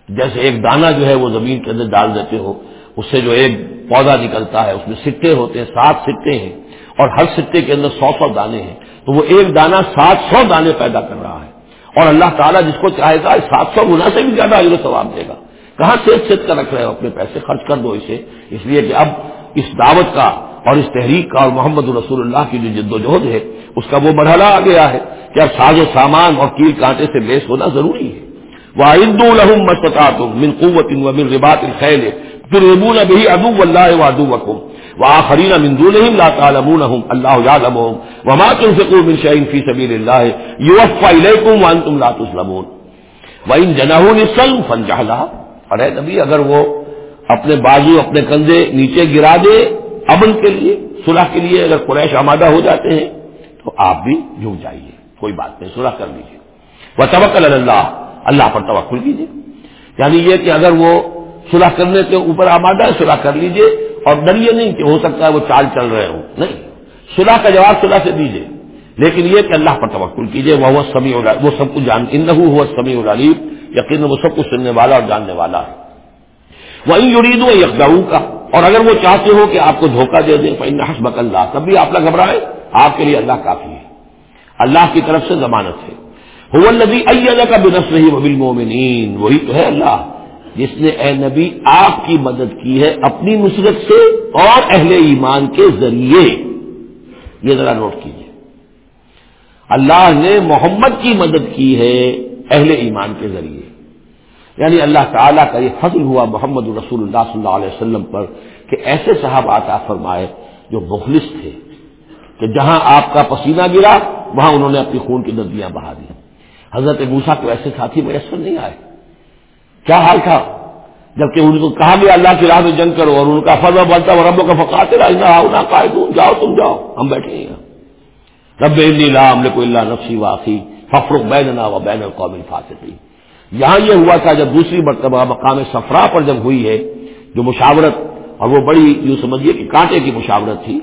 جیسے ایک دانہ جو ہے وہ زمین کے اندر ڈال دیتے ہو، اس سے جو ایک پودا نکلتا ہے، اس میں سکے ہوتے ہیں، سات سکے ہیں، اور ہر سکے کے اندر سو سو دانے ہیں۔ تو وہ ایک دانہ سات سو دانے پیدا کر رہا ہے۔ اور اللہ تعالیٰ جس کو چاہے گا سات سو گنا سے بھی زیادہ عجر ثواب دے گا۔ کہاں سے سیت کر رکھ رہے ہو؟ اپنے پیسے خرچ کر دو اسے۔ اس لیے کہ اب اس دعوت کا اور اس تحریک کا اور محمد رسول اللہ کی جو جد و جہد ہے، اس کا وہ مرحلہ آ گیا ہے کہ اب ساز و سامان اور کیل کانٹے سے بیس ہونا ضروری ہے۔ وہ اندو الحم مستقات من قوت من ربات الخیل پھر ابون ابھی ادو اللہ و ادو وقم وہ آخرین مندو لا تعلمون اللہ یعلم وما تنفقوا من شيء في سبيل الله يوفى اليكم وانتم لا تظلمون۔ وان جنحوا للسلم فانجح اور اے نبی، اگر وہ اپنے بازو، اپنے کندھے نیچے گرا دے امن کے لیے، صلح کے لیے اگر قریش آمادہ ہو جاتے ہیں، تو آپ بھی جھک جائیے۔ کوئی بات نہیں، صلح کر لیجیے وہ توکل اللہ اللہ پر توکل کیجیے یعنی یہ کہ اگر وہ صلح کرنے کے اوپر آمادہ ہے، صلح کر لیجیے اور ڈریے نہیں کہ ہو سکتا ہے وہ چال چل رہے ہوں۔ نہیں۔ صلح کا جواب صلح سے دیجیے لیکن یہ کہ اللہ پر توقل کیجیے وہ سمی وہ سب کچھ جان ان ہوا سمی العلیب یقین وہ سب کچھ سننے والا اور جاننے والا ہے۔ وہ یورید و یکداؤ کا اور اگر وہ چاہتے ہو کہ آپ کو دھوکہ دے دیں فن حسبک اللہ تب بھی آپ نہ گھبرائے۔ آپ کے لیے اللہ کافی ہے۔ اللہ کی طرف سے ضمانت ہے۔ وہ نبی اللہ کا بنس نہیں وبل مومنین وہی تو ہے اللہ۔ جس نے اے نبی آپ کی مدد کی ہے اپنی نصرت سے اور اہل ایمان کے ذریعے۔ یہ ذرا نوٹ کیجیے اللہ نے محمد کی مدد کی ہے اہل ایمان کے ذریعے۔ یعنی اللہ تعالیٰ کا یہ فضل ہوا محمد رسول اللہ صلی اللہ علیہ وسلم پر کہ ایسے صاحب آتا فرمائے جو مخلص تھے، کہ جہاں آپ کا پسینہ گرا، وہاں انہوں نے اپنی خون کی ندیاں بہا دی حضرت موسا کو ایسے ساتھی میسر نہیں آئے۔ کیا حال تھا؟ جبکہ ان کو کہا گیا، اللہ کی راہ میں جنگ کرو اور ان کا فضا بنتا رب کا فقات جاؤ، تم جاؤ، ہم بیٹھے ہیں رب اللہ کو اللہ نفسی واقعی فخر بین و بین القوم فاطفی یہاں یہ ہوا تھا جب دوسری مرتبہ مقام سفرا پر جب ہوئی ہے، جو مشاورت، اور وہ بڑی، یوں سمجھیے کہ کانٹے کی مشاورت تھی،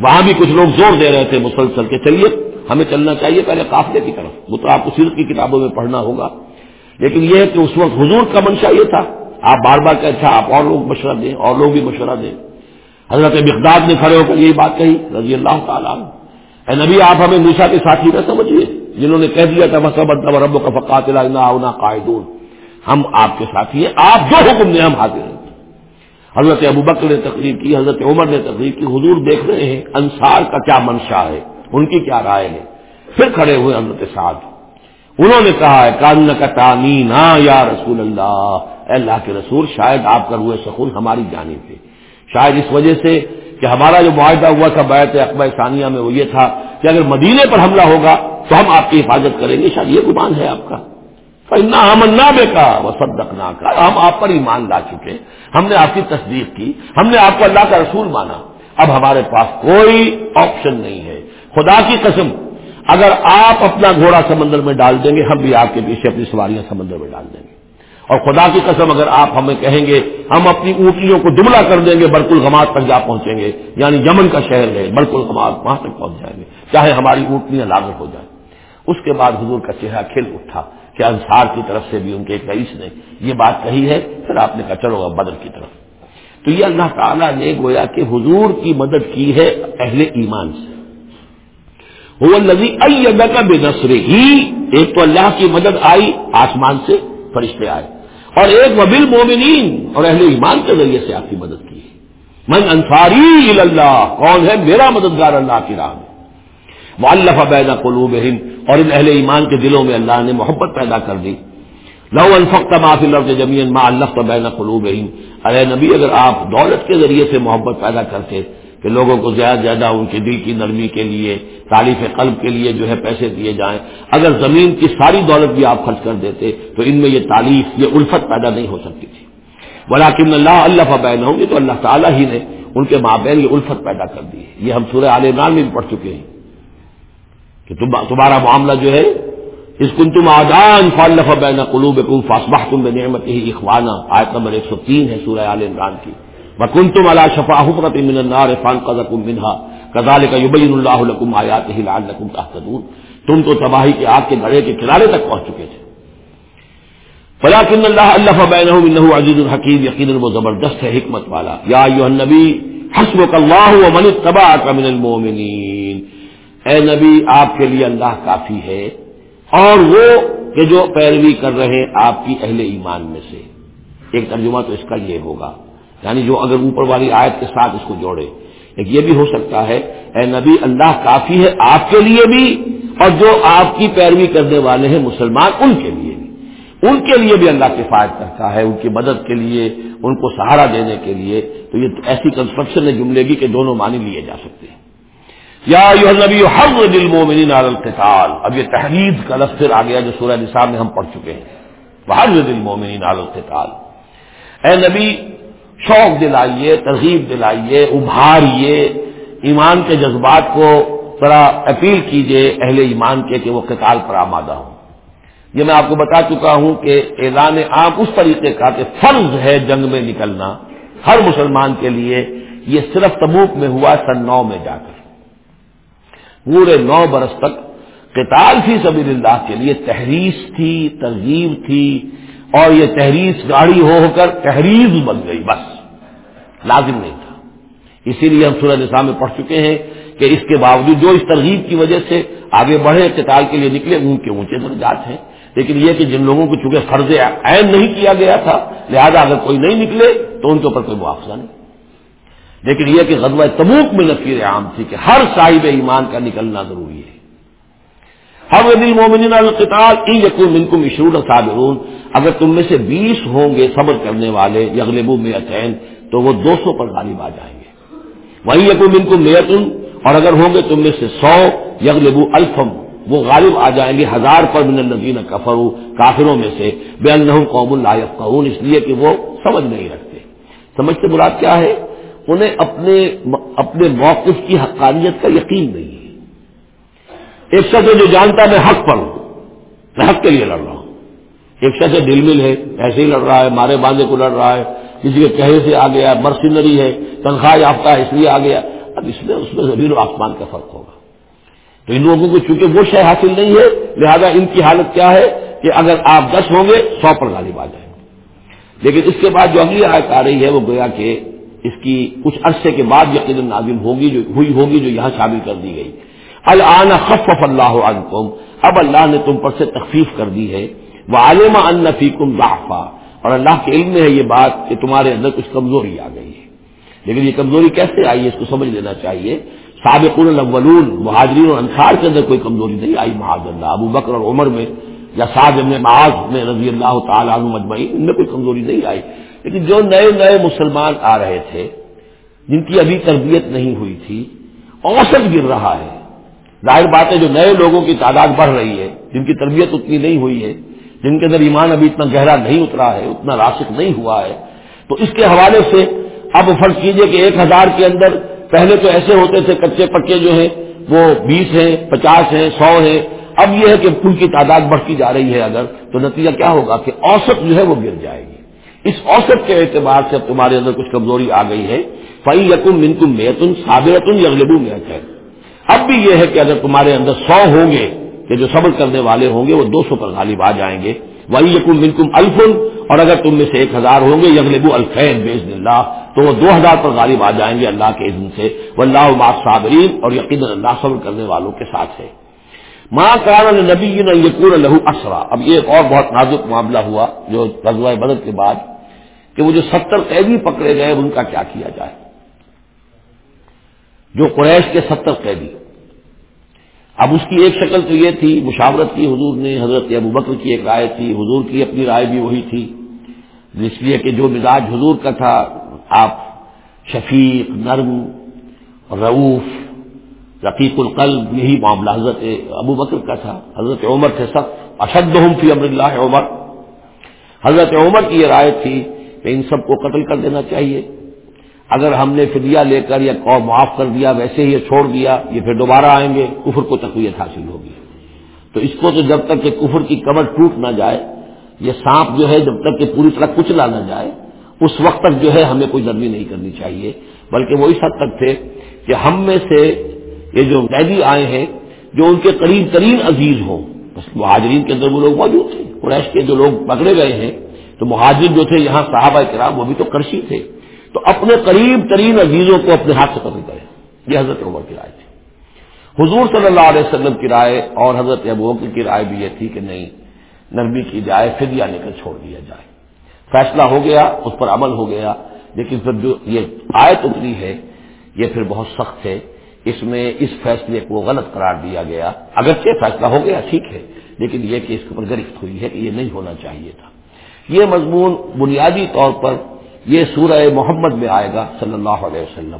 وہاں بھی کچھ لوگ زور دے رہے تھے مسلسل کے چلیے، ہمیں چلنا چاہیے پہلے قافلے کی طرف۔ وہ تو آپ کو سیرت کی کتابوں میں پڑھنا ہوگا۔ لیکن یہ ہے کہ اس وقت حضور کا منشا یہ تھا، آپ بار بار کہ اچھا آپ اور لوگ مشورہ دیں، اور لوگ بھی مشورہ دیں۔ حضرت مقداد نے کھڑے ہو کر یہی بات کہی، رضی اللہ تعالیٰ اے نبی، آپ ہمیں موسا کے ساتھی نہ سمجھیے، جنہوں نے کہہ دیا تھا مسب رب کا فقات قائدون ہم آپ کے ساتھی ہیں، آپ جو حکم دیں، ہم حاضر ہیں۔ حضرت ابو بکر نے تقریر کی، حضرت عمر نے تقریر کی، حضور دیکھ رہے ہیں انصار کا کیا منشا ہے، ان کی کیا رائے ہے۔ پھر کھڑے ہوئے حضرت سعد۔ انہوں نے کہا ہے کان کا تعمین یا رسول اللہ؟ اے اللہ کے رسول، شاید آپ کا روئے سکون ہماری جانب تھے شاید اس وجہ سے کہ ہمارا جو معاہدہ ہوا تھا بیت اقبا ثانیہ میں وہ یہ تھا کہ اگر مدینے پر حملہ ہوگا تو ہم آپ کی حفاظت کریں گے۔ شاید یہ گمان ہے آپ کا۔ ہم نہ بے کہا وہ نہ کہا ہم آپ پر ایمان لا چکے ہم نے آپ کی تصدیق کی۔ ہم نے آپ کو اللہ کا رسول مانا۔ اب ہمارے پاس کوئی آپشن نہیں ہے۔ خدا کی قسم اگر آپ اپنا گھوڑا سمندر میں ڈال دیں گے، ہم بھی آپ کے پیچھے اپنی سواریاں سمندر میں ڈال دیں گے۔ اور خدا کی قسم اگر آپ ہمیں کہیں گے، ہم اپنی اونٹیوں کو دملا کر دیں گے برق الغمات تک جا پہنچیں گے یعنی یمن کا شہر ہے برق الغمات وہاں تک پہنچ جائیں گے، چاہے ہماری اونٹنیاں لاگت ہو جائیں۔ اس کے بعد حضور کا چہرہ کھل اٹھا کہ انصار کی طرف سے بھی ان کے ایک رئیس نے یہ بات کہی ہے۔ پھر آپ نے کہا، چلو گا بدر کی طرف۔ تو یہ اللہ تعالیٰ نے گویا کہ حضور کی مدد کی ہے اہل ایمان سے۔ وہ لذی ادا کا بے نسر ہی ایک تو اللہ کی مدد آئی، آسمان سے فرشتے آئے۔ اور ایک وبل مومنین اور اہل ایمان کے ذریعے سے آپ کی مدد کی۔ من انصاری اللہ، کون ہے میرا مددگار اللہ کی راہ میں؟ وہ اللہ بینا قلوب اور ان اہل ایمان کے دلوں میں اللہ نے محبت پیدا کر دی۔ لو الفق معافی لفظ جمین ما اللہ بین قلوب ارے نبی، اگر آپ دولت کے ذریعے سے محبت پیدا کرتے کہ لوگوں کو زیادہ زیادہ ان کے دل کی نرمی کے لیے تعریف قلب کے لیے جو ہے پیسے دیے جائیں۔ اگر زمین کی ساری دولت بھی آپ خرچ کر دیتے تو ان میں یہ تعریف یہ الفت پیدا نہیں ہو سکتی تھی۔ ولاکن اللہ اللہ فبین ہوں گے تو اللہ تعالیٰ ہی نے ان کے ماں بہن یہ الفت پیدا کر دی۔ ہے یہ ہم سورہ عال عمران میں بھی پڑھ چکے ہیں کہ تمہارا معاملہ جو ہے، اس کن تم آدان فالف بین قلوب فاسبہ تم نعمت ہی اخوانہ آیت نمبر ایک سو تین ہے سورہ عال عمران کی۔ بکن تم اللہ شفا حکمت من النار فان قدم منہا کزال کا یبین اللہ لکم آیات ہی لال لکم تحتدون تم تو تباہی کے آگ کے گڑے کے کنارے تک پہنچ چکے تھے۔ فلاکن اللہ اللہ بینہم انہو عزیز الحکیم یقین وہ زبردست ہے، حکمت والا۔ یا ایوہ النبی حسبک اللہ ومن اتبعک من المومنین اے نبی، آپ کے لیے اللہ کافی ہے۔ اور وہ کہ جو پیروی کر رہے آپ کی اہل ایمان میں سے۔ ایک ترجمہ تو اس کا یہ ہوگا۔ یعنی جو اگر اوپر والی آیت کے ساتھ اس کو جوڑے ایک یہ بھی ہو سکتا ہے، اے نبی اللہ کافی ہے آپ کے لیے بھی اور جو آپ کی پیروی کرنے والے ہیں مسلمان ان کے لیے بھی۔ ان کے لیے بھی اللہ کفایت کرتا ہے، ان کی مدد کے لیے، ان کو سہارا دینے کے لیے۔ تو یہ ایسی کنسٹرکشن ہے جملے کی کہ دونوں معنی لیے جا سکتے ہیں۔ یا یو نبی ہر دل مومنی القتال۔ اب یہ تحریر کا لفظ آ گیا جو سورہ نصاب میں ہم پڑھ چکے ہیں۔ ہر دل مومنی القتال۔ اے نبی شوق دلائیے، ترغیب دلائیے، ابھاریے، ایمان کے جذبات کو ذرا اپیل کیجیے اہل ایمان کے کہ وہ قتال پر آمادہ ہوں۔ یہ میں آپ کو بتا چکا ہوں کہ اعلان عام اس طریقے کا کہ فرض ہے جنگ میں نکلنا ہر مسلمان کے لیے، یہ صرف تبوک میں ہوا سن نو میں جا کر۔ پورے نو برس تک قتال فی سبیل اللہ کے لیے تحریس تھی، ترغیب تھی اور یہ تحریر گاڑی ہو ہو کر تحریر بن گئی بس۔ لازم نہیں تھا۔ اسی لیے ہم سورج نسا میں پڑھ چکے ہیں کہ اس کے باوجود جو اس ترغیب کی وجہ سے آگے بڑھے قتال کے لیے نکلے ان کے اونچے درجات ہیں۔ لیکن یہ کہ جن لوگوں کو چونکہ فرض عین نہیں کیا گیا تھا، لہذا اگر کوئی نہیں نکلے تو ان کے اوپر کوئی معاوضہ نہیں۔ لیکن یہ کہ غزوہ تبوک میں نفیر عام تھی کہ ہر صاحب ایمان کا نکلنا ضروری ہے۔ ہر دل مومن القتال ای یقین منکم اشرون صابرون۔ اگر تم میں سے بیس ہوں گے صبر کرنے والے، یغلبو میں اچین تو وہ دو سو پر غالب آ جائیں گے۔ وہی یقین منکم میتن اور اگر ہوں گے تم میں سے سو یغلبو الفم وہ غالب آ جائیں گے ہزار پر من النزین کفر کافروں میں سے بے اللہ قوم الائف اس لیے کہ وہ سمجھ نہیں رکھتے۔ سمجھتے مراد کیا ہے؟ انہیں اپنے اپنے موقف کی حقانیت کا یقین نہیں ہے۔ ایک شخص جو جانتا میں حق پر ہوں میں حق کے لیے لڑ رہا ہوں۔ ایک شخص دل مل ہے، ایسے ہی لڑ رہا ہے، مارے باندھے کو لڑ رہا ہے کسی کے کہے سے آ گیا مرسینری ہے، تنخواہ یافتہ ہے، اس لیے آ گیا اب اس میں اس میں زمین و آسمان کا فرق ہوگا۔ تو ان لوگوں کو چونکہ وہ شے حاصل نہیں ہے، لہذا ان کی حالت کیا ہے کہ اگر آپ دس ہوں گے، سو پر غالب آ جائیں گے۔ لیکن اس کے بعد جو اگلی آیت آ رہی ہے، وہ گویا کہ اس کی کچھ عرصے کے بعد یقین نازم ہوگی، جو ہوئی ہوگی، جو یہاں شامل کر دی گئی۔ الآن خفف اللہ عنکم۔ اب اللہ نے تم پر سے تخفیف کر دی ہے۔ وہ عالم ان نفیکم ضعفا۔ اور اللہ کے علم میں ہے یہ بات کہ تمہارے اندر کچھ کمزوری آ گئی ہے۔ لیکن یہ کمزوری کیسے آئی ہے اس کو سمجھ لینا چاہیے۔ سابق الاولون، مہاجرین اور انصار کے اندر کوئی کمزوری نہیں آئی محاذ اللہ۔ ابو بکر اور عمر میں یا سعد ابن معاذ میں رضی اللہ تعالیٰ عنہ مجمعین ان میں کوئی کمزوری نہیں آئی۔ لیکن جو نئے نئے مسلمان آ رہے تھے، جن کی ابھی تربیت نہیں ہوئی تھی، اوسط گر رہا ہے۔ ظاہر بات ہے جو نئے لوگوں کی تعداد بڑھ رہی ہے، جن کی تربیت اتنی نہیں ہوئی ہے جن کے اندر ایمان ابھی اتنا گہرا نہیں اترا ہے، اتنا راسک نہیں ہوا ہے۔ تو اس کے حوالے سے اب فرض کیجیے کہ ایک ہزار کے اندر پہلے تو ایسے ہوتے تھے، کچے پکے جو ہیں، وہ بیس ہیں، پچاس ہیں، سو ہیں۔ اب یہ ہے کہ ان کی تعداد بڑھتی جا رہی ہے اگر، تو نتیجہ کیا ہوگا کہ اوسط جو ہے وہ گر جائے گی۔ اس اوسط کے اعتبار سے اب تمہارے اندر کچھ کمزوری آ گئی ہے۔ فعی یقم منکم میتن صابرتن یغلبو میت ہے اب بھی یہ ہے کہ اگر تمہارے اندر سو ہوں گے کہ جو صبر کرنے والے ہوں گے وہ دو سو پر غالب آ جائیں گے۔ وہی یقم منکم الفن اور اگر تم میں سے ایک ہزار ہوں گے یغلبو الفین بیز اللہ تو وہ دو ہزار پر غالب آ جائیں گے اللہ کے عزم سے۔ وہ اللہ صابرین اور یقین اللہ صبر کرنے والوں کے ساتھ ہے۔ ماں کار نبی یقور لہو اسرا اب یہ ایک اور بہت نازک معاملہ ہوا جو غزوہ بدر کے بعد کہ وہ جو ستر قیدی پکڑے گئے، ان کا کیا کیا جائے؟ جو قریش کے ستر قیدی۔ اب اس کی ایک شکل تو یہ تھی، مشاورت کی حضور نے، حضرت ابو بکر کی ایک رائے تھی، حضور کی اپنی رائے بھی وہی تھی۔ اس لیے کہ جو مزاج حضور کا تھا، آپ شفیق، نرم، رعوف، رقیق القلب، یہی معاملہ حضرت ابو بکر کا تھا۔ حضرت عمر تھے سخت اشد فی امر اللہ عمر۔ حضرت عمر کی یہ رائے تھی کہ ان سب کو قتل کر دینا چاہیے۔ اگر ہم نے فدیہ لے کر یا قوم معاف کر دیا، ویسے ہی یہ چھوڑ دیا، یہ پھر دوبارہ آئیں گے، کفر کو تقویت حاصل ہوگی۔ تو اس کو تو جب تک کہ کفر کی کمر ٹوٹ نہ جائے، یہ سانپ جو ہے جب تک کہ پوری طرح کچلا نہ جائے، اس وقت تک جو ہے ہمیں کوئی نرمی نہیں کرنی چاہیے۔ بلکہ وہ اس حد تک تھے کہ ہم میں سے یہ جو قیدی آئے ہیں، جو ان کے قریب ترین عزیز ہوں۔ بس مہاجرین کے اندر وہ لوگ موجود تھے، قریش کے جو لوگ پکڑے گئے ہیں۔ تو مہاجر جو تھے، یہاں صحابہ کرام وہ بھی تو کرشی تھے۔ تو اپنے قریب ترین عزیزوں کو اپنے ہاتھ سے قتل کریں۔ یہ حضرت عمر کی رائے تھی۔ حضور صلی اللہ علیہ وسلم کی رائے اور حضرت ابو کی رائے بھی یہ تھی کہ نہیں نرمی کی جائے، فدیہ لے کر چھوڑ دیا جائے۔ فیصلہ ہو گیا، اس پر عمل ہو گیا، لیکن پھر جو یہ آیت اتری ہے، یہ پھر بہت سخت ہے۔ اس میں اس فیصلے کو غلط قرار دیا گیا۔ اگرچہ فیصلہ ہو گیا، ٹھیک ہے، لیکن یہ کہ اس کے اوپر گرفت ہوئی ہے کہ یہ نہیں ہونا چاہیے تھا۔ یہ مضمون بنیادی طور پر یہ سورہ محمد میں آئے گا صلی اللہ علیہ وسلم۔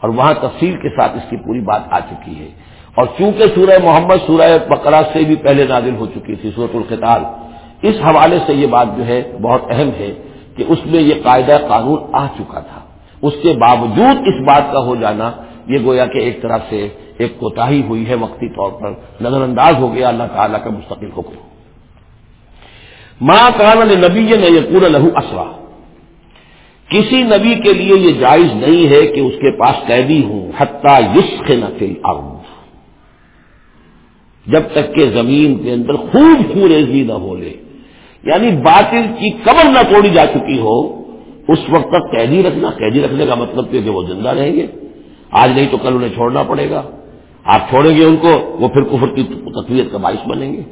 اور وہاں تفصیل کے ساتھ اس کی پوری بات آ چکی ہے۔ اور چونکہ سورہ محمد، سورہ بقرہ سے بھی پہلے نازل ہو چکی تھی سورت القتال، اس حوالے سے یہ بات جو ہے بہت اہم ہے کہ اس میں یہ قاعدہ قانون آ چکا تھا۔ اس کے باوجود اس بات کا ہو جانا، یہ گویا کہ ایک طرف سے ایک کوتا ہوئی ہے وقتی طور پر نظر انداز ہو گیا اللہ تعالیٰ کا مستقل حکم۔ ماں کان نبی نے یہ پورا لہو اسرا کسی نبی کے لیے یہ جائز نہیں ہے کہ اس کے پاس قیدی ہوں، حتیٰ یسخ نفل ارد جب تک کہ زمین کے اندر خوب خوریزی نہ ہو لے۔ یعنی باطل کی کمر نہ توڑی جا چکی ہو، اس وقت تک قیدی رکھنا، قیدی رکھنے کا مطلب کہ وہ زندہ رہیں گے۔ آج نہیں تو کل انہیں چھوڑنا پڑے گا۔ آپ چھوڑیں گے ان کو، وہ پھر کفر کی تقویت کا باعث بنیں گے۔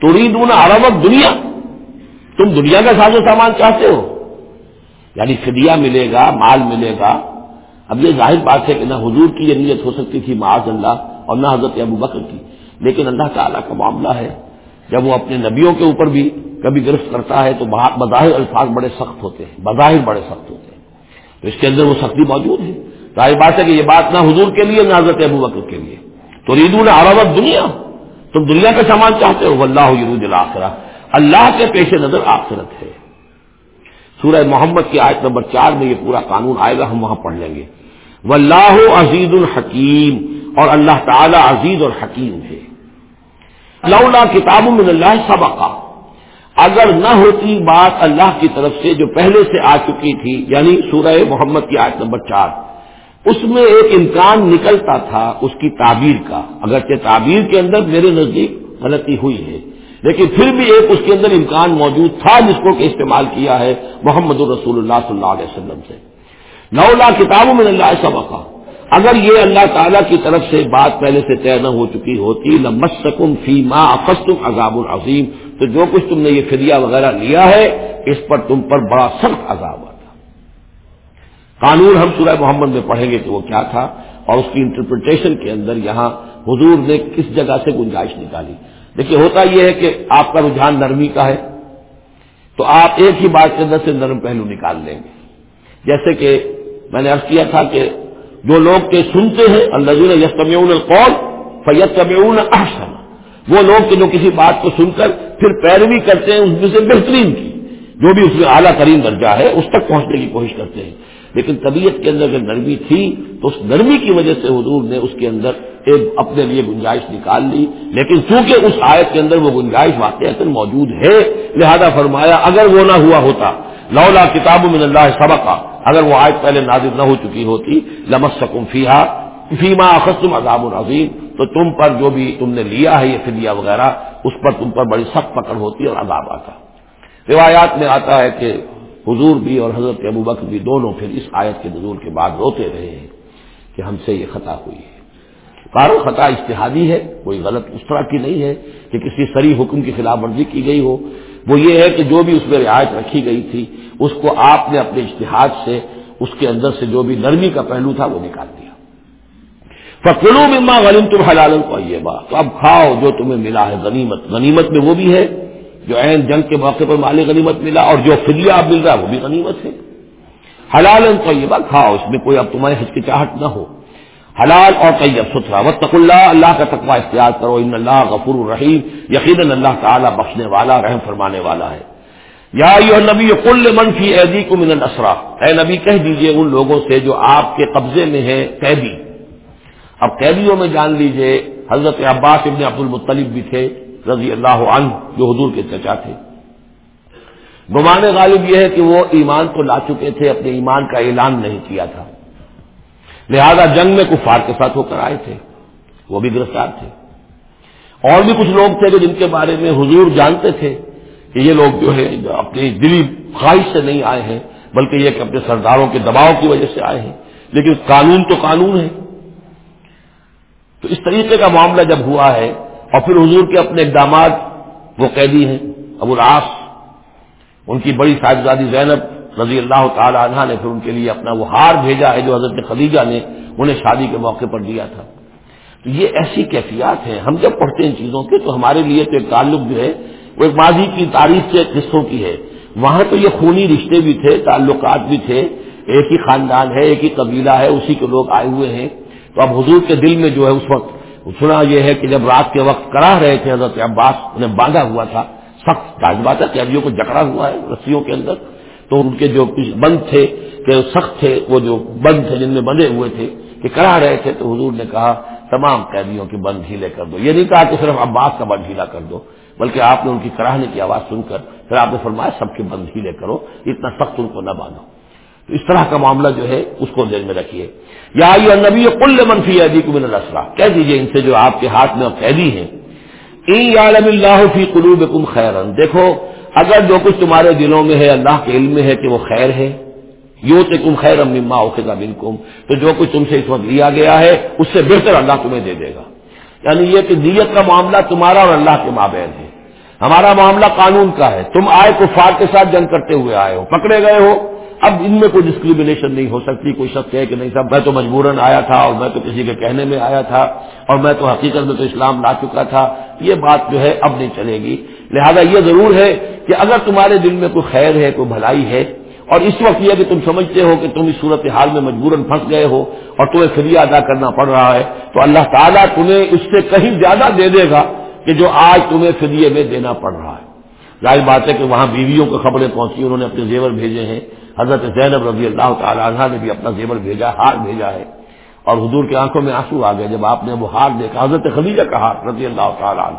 تو ریدون عربت دنیا۔ تم دنیا کا ساز و سامان چاہتے ہو۔ یعنی فدیہ ملے گا، مال ملے گا۔ اب یہ ظاہر بات ہے کہ نہ حضور کی یہ نیت ہو سکتی تھی معاذ اللہ اور نہ حضرت ابو بکر کی۔ لیکن اللہ تعالیٰ کا معاملہ ہے، جب وہ اپنے نبیوں کے اوپر بھی کبھی گرفت کرتا ہے تو بظاہر الفاظ بڑے سخت ہوتے ہیں، بظاہر بڑے سخت ہوتے ہیں۔ تو اس کے اندر وہ سختی موجود ہے۔ ظاہر بات ہے کہ یہ بات نہ حضور کے لیے، نہ حضرت ابو بکر کے لیے۔ تو ریدو نے عربت دنیا تم دنیا کا سامان چاہتے ہو اللہ یرود الآخرہ اللہ کے پیش نظر آخرت ہے۔ سورہ محمد کی آیت نمبر چار میں یہ پورا قانون آئے گا، ہم وہاں پڑھ لیں گے۔ وہ اللہ عزیز الحکیم، اور اللہ تعالی عزیز اور حکیم ہے۔ لولا کتاب من اللہ سبقہ اگر نہ ہوتی بات اللہ کی طرف سے جو پہلے سے آ چکی تھی یعنی سورہ محمد کی آیت نمبر چار، اس میں ایک امکان نکلتا تھا اس کی تعبیر کا۔ اگرچہ تعبیر کے اندر میرے نزدیک غلطی ہوئی ہے۔ لیکن پھر بھی ایک اس کے اندر امکان موجود تھا جس کو کہ استعمال کیا ہے محمد الرسول اللہ صلی اللہ علیہ وسلم سے۔ نولا کتابوں میں اللہ سبقہ اگر یہ اللہ تعالیٰ کی طرف سے بات پہلے سے طے نہ ہو چکی ہوتی، لمسکم فی ماں افستم عذاب العظیم تو جو کچھ تم نے یہ فدیہ وغیرہ لیا ہے، اس پر تم پر بڑا سخت عذاب آتا۔ قانون ہم سورہ محمد میں پڑھیں گے کہ وہ کیا تھا، اور اس کی انٹرپریٹیشن کے اندر یہاں حضور نے کس جگہ سے گنجائش نکالی۔ دیکھیے ہوتا یہ ہے کہ آپ کا رجحان نرمی کا ہے، تو آپ ایک ہی بات کے اندر سے نرم پہلو نکال لیں گے۔ جیسے کہ میں نے ارض کیا تھا کہ جو لوگ کے سنتے ہیں اللہ یسمیون القول فیت طبیون احسن۔ وہ لوگ کہ جو کسی بات کو سن کر پھر پیروی کرتے ہیں، اس میں سے بہترین کی، جو بھی اس میں اعلیٰ ترین درجہ ہے، اس تک پہنچنے کی کوشش کرتے ہیں۔ لیکن طبیعت کے اندر اگر نرمی تھی تو اس نرمی کی وجہ سے حضور نے اس کے اندر ایک اپنے لیے گنجائش نکال لی، لیکن چونکہ اس آیت کے اندر وہ گنجائش واقع موجود ہے، لہذا فرمایا، اگر وہ نہ ہوا ہوتا، لولا کتاب من اللہ سبق، اگر وہ آیت پہلے نازل نہ ہو چکی ہوتی لمس سکم فیحا فیما اخصم عذاب العظیم تو تم پر جو بھی تم نے لیا ہے، یہ فدیہ وغیرہ، اس پر تم پر بڑی سخت پکڑ ہوتی اور عذاب آتا۔ روایات میں آتا ہے کہ حضور بھی اور حضرت ابو بکر بھی دونوں پھر اس آیت کے نزول کے بعد روتے رہے ہیں کہ ہم سے یہ خطا ہوئی ہے۔ کارو خطا اشتہادی ہے، کوئی غلط اس طرح کی نہیں ہے کہ کسی سری حکم کی خلاف ورزی کی گئی ہو۔ وہ یہ ہے کہ جو بھی اس میں رعایت رکھی گئی تھی، اس کو آپ نے اپنے اشتہاد سے، اس کے اندر سے جو بھی نرمی کا پہلو تھا، وہ نکال دیا۔ فکلو مما غلیم تم حلال کو یہ بات تو اب کھاؤ جو تمہیں ملا ہے غنیمت۔ غنیمت میں وہ بھی ہے جو عین جنگ کے موقع پر مال غنیمت ملا اور جو فضلہ اب مل رہا ہے، وہ بھی غنیمت ہے۔ حلال طیبہ کھاؤ، اس میں کوئی اب تمہاری ہچکچاہٹ نہ ہو۔ حلال اور طیب ستھرا و تق اللہ اللہ کا تقوی اختیار کرو۔ ان اللہ غفور الرحیم، یقیناً اللہ تعالیٰ بخشنے والا، رحم فرمانے والا ہے۔ یا نبی کل منفی ایدی کو من الاسرا۔ اے نبی، کہہ دیجیے ان لوگوں سے جو آپ کے قبضے میں ہے قیدی۔ اب قیدیوں میں جان لیجیے، حضرت عباس ابن عبد المطلب بھی تھے۔ رضی اللہ عنہ، جو حضور کے چچا تھے۔ گمان غالب یہ ہے کہ وہ ایمان کو لا چکے تھے، اپنے ایمان کا اعلان نہیں کیا تھا۔ لہذا جنگ میں کفار کے ساتھ ہو کر آئے تھے۔ وہ بھی گرفتار تھے۔ اور بھی کچھ لوگ تھے جن کے بارے میں حضور جانتے تھے کہ یہ لوگ جو ہے اپنی دلی خواہش سے نہیں آئے ہیں، بلکہ یہ کہ اپنے سرداروں کے دباؤ کی وجہ سے آئے ہیں۔ لیکن قانون تو قانون ہے۔ تو اس طریقے کا معاملہ جب ہوا ہے اور پھر حضور کے اپنے اقدامات، وہ قیدی ہیں، ابو العاص، ان کی بڑی صاحبزادی زینب رضی اللہ تعالی عنہ نے پھر ان کے لیے اپنا وہ ہار بھیجا ہے جو حضرت خدیجہ نے انہیں شادی کے موقع پر دیا تھا۔ تو یہ ایسی کیفیات ہیں، ہم جب پڑھتے ہیں ان چیزوں کے تو ہمارے لیے تو ایک تعلق جو ہے، وہ ایک ماضی کی تاریخ کے قصوں کی ہے۔ وہاں تو یہ خونی رشتے بھی تھے، تعلقات بھی تھے، ایک ہی خاندان ہے، ایک ہی قبیلہ ہے، اسی کے لوگ آئے ہوئے ہیں۔ تو اب حضور کے دل میں جو ہے، اس وقت سنا یہ ہے کہ جب رات کے وقت کرا رہے تھے حضرت عباس، انہیں باندھا ہوا تھا، سخت بات ہے قیدیوں کو جکڑا ہوا ہے رسیوں کے اندر۔ تو ان کے جو بند تھے، کہ سخت تھے، وہ جو بند تھے، جن میں بندے ہوئے تھے، کہ کرا رہے تھے، تو حضور نے کہا، تمام قیدیوں کی بند ڈھیلے کر دو۔ یہ نہیں کہا کہ صرف عباس کا بند ڈھیلا کر دو، بلکہ آپ نے ان کی کراہنے کی آواز سن کر، پھر آپ نے فرمایا، سب کے بند ڈھیلے کرو، اتنا سخت ان کو نہ باندھو۔ تو اس طرح کا معاملہ جو ہے اس کو دل میں رکھیے۔ یا نبی کل منفی ادی کو بن السرا کہہ دیجیے ان سے جو آپ کے ہاتھ میں قیدی ہیں۔ عالم اللہ فی قلوب کم خیرن۔ دیکھو، اگر جو کچھ تمہارے دلوں میں ہے، اللہ کے علم میں ہے کہ وہ خیر ہے۔ یو تم خیر مما اوقا بن تو جو کچھ تم سے اس وقت لیا گیا ہے، اس سے بہتر اللہ تمہیں دے دے گا۔ یعنی یہ کہ نیت کا معاملہ تمہارا اور اللہ کے مابین ہے۔ ہمارا معاملہ قانون کا ہے۔ تم آئے کفار کے ساتھ جنگ کرتے ہوئے آئے ہو، پکڑے گئے ہو۔ اب ان میں کوئی ڈسکریمنیشن نہیں ہو سکتی، کوئی شخص کہے کہ نہیں صاحب، میں تو مجبوراً آیا تھا اور میں تو کسی کے کہنے میں آیا تھا اور میں تو حقیقت میں تو اسلام لا چکا تھا۔ یہ بات جو ہے اب نہیں چلے گی۔ لہذا یہ ضرور ہے کہ اگر تمہارے دل میں کوئی خیر ہے، کوئی بھلائی ہے اور اس وقت یہ کہ تم سمجھتے ہو کہ تم اس صورت حال میں مجبوراً پھنس گئے ہو اور تمہیں فری ادا کرنا پڑ رہا ہے، تو اللہ تعالیٰ تمہیں اس سے کہیں زیادہ دے دے گا کہ جو آج تمہیں فریے میں دینا پڑ رہا ہے۔ ظاہر بات ہے کہ وہاں بیویوں کو خبریں پہنچی، انہوں نے اپنے زیور بھیجے ہیں۔ حضرت زینب رضی اللہ تعالیٰ عنہ نے بھی اپنا زیور بھیجا، ہار بھیجا ہے۔ اور حضور کی آنکھوں میں آنسو آ گئے، جب آپ نے وہ ہار دیکھا، حضرت خدیجہ کا ہار، رضی اللہ تعالیٰ عنہ۔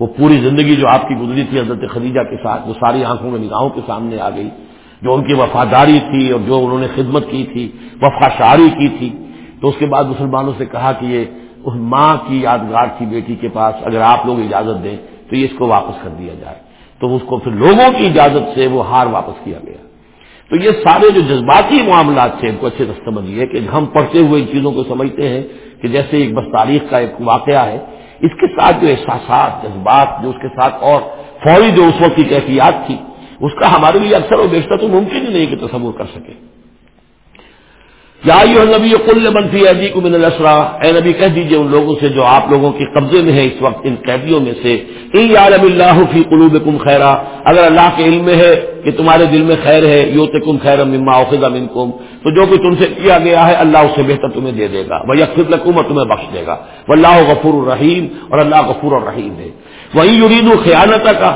وہ پوری زندگی جو آپ کی گزری تھی حضرت خدیجہ کے ساتھ، وہ ساری آنکھوں میں نگاہوں کے سامنے آ گئی۔ جو ان کی وفاداری تھی اور جو انہوں نے خدمت کی تھی وفا شاری کی تھی۔ تو اس کے بعد مسلمانوں سے کہا کہ یہ اس ماں کی یادگار تھی بیٹی کے پاس، اگر آپ لوگ اجازت دیں تو یہ اس کو واپس کر دیا جائے۔ تو اس کو پھر لوگوں کی اجازت سے وہ ہار واپس کیا گیا۔ تو یہ سارے جو جذباتی معاملات تھے، ان کو اچھے سے سمجھیے کہ ہم پڑھتے ہوئے ان چیزوں کو سمجھتے ہیں کہ جیسے ایک بس تاریخ کا ایک واقعہ ہے، اس کے ساتھ جو احساسات، جذبات، جو اس کے ساتھ اور فوری جو اس وقت کی کیفیات تھی، اس کا ہمارے لیے اکثر و بیشتر تو ممکن ہی نہیں کہ تصور کر سکے۔ یا نبی کل منفی عدی کو من السرا اے نبی کہہ دیجیے ان لوگوں سے جو آپ لوگوں کے قبضے میں ہے اس وقت ان قیدیوں میں سے عالم اللہ فی قلوب کم خیرا اگر اللہ کے علم میں ہے کہ تمہارے دل میں خیر ہے یو تم خیر مما اوقا من کم تو جو کچھ تم سے کیا گیا ہے اللہ اس سے بہتر تمہیں دے دے گا وہ یکفر لکم اور تمہیں بخش دے گا وہ اللہ غفور الرحیم اور اللہ غفور الرحیم ہے وہی یرید خیانت کا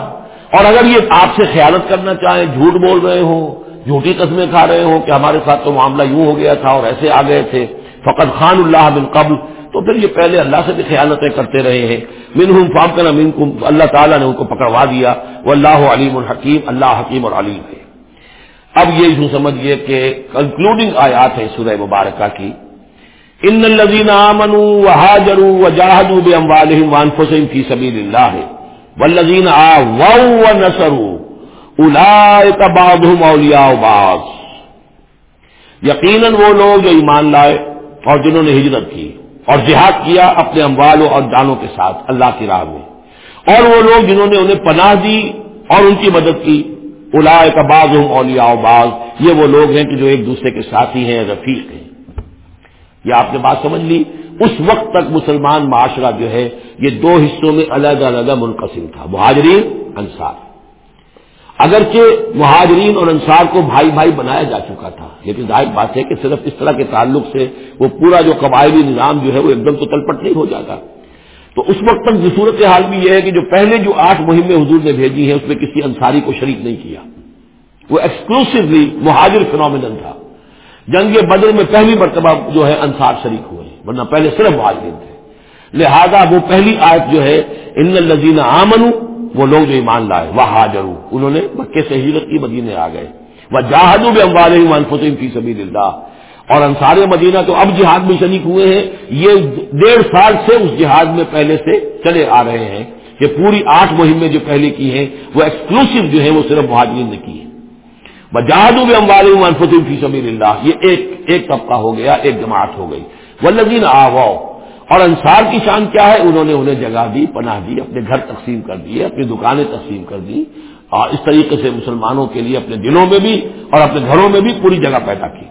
اور اگر یہ آپ سے خیالت کرنا چاہیں جھوٹ بول رہے ہوں جھوٹی قسمیں کھا رہے ہوں کہ ہمارے ساتھ تو معاملہ یوں ہو گیا تھا اور ایسے آ گئے تھے۔ فقط خان اللہ بن قبل۔ تو پھر یہ پہلے اللہ سے بھی خیالتیں کرتے رہے ہیں۔ من ہوں فام کا من اللہ تعالیٰ نے ان کو پکڑوا دیا۔ وہ اللہ علیم الحکیم اللہ حکیم اور علیم ہے۔ اب یہ یوں سمجھیے کہ کنکلوڈنگ آیات ہے سورہ مبارکہ کی۔ ان الذين امنوا وهاجروا وجاهدوا باموالهم وانفسهم في سبيل الله۔ والذين آووا ونصروا۔ اولئك بعضهم اولیاء بعض۔ یقیناً وہ لوگ جو ایمان لائے اور جنہوں نے ہجرت کی اور جہاد کیا اپنے اموالوں اور جانوں کے ساتھ اللہ کی راہ میں۔ اور وہ لوگ جنہوں نے انہیں پناہ دی اور ان کی مدد کی۔ الاائے کا ہوں اولیا باز یہ وہ لوگ ہیں کہ جو ایک دوسرے کے ساتھی ہیں، رفیق ہیں۔ یہ آپ نے بات سمجھ لی؟ اس وقت تک مسلمان معاشرہ جو ہے، یہ دو حصوں میں الگ الگ منقسم تھا، مہاجرین، انصار۔ اگرچہ مہاجرین اور انصار کو بھائی بھائی بنایا جا چکا تھا، لیکن ظاہر بات ہے کہ صرف اس طرح کے تعلق سے وہ پورا جو قبائلی نظام جو ہے وہ ایک دم تو تلپٹ نہیں ہو جاتا۔ تو اس وقت تک صورت حال بھی یہ ہے کہ جو پہلے جو آٹھ مہمیں حضور نے بھیجی ہیں، اس میں کسی انصاری کو شریک نہیں کیا۔ وہ ایکسکلوسولی مہاجر فنومینل تھا۔ جنگ بدر میں پہلی مرتبہ جو ہے انصار شریک ہوئے، ورنہ پہلے صرف مہاجرین تھے۔ لہذا وہ پہلی آیت جو ہے، ان الزین آمن وہ لوگ جو ایمان لائے، وہ حاجر انہوں نے مکے سے ہجرت کی، مدینے آ گئے۔ وہ جہادوں میں امبال فتح کی سبھی اللہ اور انصار مدینہ تو اب جہاد میں شریک ہوئے ہیں۔ یہ ڈیڑھ سال سے اس جہاد میں پہلے سے چلے آ رہے ہیں۔ کہ پوری آٹھ مہمیں جو پہلے کی ہیں، وہ ایکسکلوسو جو ہیں، وہ صرف مہاجرین نے کی ہیں۔ جہادوں میں امبال فتح کی سبھی اللہ یہ ایک ایک طبقہ ہو گیا، ایک جماعت ہو گئی۔ وہ لذین آواؤ اور انصار کی شان کیا ہے؟ انہوں نے انہیں جگہ دی، پناہ دی، اپنے گھر تقسیم کر دیے اپنی دکانیں تقسیم کر دی، اور اس طریقے سے مسلمانوں کے لیے اپنے دلوں میں بھی اور اپنے گھروں میں بھی پوری جگہ پیدا کی۔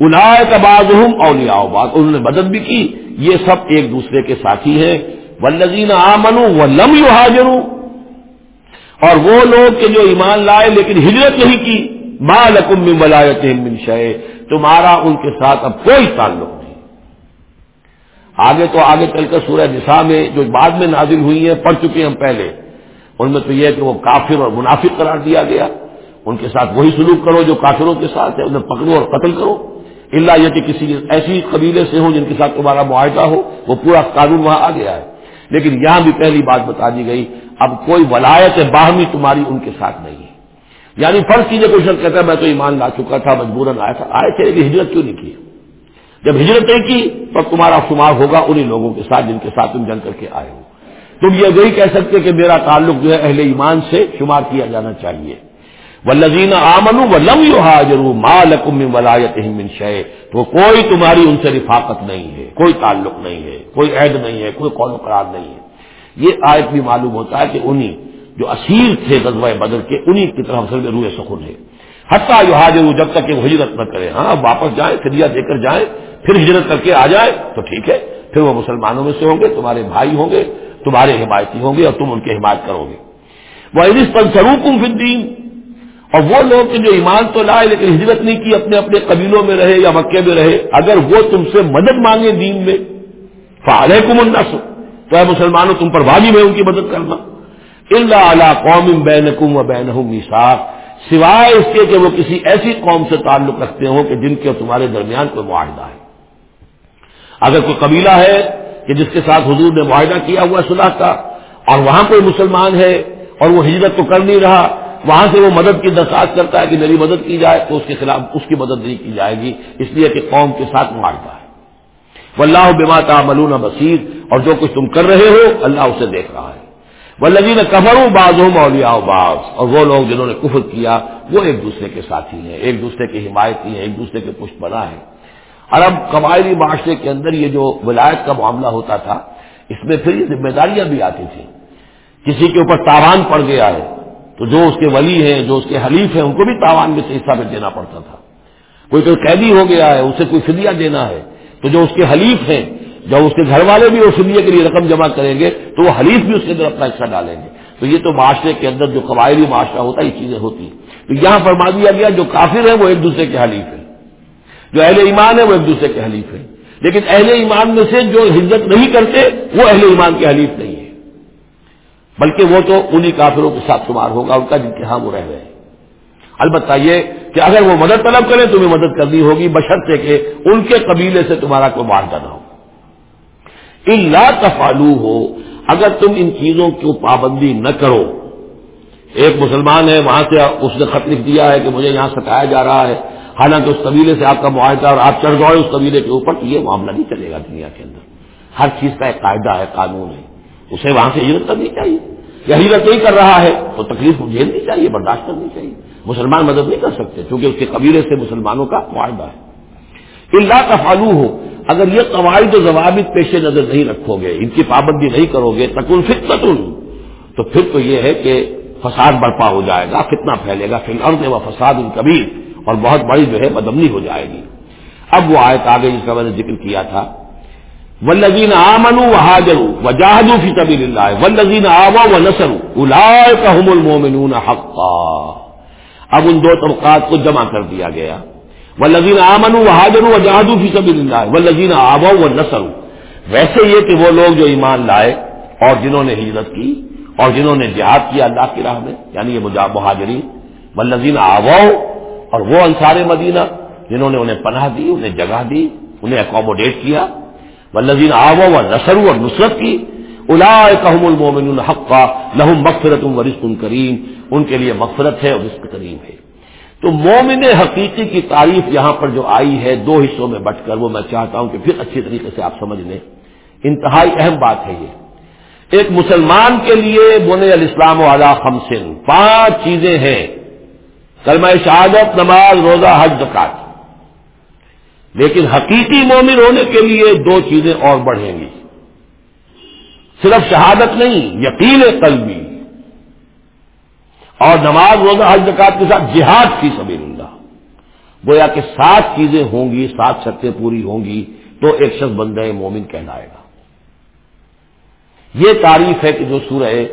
انائے تباز ہوں اولیا بات انہوں نے مدد بھی کی۔ یہ سب ایک دوسرے کے ساتھی ہیں۔ ولزین آ منو و لم یو حاضر اور وہ لوگ کے جو ایمان لائے لیکن ہجرت نہیں کی۔ ماں لکم ملایت من شے تمہارا ان کے ساتھ اب کوئی تعلق نہیں۔ آگے تو آگے چل کر سورہ نساء میں جو بعد میں نازل ہوئی ہیں، پڑھ چکے ہیں ہم پہلے۔ ان میں تو یہ ہے کہ وہ کافر اور منافق قرار دیا گیا۔ ان کے ساتھ وہی سلوک کرو جو کافروں کے ساتھ ہے، انہیں پکڑو اور قتل کرو۔ اللہ یہ کہ کسی ایسی قبیلے سے ہوں جن کے ساتھ تمہارا معاہدہ ہو، وہ پورا قانون وہاں آ گیا ہے۔ لیکن یہاں بھی پہلی بات بتا دی گئی، اب کوئی ولایت باہمی تمہاری ان کے ساتھ نہیں ہے۔ یعنی فرض کیجیے کوئی شخص کہتا ہے، میں تو ایمان لا چکا تھا، مجبوراً آیا تھا۔ آئے تھے لیکن ہجرت کیوں نہیں کی؟ جب ہجرت نہیں کی تو تمہارا شمار ہوگا انہیں لوگوں کے ساتھ جن کے ساتھ تم جنگ کر کے آئے ہو۔ تم یہ وہی کہہ سکتے کہ میرا تعلق جو ہے اہل ایمان سے شمار کیا جانا چاہیے۔ و لذین آمن و لم یو حاضر مالکم ولایت شے تو کوئی تمہاری ان سے رفاقت نہیں ہے، کوئی تعلق نہیں ہے، کوئی عہد نہیں ہے، کوئی قول و قرار نہیں ہے۔ یہ آیت بھی معلوم ہوتا ہے کہ انہیں جو اسیر تھے غزوہ بدر کے انہیں کی طرف سے روح سکون ہے۔ حتیٰ جو حاضر جب تک کہ وہ ہجرت نہ کرے ہاں واپس جائیں، فدیہ دے کر جائیں، پھر ہجرت کر کے آ جائے تو ٹھیک ہے، پھر وہ مسلمانوں میں سے ہوں گے، تمہارے بھائی ہوں گے، تمہارے حمایتی ہوں گے اور تم ان کی حمایت کرو گے۔ وہ عزیز پر سروکم فدین اور وہ لوگ جو ایمان تو لائے لیکن ہجرت نہیں کی، اپنے اپنے قبیلوں میں رہے یا مکے میں رہے، اگر وہ تم سے مدد مانگے دین میں فعال کم النس تو اے مسلمانوں، تم پر واجب ہے ان کی مدد کرنا۔ اللہ اعلیٰ قوم بین کم و بین سوائے اس کے کہ وہ کسی ایسی قوم سے تعلق رکھتے ہوں کہ جن کے تمہارے درمیان کوئی معاہدہ ہے۔ اگر کوئی قبیلہ ہے کہ جس کے ساتھ حضور نے معاہدہ کیا ہوا صلاح کا اور وہاں کوئی مسلمان ہے اور وہ ہجرت تو کر نہیں رہا، وہاں سے وہ مدد کی درخواست کرتا ہے کہ میری مدد کی جائے تو اس کے خلاف اس کی مدد نہیں کی جائے گی، اس لیے کہ قوم کے ساتھ معاہدہ ہے۔ وہ اللہ بما تعملون بصیر اور جو کچھ تم کر رہے ہو اللہ اسے دیکھ رہا ہے۔ وہ لگی نے کفروں باز ہوں مولیا اور وہ لوگ جنہوں نے کفر کیا، وہ ایک دوسرے کے ساتھی ہیں، ایک دوسرے کی حمایتی ہیں، ایک دوسرے کے پشت بنا ہے عرب قبائلی معاشرے کے اندر یہ جو ولایت کا معاملہ ہوتا تھا، اس میں پھر یہ ذمہ داریاں بھی آتی تھیں۔ کسی کے اوپر تاوان پڑ گیا ہے، تو جو اس کے ولی ہیں، جو اس کے حلیف ہیں، ان کو بھی تاوان میں سے حصہ میں دینا پڑتا تھا۔ کوئی کوئی قیدی ہو گیا ہے، اسے کوئی فدیہ دینا ہے، تو جو اس کے حلیف ہیں جب اس کے گھر والے بھی اس فدیے کے لیے رقم جمع کریں گے تو وہ حلیف بھی اس کے اندر اپنا حصہ ڈالیں گے۔ تو یہ تو معاشرے کے اندر جو قبائلی معاشرہ ہوتا ہے، یہ چیزیں ہوتی ہیں۔ تو یہاں فرما دیا گیا جو کافر ہیں وہ ایک دوسرے کے حلیف ہیں۔ جو اہل ایمان ہے وہ ایک دوسرے کے حلیف ہیں۔ لیکن اہل ایمان میں سے جو ہجرت نہیں کرتے، وہ اہل ایمان کے حلیف نہیں ہے بلکہ وہ تو انہی کافروں کے ساتھ شمار ہوگا، ان کا جن کے ہاں وہ رہ رہے ہیں البتہ یہ کہ اگر وہ مدد طلب کریں تمہیں مدد کرنی ہوگی بشرطے کہ ان کے قبیلے سے تمہارا کوئی معاہدہ نہ ہو۔ اللہ تفالو ہو اگر تم ان چیزوں کی پابندی نہ کرو۔ ایک مسلمان ہے، وہاں سے اس نے خط لکھ دیا ہے کہ مجھے یہاں ستایا جا رہا ہے۔ حالانکہ اس قبیلے سے آپ کا معاہدہ اور آپ چڑھ گئے، اس قبیلے کے اوپر تو یہ معاملہ نہیں چلے گا دنیا کے اندر۔ ہر چیز کا ایک قاعدہ ہے، قانون ہے۔ اسے وہاں سے ہجرت کرنی چاہیے۔ یا ہجرت نہیں کر رہا ہے، تو تکلیف جھیلنی چاہیے، برداشت کرنی چاہیے۔ مسلمان مدد نہیں کر سکتے کیونکہ اس کے قبیلے سے مسلمانوں کا معاہدہ ہے۔ اللہ کا فالو ہو اگر یہ قواعد و ضوابط پیش نظر نہیں رکھو گے، ان کی پابندی نہیں کرو گے تکن فتن تو پھر تو یہ ہے کہ فساد برپا ہو جائے گا کتنا پھیلے گا پھر ارد و فساد ان کبیر، اور بہت بڑی جو ہے بدمنی ہو جائے گی۔ اب وہ آیت آگے جس کا میں نے ذکر کیا تھا ولزین آمن و حاجر و جاہدو فی طبیل اللہ ولزین آوا و نسر الاحم المومنون حقا۔ اب ان دو طبقات کو جمع کر دیا گیا۔ وہ لذین آمن و حاجر فی اللہ و لذین آبا و ویسے یہ کہ وہ لوگ جو ایمان لائے اور جنہوں نے ہجرت کی اور جنہوں نے جہاد کیا اللہ کی راہ میں یعنی یہ مہاجرین و لذین آباؤ اور وہ انصار مدینہ جنہوں نے انہیں پناہ دی، انہیں جگہ دی، انہیں اکوموڈیٹ کیا۔ و لذین آبا و نسر اور نصرت کی۔ الا کہم المومن الحق لہم مغفرت و رزق کریم۔ ان کے لیے مغفرت ہے اور رزق کریم ہے۔ تو مومن حقیقی کی تعریف یہاں پر جو آئی ہے دو حصوں میں بٹ کر وہ میں چاہتا ہوں کہ پھر اچھی طریقے سے آپ سمجھ لیں۔ انتہائی اہم بات ہے یہ۔ ایک مسلمان کے لیے بن الاسلام والا خمسن پانچ چیزیں ہیں۔ کلمہ شہادت، نماز، روزہ، حج زکات لیکن حقیقی مومن ہونے کے لیے دو چیزیں اور بڑھیں گی۔ صرف شہادت نہیں، یقین قلبی۔ اور نماز روزہ حج زکات کے ساتھ جہاد کی سبیل اللہ۔ گویا کہ سات چیزیں ہوں گی، سات شرطیں پوری ہوں گی، تو ایک شخص بندہ مومن کہلائے گا۔ یہ تعریف ہے کہ جو سورہ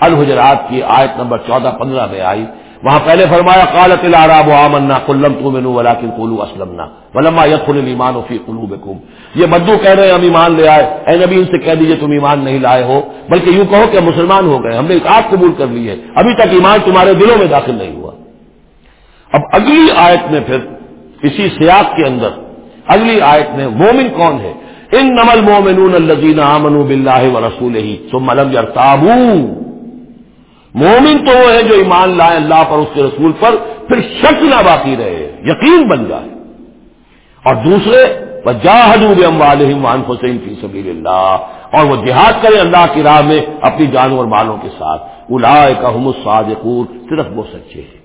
الحجرات کی آیت نمبر چودہ پندرہ میں آئی۔ وہاں پہلے فرمایا، قالت العراب آمنا قلم تؤمنوا ولكن قولوا اسلمنا. ولما يدخل الايمان في قلوبكم. یہ بدو کہہ رہے ہیں، ہم ایمان لے آئے. اے نبی، ان سے کہہ دیجیے تم ایمان نہیں لائے ہو. بلکہ یوں کہو کہ مسلمان ہو گئے ہم نے اطاعت قبول کر لی ہے. ابھی تک ایمان تمہارے دلوں میں داخل نہیں ہوا. اب اگلی آیت میں پھر، اسی سیاق کے اندر، اگلی آیت میں مومن کون ہے؟ ان نمل مومنون الذين امنوا بالله ورسوله ثم لم يرتابوا مومن تو وہ ہے جو ایمان لائے اللہ پر، اس کے رسول پر، پھر شک نہ باقی رہے، یقین بن جائے۔ اور دوسرے حسین فی سبیل اللہ اور وہ جہاد کرے اللہ کی راہ میں اپنی جانوں اور مالوں کے ساتھ۔ الا کا صادقون صرف وہ سچے ہیں۔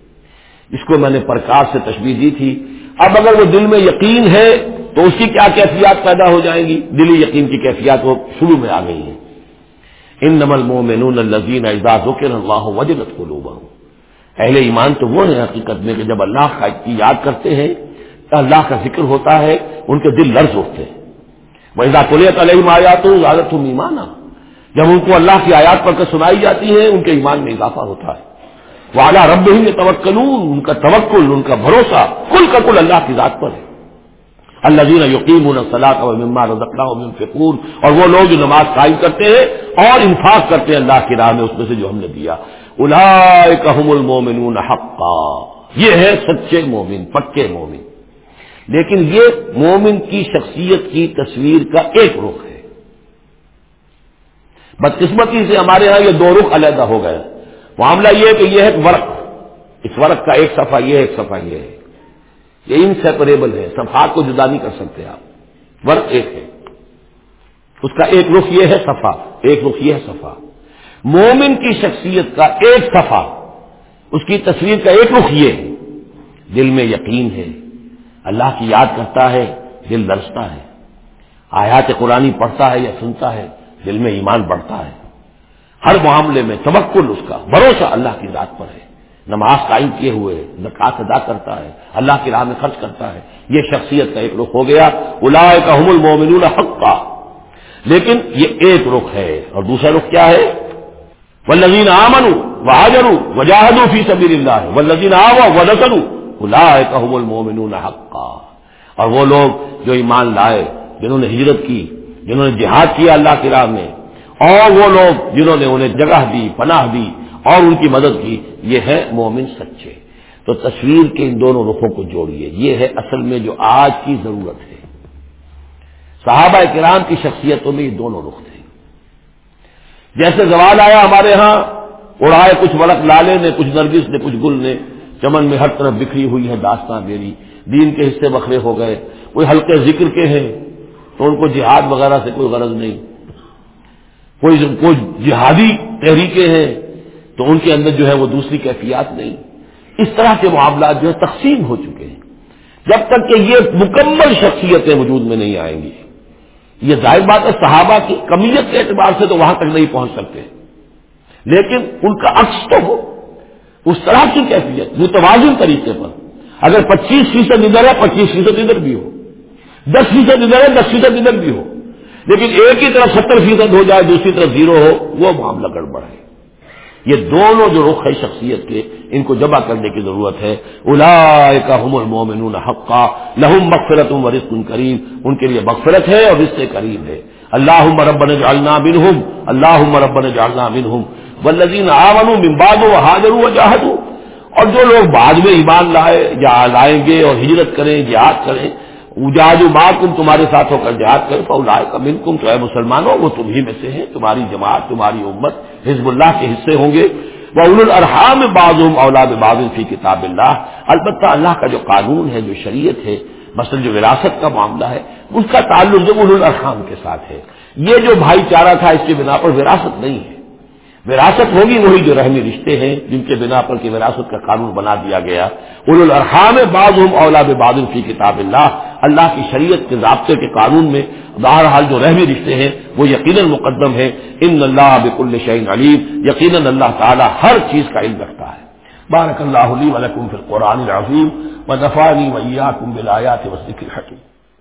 اس کو میں نے پرکاش سے تشبیح دی تھی۔ اب اگر وہ دل میں یقین ہے، تو اس کی کیا کیفیات پیدا ہو جائیں گی؟ دلی یقین کی کیفیات وہ شروع میں آ گئی ہیں۔ ان نمل مومنون الزین اعزاز کے اللہ وجلت کو اہل ایمان تو وہ ہیں حقیقت میں کہ جب اللہ کی یاد کرتے ہیں، اللہ کا ذکر ہوتا ہے، ان کے دل لرز ہوتے ہیں۔ وہ کلیت علیہ آیات تو زیادہ تم ایمان جب ان کو اللہ کی آیات پڑھ کر سنائی جاتی ہے ان کے ایمان میں اضافہ ہوتا ہے۔ وہ اعلیٰ رب ہی توکل ان کا توکل، ان کا بھروسہ کل کا کل اللہ کی ذات پر ہے۔ اللہ دین یقین صلاح مما رضا فکور اور وہ لوگ جو نماز قائم کرتے ہیں اور انفاق کرتے ہیں اللہ کی راہ میں، اس میں سے جو ہم نے دیا۔ الاحم المومنون حقا۔ یہ ہے سچے مومن، پکے مومن۔ لیکن یہ مومن کی شخصیت کی تصویر کا ایک رخ ہے۔ بدقسمتی سے ہمارے ہاں یہ دو رخ علیحدہ ہو گئے۔ معاملہ یہ کہ یہ ہے ورق۔ اس ورق کا ایک صفحہ، یہ ہے ایک صفحہ، یہ ہے۔ یہ انسیپریبل ہے صفحات کو جدا نہیں کر سکتے آپ۔ ورق ایک ہے۔ اس کا ایک رخ یہ ہے صفا، ایک رخ یہ ہے صفا۔ مومن کی شخصیت کا ایک صفا، اس کی تصویر کا ایک رخ یہ ہے۔ دل میں یقین ہے، اللہ کی یاد کرتا ہے، دل لرستا ہے۔ آیات قرآن پڑھتا ہے یا سنتا ہے، دل میں ایمان بڑھتا ہے۔ ہر معاملے میں تبکل اس کا، بھروسہ اللہ کی ذات پر ہے۔ نماز قائم کیے ہوئے زکات ادا کرتا ہے، اللہ کی راہ میں خرچ کرتا ہے۔ یہ شخصیت کا ایک رخ ہو گیا۔ الا کا حم المومن کا لیکن یہ ایک رخ ہے۔ اور دوسرا رخ کیا ہے؟ وہ لذین آمن و حاجر وجاہد فی سبیر اللہ ہے وہ لذین آوا و الا کا المومن حق کا اور وہ لوگ جو ایمان لائے، جنہوں نے ہجرت کی، جنہوں نے جہاد کیا اللہ کی راہ میں، اور وہ لوگ جنہوں نے انہیں جگہ دی، پناہ دی اور ان کی مدد کی، یہ ہے مومن سچے۔ تو تصویر کے ان دونوں رخوں کو جوڑیے۔ یہ ہے اصل میں جو آج کی ضرورت ہے۔ صحابہ کرام کی شخصیتوں میں یہ دونوں رخ تھے۔ جیسے زوال آیا ہمارے ہاں اڑائے کچھ ورق لالے نے، کچھ نرگس نے، کچھ گل نے، چمن میں ہر طرف بکھری ہوئی ہے داستان میری۔ دین کے حصے بکھرے ہو گئے۔ کوئی ہلکے ذکر کے ہیں، تو ان کو جہاد وغیرہ سے کوئی غرض نہیں۔ کوئی کوئی جہادی تحریکیں ہیں تو ان کے اندر جو ہے وہ دوسری کیفیات نہیں۔ اس طرح کے معاملات جو ہے تقسیم ہو چکے ہیں۔ جب تک کہ یہ مکمل شخصیتیں وجود میں نہیں آئیں گی۔ یہ ظاہر بات ہے، صحابہ کی کمیت کے اعتبار سے تو وہاں تک نہیں پہنچ سکتے۔ لیکن ان کا عکس تو ہو۔ اس طرح کی کیفیت، متوازن طریقے پر۔ اگر پچیس فیصد ادھر ہے، پچیس فیصد ادھر بھی ہو۔ دس فیصد ادھر ہے، دس فیصد ادھر بھی ہو۔ لیکن ایک ہی طرف ستر فیصد ہو جائے، دوسری طرف زیرو ہو، وہ معاملہ گڑبڑ ہے۔ یہ دونوں جو رخ ہے شخصیت کے، ان کو جمع کرنے کی ضرورت ہے۔ الا المومنون حقا، لہم مغفرت و رزق کریم۔ ان کے لیے مغفرت ہے اور رزق کریم ہے۔ اللہ مربن جالنا بنہم اللہ مربن جالنا بنہم ولزین آمن ممباد و حاضر و جاہد اور جو لوگ بعد میں ایمان لائے یا لائیں گے اور ہجرت کریں، جہاد کریں اجاج ماں کم تمہارے ساتھ ہو کر جہاد کرے تو کا من کم تو اے مسلمانوں، وہ تمہیں میں سے ہیں، تمہاری جماعت، تمہاری امت۔ حزب اللہ کے حصے ہوں گے۔ وہ اول الرحام بازم اولاد بازم فی کتاب اللہ البتہ اللہ کا جو قانون ہے، جو شریعت ہے، مثلا جو وراثت کا معاملہ ہے، اس کا تعلق جو اول الرحام کے ساتھ ہے۔ یہ جو بھائی چارہ تھا، اس کے بنا پر وراثت نہیں ہے۔ وراثت ہوگی وہی جو رحمی رشتے ہیں، جن کے بنا پر کہ وراثت کا قانون بنا دیا گیا۔ اول الرحام بعض اولاد بادل فی کتاب اللہ اللہ کی شریعت کے ضابطے کے قانون میں بہرحال جو رحمی رشتے ہیں، وہ یقیناً مقدم ہے ان اللہ بک الشعین علیم، یقیناً اللہ تعالیٰ ہر چیز کا علم رکھتا ہے۔ بارک اللہ علی ولکم فی القرآن العظیم، و نفانی ویا کم بلایات ذکر حکیم